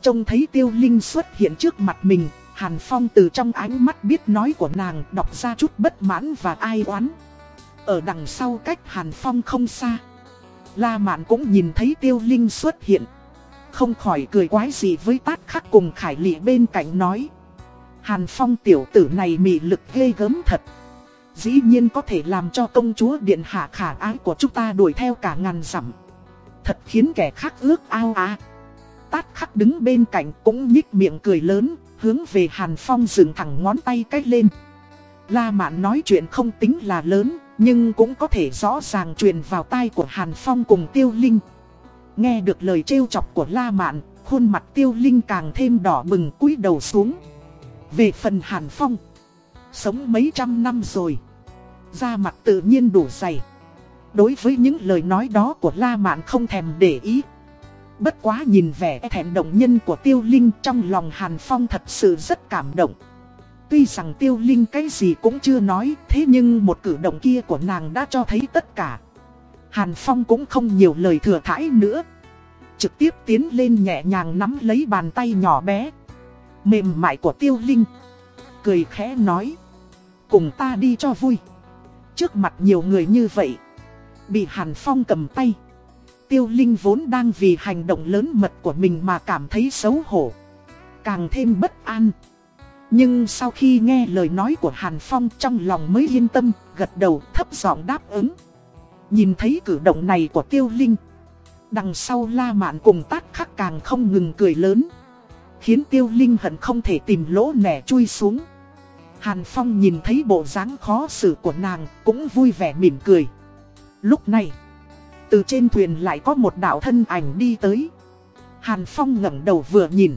Trông thấy tiêu linh xuất hiện trước mặt mình, Hàn Phong từ trong ánh mắt biết nói của nàng đọc ra chút bất mãn và ai oán. Ở đằng sau cách Hàn Phong không xa. La Mạn cũng nhìn thấy tiêu linh xuất hiện. Không khỏi cười quái gì với tát khắc cùng khải lị bên cạnh nói. Hàn Phong tiểu tử này mị lực ghê gớm thật. Dĩ nhiên có thể làm cho công chúa điện hạ khả ái của chúng ta đuổi theo cả ngàn dặm. Thật khiến kẻ khác ước ao á. Tát khắc đứng bên cạnh cũng nhích miệng cười lớn, hướng về Hàn Phong dừng thẳng ngón tay cách lên. La Mạn nói chuyện không tính là lớn, nhưng cũng có thể rõ ràng truyền vào tai của Hàn Phong cùng Tiêu Linh. Nghe được lời trêu chọc của La Mạn, khuôn mặt Tiêu Linh càng thêm đỏ bừng cúi đầu xuống. Về phần Hàn Phong, sống mấy trăm năm rồi, da mặt tự nhiên đủ dày. Đối với những lời nói đó của La Mạn không thèm để ý. Bất quá nhìn vẻ thẹn động nhân của Tiêu Linh trong lòng Hàn Phong thật sự rất cảm động. Tuy rằng Tiêu Linh cái gì cũng chưa nói, thế nhưng một cử động kia của nàng đã cho thấy tất cả. Hàn Phong cũng không nhiều lời thừa thãi nữa. Trực tiếp tiến lên nhẹ nhàng nắm lấy bàn tay nhỏ bé. Mềm mại của Tiêu Linh. Cười khẽ nói. Cùng ta đi cho vui. Trước mặt nhiều người như vậy. Bị Hàn Phong cầm tay. Tiêu Linh vốn đang vì hành động lớn mật của mình mà cảm thấy xấu hổ. Càng thêm bất an. Nhưng sau khi nghe lời nói của Hàn Phong trong lòng mới yên tâm, gật đầu thấp giọng đáp ứng. Nhìn thấy cử động này của Tiêu Linh. Đằng sau La Mạn cùng tác khắc càng không ngừng cười lớn. Khiến Tiêu Linh hận không thể tìm lỗ nẻ chui xuống. Hàn Phong nhìn thấy bộ dáng khó xử của nàng cũng vui vẻ mỉm cười. Lúc này, từ trên thuyền lại có một đạo thân ảnh đi tới. Hàn Phong ngẩng đầu vừa nhìn.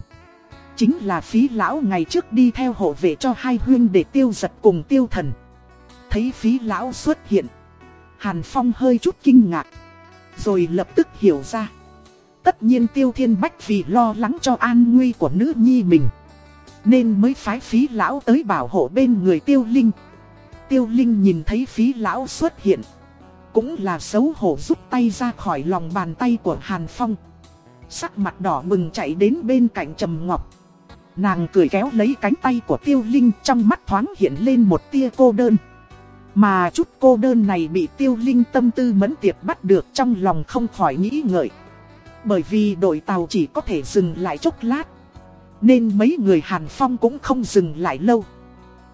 Chính là phí lão ngày trước đi theo hộ vệ cho hai huyên để tiêu giật cùng tiêu thần. Thấy phí lão xuất hiện. Hàn Phong hơi chút kinh ngạc. Rồi lập tức hiểu ra. Tất nhiên tiêu thiên bách vì lo lắng cho an nguy của nữ nhi mình. Nên mới phái phí lão tới bảo hộ bên người tiêu linh. Tiêu linh nhìn thấy phí lão xuất hiện. Cũng là xấu hổ rút tay ra khỏi lòng bàn tay của Hàn Phong. Sắc mặt đỏ bừng chạy đến bên cạnh Trầm Ngọc. Nàng cười kéo lấy cánh tay của Tiêu Linh trong mắt thoáng hiện lên một tia cô đơn. Mà chút cô đơn này bị Tiêu Linh tâm tư mẫn tiệp bắt được trong lòng không khỏi nghĩ ngợi. Bởi vì đội tàu chỉ có thể dừng lại chốc lát. Nên mấy người Hàn Phong cũng không dừng lại lâu.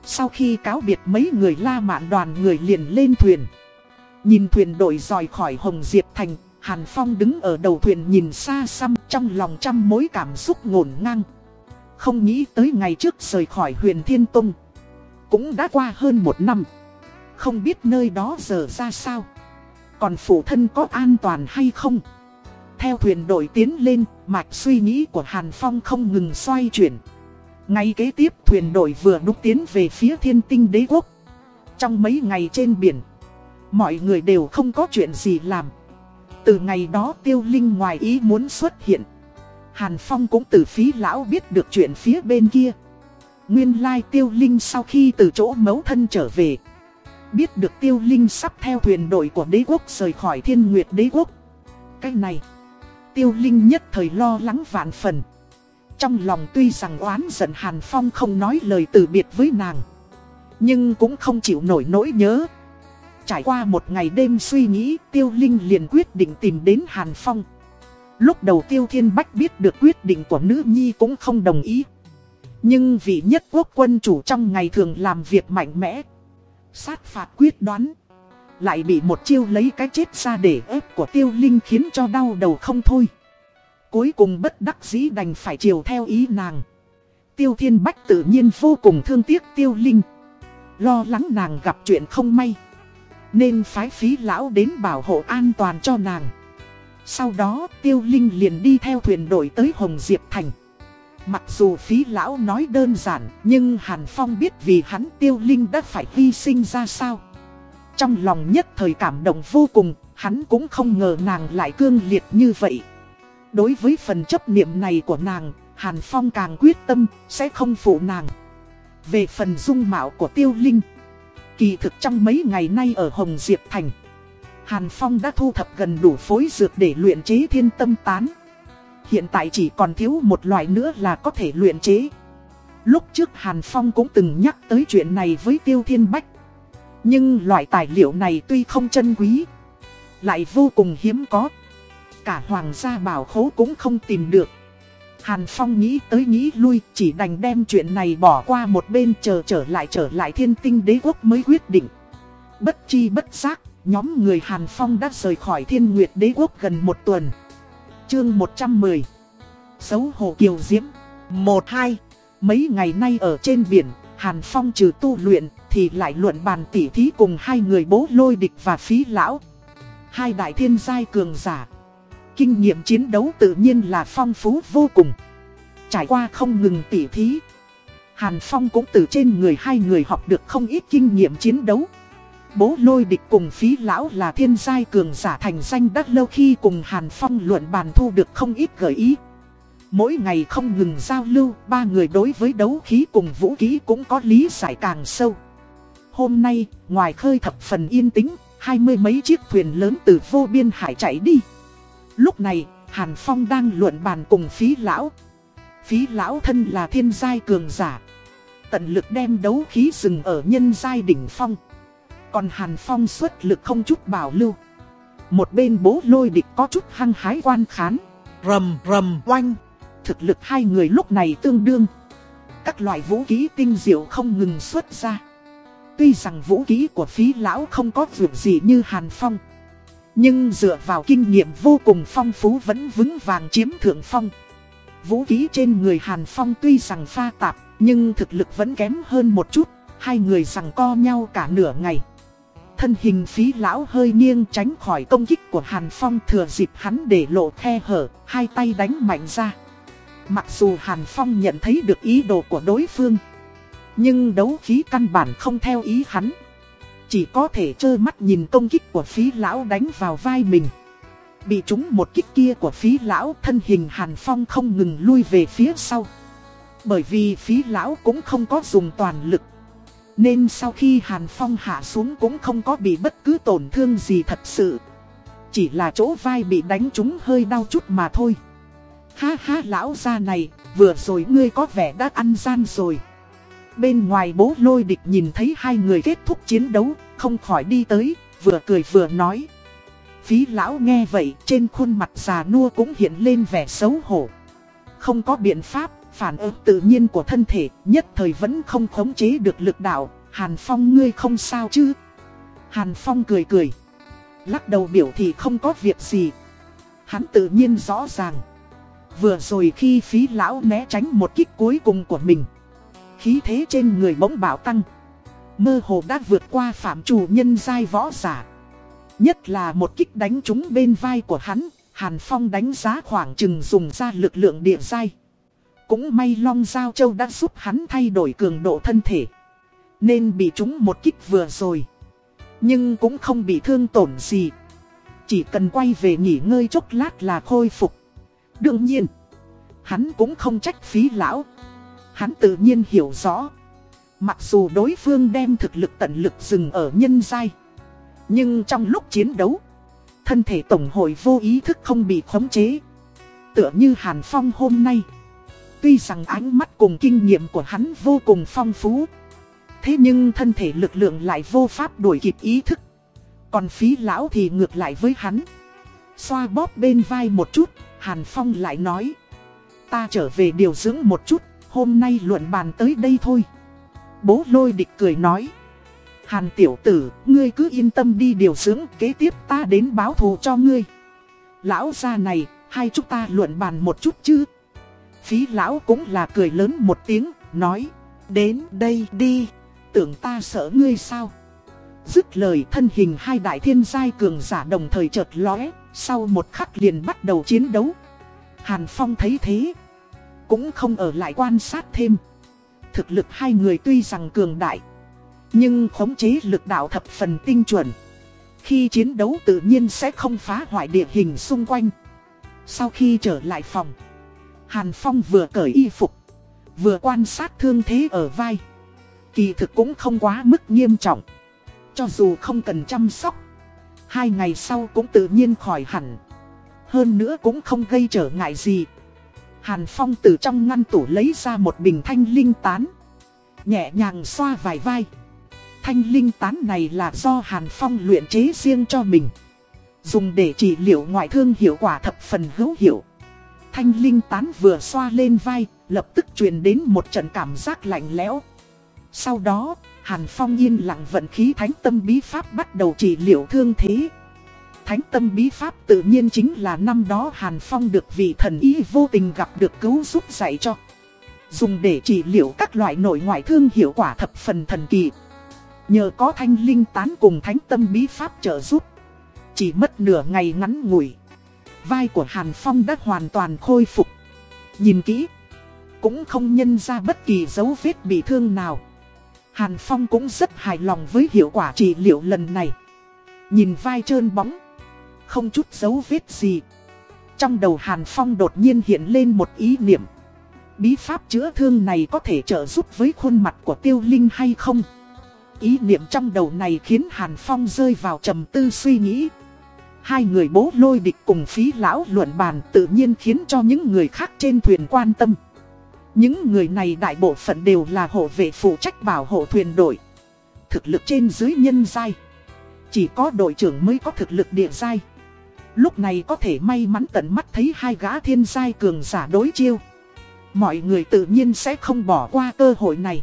Sau khi cáo biệt mấy người la mạn đoàn người liền lên thuyền Nhìn thuyền đội dòi khỏi Hồng Diệp Thành, Hàn Phong đứng ở đầu thuyền nhìn xa xăm trong lòng trăm mối cảm xúc ngổn ngang không nghĩ tới ngày trước rời khỏi huyền Thiên Tông. Cũng đã qua hơn một năm. Không biết nơi đó giờ ra sao. Còn phụ thân có an toàn hay không? Theo thuyền đội tiến lên, Mạch suy nghĩ của Hàn Phong không ngừng xoay chuyển. Ngay kế tiếp, thuyền đội vừa đúc tiến về phía thiên tinh đế quốc. Trong mấy ngày trên biển, Mọi người đều không có chuyện gì làm. Từ ngày đó, tiêu linh ngoài ý muốn xuất hiện. Hàn Phong cũng từ phí lão biết được chuyện phía bên kia. Nguyên lai tiêu linh sau khi từ chỗ mấu thân trở về, Biết được tiêu linh sắp theo thuyền đội của đế quốc rời khỏi thiên nguyệt đế quốc. Cái này, Tiêu linh nhất thời lo lắng vạn phần. Trong lòng tuy rằng oán giận Hàn Phong không nói lời từ biệt với nàng, Nhưng cũng không chịu nổi nỗi nhớ. Trải qua một ngày đêm suy nghĩ, Tiêu Linh liền quyết định tìm đến Hàn Phong. Lúc đầu Tiêu Thiên Bách biết được quyết định của nữ nhi cũng không đồng ý. Nhưng vị nhất quốc quân chủ trong ngày thường làm việc mạnh mẽ, Sát phạt quyết đoán, Lại bị một chiêu lấy cái chết ra để ép của Tiêu Linh khiến cho đau đầu không thôi. Cuối cùng bất đắc dĩ đành phải chiều theo ý nàng. Tiêu Thiên Bách tự nhiên vô cùng thương tiếc Tiêu Linh. Lo lắng nàng gặp chuyện không may, Nên phái phí lão đến bảo hộ an toàn cho nàng. Sau đó Tiêu Linh liền đi theo thuyền đội tới Hồng Diệp Thành. Mặc dù phí lão nói đơn giản Nhưng Hàn Phong biết vì hắn Tiêu Linh đã phải hy sinh ra sao. Trong lòng nhất thời cảm động vô cùng Hắn cũng không ngờ nàng lại cương liệt như vậy. Đối với phần chấp niệm này của nàng, Hàn Phong càng quyết tâm, sẽ không phụ nàng. Về phần dung mạo của Tiêu Linh, kỳ thực trong mấy ngày nay ở Hồng Diệp Thành, Hàn Phong đã thu thập gần đủ phối dược để luyện chế thiên tâm tán. Hiện tại chỉ còn thiếu một loại nữa là có thể luyện chế. Lúc trước Hàn Phong cũng từng nhắc tới chuyện này với Tiêu Thiên Bách. Nhưng loại tài liệu này tuy không chân quý, lại vô cùng hiếm có cả hoàng gia bảo khố cũng không tìm được. Hàn Phong nghĩ tới nghĩ lui, chỉ đành đem chuyện này bỏ qua một bên chờ trở lại trở lại thiên tinh đế quốc mới quyết định. Bất chi bất giác, nhóm người Hàn Phong đã rời khỏi thiên nguyệt đế quốc gần một tuần. Chương 110 Xấu hổ kiều diễm 1-2 Mấy ngày nay ở trên biển, Hàn Phong trừ tu luyện thì lại luận bàn tỉ thí cùng hai người bố lôi địch và phí lão. Hai đại thiên giai cường giả kinh nghiệm chiến đấu tự nhiên là phong phú vô cùng. Trải qua không ngừng tỉ thí. Hàn Phong cũng từ trên người hai người học được không ít kinh nghiệm chiến đấu. Bố lôi địch cùng phí lão là thiên giai cường giả thành danh đắt lâu khi cùng Hàn Phong luận bàn thu được không ít gợi ý. Mỗi ngày không ngừng giao lưu, ba người đối với đấu khí cùng vũ khí cũng có lý giải càng sâu. Hôm nay, ngoài khơi thập phần yên tĩnh, hai mươi mấy chiếc thuyền lớn từ vô biên hải chạy đi. Lúc này, Hàn Phong đang luận bàn cùng phí lão. Phí lão thân là thiên giai cường giả. Tận lực đem đấu khí dừng ở nhân giai đỉnh phong. Còn Hàn Phong xuất lực không chút bảo lưu. Một bên bố lôi địch có chút hăng hái quan khán. Rầm rầm oanh. Thực lực hai người lúc này tương đương. Các loại vũ khí tinh diệu không ngừng xuất ra. Tuy rằng vũ khí của phí lão không có việc gì như Hàn Phong. Nhưng dựa vào kinh nghiệm vô cùng phong phú vẫn vững vàng chiếm thượng phong. Vũ khí trên người Hàn Phong tuy rằng pha tạp, nhưng thực lực vẫn kém hơn một chút, hai người rằng co nhau cả nửa ngày. Thân hình phí lão hơi nghiêng tránh khỏi công kích của Hàn Phong thừa dịp hắn để lộ khe hở, hai tay đánh mạnh ra. Mặc dù Hàn Phong nhận thấy được ý đồ của đối phương, nhưng đấu khí căn bản không theo ý hắn. Chỉ có thể trơ mắt nhìn công kích của phí lão đánh vào vai mình Bị trúng một kích kia của phí lão thân hình Hàn Phong không ngừng lui về phía sau Bởi vì phí lão cũng không có dùng toàn lực nên sau khi Hàn Phong hạ xuống cũng không có bị bất cứ tổn thương gì thật sự Chỉ là chỗ vai bị đánh trúng hơi đau chút mà thôi Ha ha lão gia này, vừa rồi ngươi có vẻ đã ăn gian rồi Bên ngoài bố lôi địch nhìn thấy hai người kết thúc chiến đấu, không khỏi đi tới, vừa cười vừa nói. Phí lão nghe vậy, trên khuôn mặt già nua cũng hiện lên vẻ xấu hổ. Không có biện pháp, Phản ứng tự nhiên của thân thể, nhất thời vẫn không khống chế được lực đạo. Hàn Phong, ngươi không sao chứ? Hàn Phong cười cười. Lắc đầu biểu thị không có việc gì. Hắn tự nhiên rõ ràng. Vừa rồi khi phí lão né tránh một kích cuối cùng của mình, Khí thế trên người bỗng bạo tăng. Mơ hồ đã vượt qua phạm chủ nhân giai võ giả. Nhất là một kích đánh trúng bên vai của hắn, Hàn Phong đánh giá khoảng chừng dùng ra lực lượng địa giai. Cũng may Long Giao Châu đã giúp hắn thay đổi cường độ thân thể. Nên bị trúng một kích vừa rồi. Nhưng cũng không bị thương tổn gì. Chỉ cần quay về nghỉ ngơi chốc lát là khôi phục. Đương nhiên, Hắn cũng không trách phí lão. Hắn tự nhiên hiểu rõ. Mặc dù đối phương đem thực lực tận lực dừng ở nhân giai, Nhưng trong lúc chiến đấu, Thân thể tổng hội vô ý thức không bị khống chế. Tựa như Hàn Phong hôm nay Tuy rằng ánh mắt cùng kinh nghiệm của hắn vô cùng phong phú Thế nhưng thân thể lực lượng lại vô pháp đuổi kịp ý thức Còn phí lão thì ngược lại với hắn Xoa bóp bên vai một chút Hàn Phong lại nói Ta trở về điều dưỡng một chút Hôm nay luận bàn tới đây thôi Bố lôi địch cười nói Hàn tiểu tử, ngươi cứ yên tâm đi điều dưỡng, kế tiếp ta đến báo thù cho ngươi. Lão gia này, hai chúng ta luận bàn một chút chứ. Phí lão cũng là cười lớn một tiếng, nói, đến đây đi, tưởng ta sợ ngươi sao. Dứt lời thân hình hai đại thiên giai cường giả đồng thời chợt lóe, sau một khắc liền bắt đầu chiến đấu. Hàn Phong thấy thế, cũng không ở lại quan sát thêm. Thực lực hai người tuy rằng cường đại, nhưng khống chế lực đạo thập phần tinh chuẩn. Khi chiến đấu tự nhiên sẽ không phá hoại địa hình xung quanh. Sau khi trở lại phòng, Hàn Phong vừa cởi y phục, vừa quan sát thương thế ở vai. Kỳ thực cũng không quá mức nghiêm trọng. Cho dù không cần chăm sóc, hai ngày sau cũng tự nhiên khỏi hẳn. Hơn nữa cũng không gây trở ngại gì. Hàn Phong từ trong ngăn tủ lấy ra một bình thanh linh tán. Nhẹ nhàng xoa vài vai. Thanh linh tán này là do Hàn Phong luyện chế riêng cho mình. Dùng để trị liệu ngoại thương hiệu quả thập phần hữu hiệu. Thanh linh tán vừa xoa lên vai, lập tức truyền đến một trận cảm giác lạnh lẽo. Sau đó, Hàn Phong yên lặng vận khí thánh tâm bí pháp bắt đầu trị liệu thương thế. Thánh tâm bí pháp tự nhiên chính là năm đó Hàn Phong được vị thần y vô tình gặp được cứu giúp dạy cho. Dùng để trị liệu các loại nội ngoại thương hiệu quả thập phần thần kỳ. Nhờ có thanh linh tán cùng thánh tâm bí pháp trợ giúp. Chỉ mất nửa ngày ngắn ngủi. Vai của Hàn Phong đã hoàn toàn khôi phục. Nhìn kỹ. Cũng không nhân ra bất kỳ dấu vết bị thương nào. Hàn Phong cũng rất hài lòng với hiệu quả trị liệu lần này. Nhìn vai trơn bóng. Không chút dấu vết gì. Trong đầu Hàn Phong đột nhiên hiện lên một ý niệm. Bí pháp chữa thương này có thể trợ giúp với khuôn mặt của tiêu linh hay không? Ý niệm trong đầu này khiến Hàn Phong rơi vào trầm tư suy nghĩ. Hai người bố lôi địch cùng phí lão luận bàn tự nhiên khiến cho những người khác trên thuyền quan tâm. Những người này đại bộ phận đều là hộ vệ phụ trách bảo hộ thuyền đội. Thực lực trên dưới nhân giai. Chỉ có đội trưởng mới có thực lực địa giai. Lúc này có thể may mắn tận mắt thấy hai gã thiên giai cường giả đối chiêu. Mọi người tự nhiên sẽ không bỏ qua cơ hội này.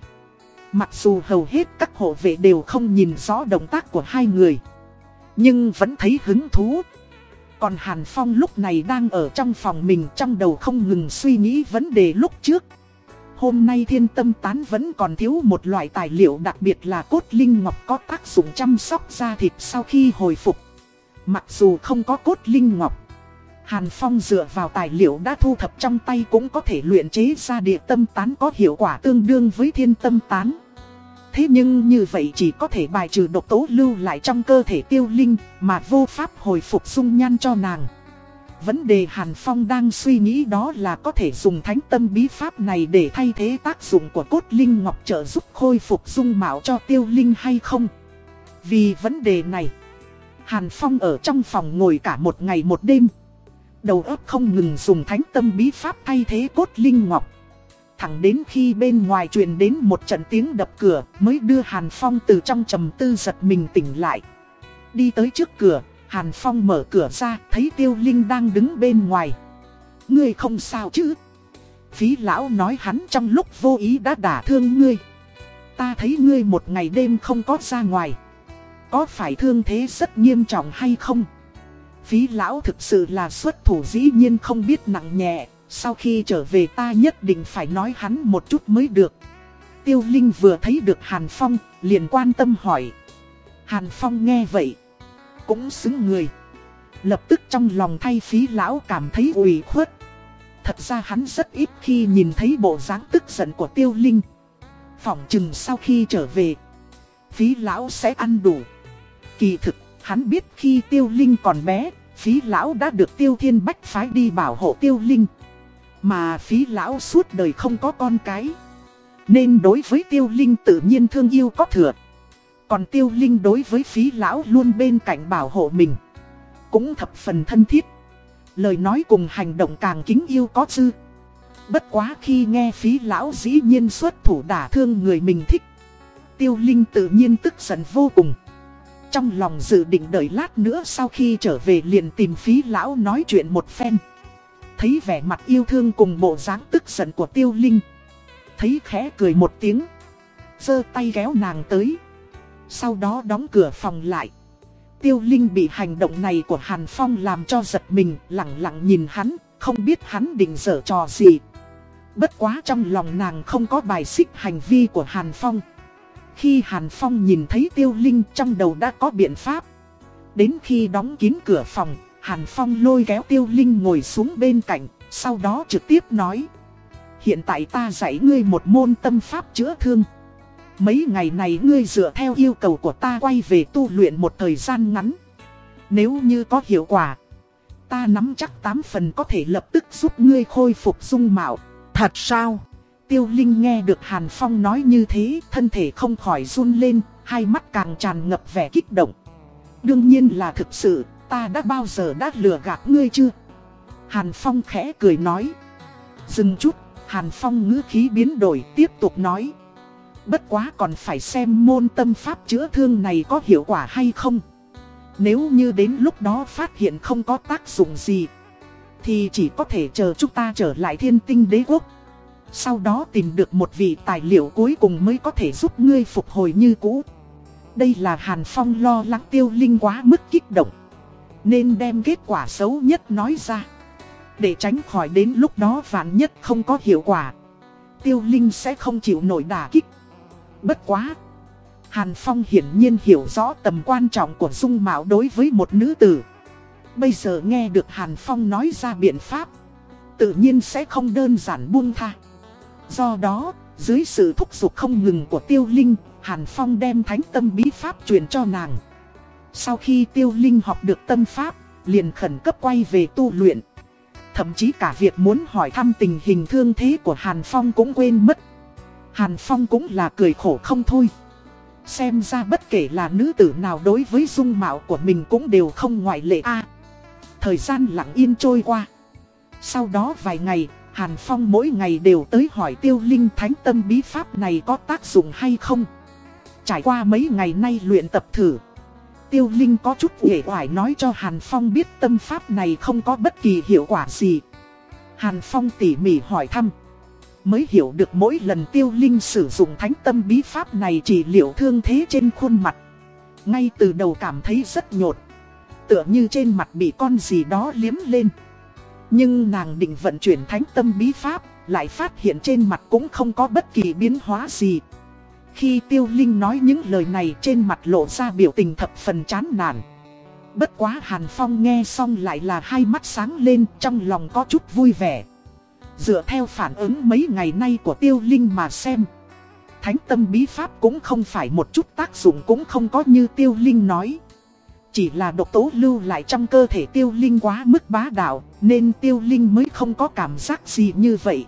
Mặc dù hầu hết các hộ vệ đều không nhìn rõ động tác của hai người nhưng vẫn thấy hứng thú. Còn Hàn Phong lúc này đang ở trong phòng mình trong đầu không ngừng suy nghĩ vấn đề lúc trước. Hôm nay thiên tâm tán vẫn còn thiếu một loại tài liệu đặc biệt là cốt linh ngọc có tác dụng chăm sóc da thịt sau khi hồi phục. Mặc dù không có cốt linh ngọc, Hàn Phong dựa vào tài liệu đã thu thập trong tay cũng có thể luyện chế ra địa tâm tán có hiệu quả tương đương với thiên tâm tán. Thế nhưng như vậy chỉ có thể bài trừ độc tố lưu lại trong cơ thể tiêu linh mà vô pháp hồi phục dung nhan cho nàng. Vấn đề Hàn Phong đang suy nghĩ đó là có thể dùng thánh tâm bí pháp này để thay thế tác dụng của cốt linh ngọc trợ giúp khôi phục dung mạo cho tiêu linh hay không. Vì vấn đề này, Hàn Phong ở trong phòng ngồi cả một ngày một đêm. Đầu óc không ngừng dùng thánh tâm bí pháp thay thế cốt linh ngọc. Thẳng đến khi bên ngoài truyền đến một trận tiếng đập cửa mới đưa Hàn Phong từ trong trầm tư giật mình tỉnh lại. Đi tới trước cửa, Hàn Phong mở cửa ra thấy Tiêu Linh đang đứng bên ngoài. Ngươi không sao chứ? Phí lão nói hắn trong lúc vô ý đã đả thương ngươi. Ta thấy ngươi một ngày đêm không có ra ngoài. Có phải thương thế rất nghiêm trọng hay không? Phí lão thực sự là xuất thủ dĩ nhiên không biết nặng nhẹ. Sau khi trở về ta nhất định phải nói hắn một chút mới được. Tiêu Linh vừa thấy được Hàn Phong, liền quan tâm hỏi. Hàn Phong nghe vậy, cũng xứng người. Lập tức trong lòng thay phí lão cảm thấy ủy khuất. Thật ra hắn rất ít khi nhìn thấy bộ dáng tức giận của Tiêu Linh. Phỏng chừng sau khi trở về, phí lão sẽ ăn đủ. Kỳ thực, hắn biết khi Tiêu Linh còn bé, phí lão đã được Tiêu Thiên Bách phái đi bảo hộ Tiêu Linh. Mà phí lão suốt đời không có con cái. Nên đối với Tiêu Linh tự nhiên thương yêu có thừa. Còn Tiêu Linh đối với phí lão luôn bên cạnh bảo hộ mình. Cũng thập phần thân thiết. Lời nói cùng hành động càng kính yêu có dư. Bất quá khi nghe phí lão dĩ nhiên xuất thủ đả thương người mình thích. Tiêu Linh tự nhiên tức giận vô cùng. Trong lòng dự định đợi lát nữa sau khi trở về liền tìm phí lão nói chuyện một phen. Thấy vẻ mặt yêu thương cùng bộ dáng tức giận của Tiêu Linh. Thấy khẽ cười một tiếng. giơ tay kéo nàng tới. Sau đó đóng cửa phòng lại. Tiêu Linh bị hành động này của Hàn Phong làm cho giật mình, lặng lặng nhìn hắn, không biết hắn định dở trò gì. Bất quá trong lòng nàng không có bài xích hành vi của Hàn Phong. Khi Hàn Phong nhìn thấy Tiêu Linh trong đầu đã có biện pháp. Đến khi đóng kín cửa phòng, Hàn Phong lôi kéo Tiêu Linh ngồi xuống bên cạnh, sau đó trực tiếp nói. Hiện tại ta dạy ngươi một môn tâm pháp chữa thương. Mấy ngày này ngươi dựa theo yêu cầu của ta quay về tu luyện một thời gian ngắn. Nếu như có hiệu quả, ta nắm chắc 8 phần có thể lập tức giúp ngươi khôi phục dung mạo. Thật sao? Tiêu Linh nghe được Hàn Phong nói như thế, thân thể không khỏi run lên, hai mắt càng tràn ngập vẻ kích động. Đương nhiên là thực sự, ta đã bao giờ đã lừa gạt ngươi chưa? Hàn Phong khẽ cười nói. Dừng chút, Hàn Phong ngữ khí biến đổi tiếp tục nói. Bất quá còn phải xem môn tâm pháp chữa thương này có hiệu quả hay không. Nếu như đến lúc đó phát hiện không có tác dụng gì, thì chỉ có thể chờ chúng ta trở lại thiên tinh đế quốc. Sau đó tìm được một vị tài liệu cuối cùng mới có thể giúp ngươi phục hồi như cũ. Đây là Hàn Phong lo lắng tiêu linh quá mức kích động. Nên đem kết quả xấu nhất nói ra. Để tránh khỏi đến lúc đó vạn nhất không có hiệu quả. Tiêu linh sẽ không chịu nổi đả kích. Bất quá. Hàn Phong hiển nhiên hiểu rõ tầm quan trọng của dung mạo đối với một nữ tử. Bây giờ nghe được Hàn Phong nói ra biện pháp. Tự nhiên sẽ không đơn giản buông tha. Do đó, dưới sự thúc giục không ngừng của Tiêu Linh, Hàn Phong đem thánh tâm bí pháp truyền cho nàng. Sau khi Tiêu Linh học được tâm pháp, liền khẩn cấp quay về tu luyện. Thậm chí cả việc muốn hỏi thăm tình hình thương thế của Hàn Phong cũng quên mất. Hàn Phong cũng là cười khổ không thôi. Xem ra bất kể là nữ tử nào đối với dung mạo của mình cũng đều không ngoại lệ a. thời gian lặng yên trôi qua. Sau đó vài ngày, Hàn Phong mỗi ngày đều tới hỏi tiêu linh thánh tâm bí pháp này có tác dụng hay không. Trải qua mấy ngày nay luyện tập thử. Tiêu Linh có chút uể oải nói cho Hàn Phong biết tâm pháp này không có bất kỳ hiệu quả gì. Hàn Phong tỉ mỉ hỏi thăm. Mới hiểu được mỗi lần Tiêu Linh sử dụng thánh tâm bí pháp này chỉ liệu thương thế trên khuôn mặt. Ngay từ đầu cảm thấy rất nhột. Tựa như trên mặt bị con gì đó liếm lên. Nhưng nàng định vận chuyển thánh tâm bí pháp, lại phát hiện trên mặt cũng không có bất kỳ biến hóa gì. Khi Tiêu Linh nói những lời này trên mặt lộ ra biểu tình thập phần chán nản. Bất quá Hàn Phong nghe xong lại là hai mắt sáng lên trong lòng có chút vui vẻ. Dựa theo phản ứng mấy ngày nay của Tiêu Linh mà xem. Thánh tâm bí pháp cũng không phải một chút tác dụng cũng không có như Tiêu Linh nói. Chỉ là độc tố lưu lại trong cơ thể tiêu linh quá mức bá đạo, nên tiêu linh mới không có cảm giác gì như vậy.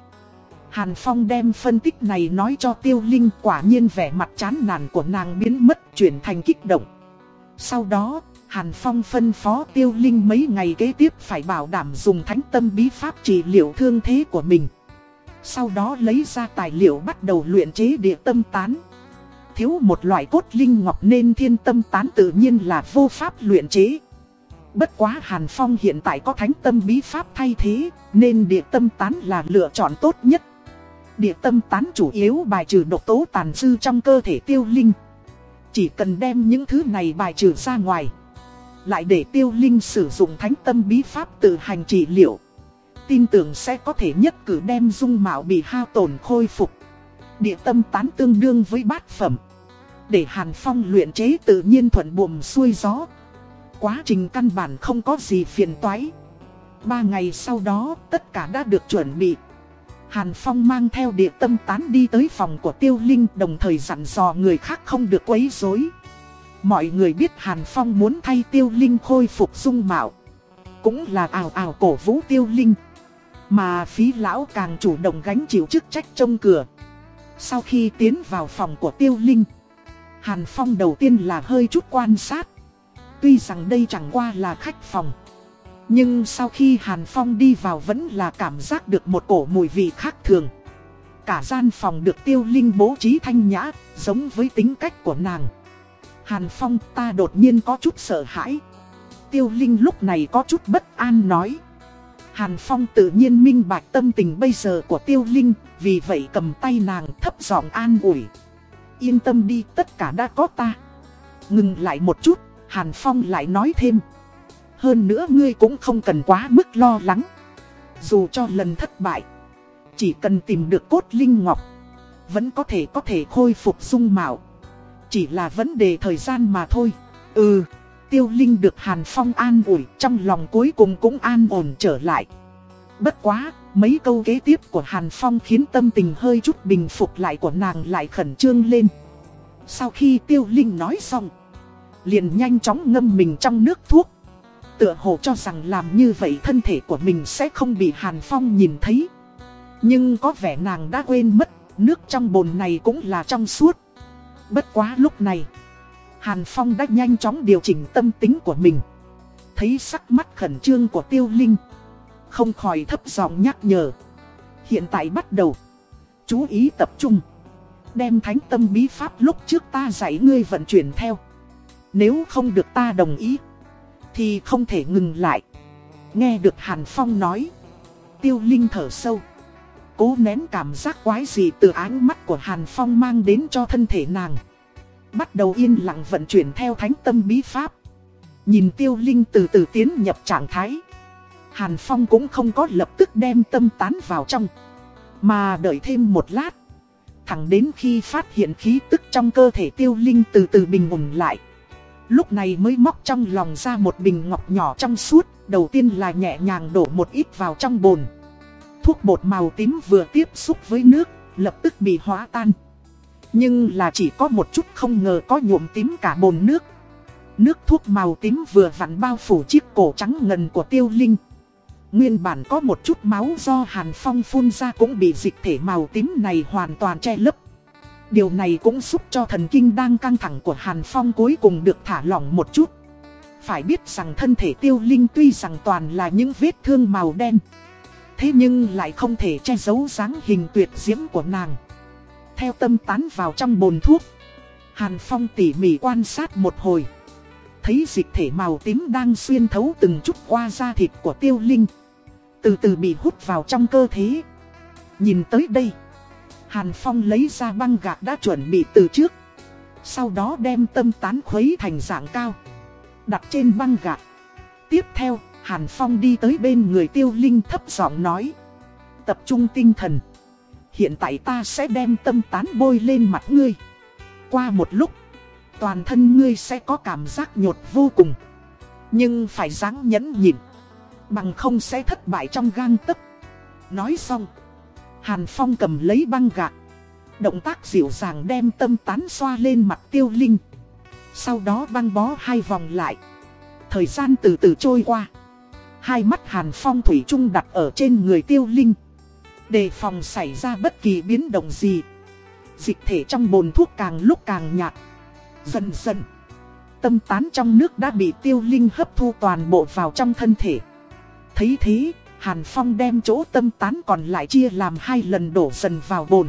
Hàn Phong đem phân tích này nói cho tiêu linh quả nhiên vẻ mặt chán nản của nàng biến mất chuyển thành kích động. Sau đó, Hàn Phong phân phó tiêu linh mấy ngày kế tiếp phải bảo đảm dùng thánh tâm bí pháp trị liệu thương thế của mình. Sau đó lấy ra tài liệu bắt đầu luyện chế địa tâm tán thiếu một loại cốt linh ngọc nên thiên tâm tán tự nhiên là vô pháp luyện chế. Bất quá Hàn Phong hiện tại có thánh tâm bí pháp thay thế, nên địa tâm tán là lựa chọn tốt nhất. Địa tâm tán chủ yếu bài trừ độc tố tàn dư trong cơ thể tiêu linh. Chỉ cần đem những thứ này bài trừ ra ngoài. Lại để tiêu linh sử dụng thánh tâm bí pháp tự hành trị liệu. Tin tưởng sẽ có thể nhất cử đem dung mạo bị hao tổn khôi phục. Địa tâm tán tương đương với bát phẩm. Để Hàn Phong luyện chế tự nhiên thuận buồm xuôi gió. Quá trình căn bản không có gì phiền toái. Ba ngày sau đó, tất cả đã được chuẩn bị. Hàn Phong mang theo địa tâm tán đi tới phòng của Tiêu Linh đồng thời dặn dò người khác không được quấy rối. Mọi người biết Hàn Phong muốn thay Tiêu Linh khôi phục dung mạo. Cũng là ảo ảo cổ vũ Tiêu Linh. Mà phí lão càng chủ động gánh chịu chức trách trông cửa. Sau khi tiến vào phòng của Tiêu Linh, Hàn Phong đầu tiên là hơi chút quan sát. Tuy rằng đây chẳng qua là khách phòng. Nhưng sau khi Hàn Phong đi vào vẫn là cảm giác được một cổ mùi vị khác thường. Cả gian phòng được tiêu linh bố trí thanh nhã, giống với tính cách của nàng. Hàn Phong ta đột nhiên có chút sợ hãi. Tiêu linh lúc này có chút bất an nói. Hàn Phong tự nhiên minh bạch tâm tình bây giờ của tiêu linh, vì vậy cầm tay nàng thấp giọng an ủi. Yên tâm đi, tất cả đã có ta. Ngừng lại một chút, Hàn Phong lại nói thêm. Hơn nữa ngươi cũng không cần quá mức lo lắng. Dù cho lần thất bại, chỉ cần tìm được cốt linh ngọc, vẫn có thể có thể khôi phục dung mạo. Chỉ là vấn đề thời gian mà thôi. Ừ, tiêu linh được Hàn Phong an ủi trong lòng cuối cùng cũng an ổn trở lại. Bất quá, mấy câu kế tiếp của Hàn Phong khiến tâm tình hơi chút bình phục lại của nàng lại khẩn trương lên. Sau khi tiêu linh nói xong, liền nhanh chóng ngâm mình trong nước thuốc. Tựa hồ cho rằng làm như vậy thân thể của mình sẽ không bị Hàn Phong nhìn thấy. Nhưng có vẻ nàng đã quên mất, nước trong bồn này cũng là trong suốt. Bất quá lúc này, Hàn Phong đã nhanh chóng điều chỉnh tâm tính của mình. Thấy sắc mắt khẩn trương của Tiêu Linh. Không khỏi thấp giọng nhắc nhở. Hiện tại bắt đầu. Chú ý tập trung. Đem thánh tâm bí pháp lúc trước ta dạy ngươi vận chuyển theo. Nếu không được ta đồng ý thì không thể ngừng lại. Nghe được Hàn Phong nói. Tiêu Linh thở sâu. Cố nén cảm giác quái dị từ ánh mắt của Hàn Phong mang đến cho thân thể nàng. Bắt đầu yên lặng vận chuyển theo thánh tâm bí pháp. Nhìn Tiêu Linh từ từ tiến nhập trạng thái. Hàn Phong cũng không có lập tức đem tâm tán vào trong. Mà đợi thêm một lát. Thẳng đến khi phát hiện khí tức trong cơ thể Tiêu Linh từ từ bình ổn lại. Lúc này mới móc trong lòng ra một bình ngọc nhỏ trong suốt, đầu tiên là nhẹ nhàng đổ một ít vào trong bồn. Thuốc bột màu tím vừa tiếp xúc với nước, lập tức bị hóa tan. Nhưng là chỉ có một chút không ngờ có nhuộm tím cả bồn nước. Nước thuốc màu tím vừa vặn bao phủ chiếc cổ trắng ngần của tiêu linh. Nguyên bản có một chút máu do Hàn Phong phun ra cũng bị dịch thể màu tím này hoàn toàn che lấp. Điều này cũng giúp cho thần kinh đang căng thẳng của Hàn Phong cuối cùng được thả lỏng một chút. Phải biết rằng thân thể tiêu linh tuy rằng toàn là những vết thương màu đen. Thế nhưng lại không thể che giấu dáng hình tuyệt diễm của nàng. Theo tâm tán vào trong bồn thuốc. Hàn Phong tỉ mỉ quan sát một hồi. Thấy dịch thể màu tím đang xuyên thấu từng chút qua da thịt của tiêu linh. Từ từ bị hút vào trong cơ thể. Nhìn tới đây. Hàn Phong lấy ra băng gạc đã chuẩn bị từ trước. Sau đó đem tâm tán khuấy thành dạng cao. Đặt trên băng gạc. Tiếp theo, Hàn Phong đi tới bên người tiêu linh thấp giọng nói. Tập trung tinh thần. Hiện tại ta sẽ đem tâm tán bôi lên mặt ngươi. Qua một lúc, toàn thân ngươi sẽ có cảm giác nhột vô cùng. Nhưng phải ráng nhẫn nhịn. Bằng không sẽ thất bại trong gang tấc. Nói xong. Hàn Phong cầm lấy băng gạc. Động tác dịu dàng đem tâm tán xoa lên mặt tiêu linh. Sau đó băng bó hai vòng lại. Thời gian từ từ trôi qua. Hai mắt Hàn Phong thủy chung đặt ở trên người tiêu linh. Đề phòng xảy ra bất kỳ biến động gì. Dịch thể trong bồn thuốc càng lúc càng nhạt. Dần dần. Tâm tán trong nước đã bị tiêu linh hấp thu toàn bộ vào trong thân thể. Thấy thế, Hàn Phong đem chỗ tâm tán còn lại chia làm hai lần đổ dần vào bồn.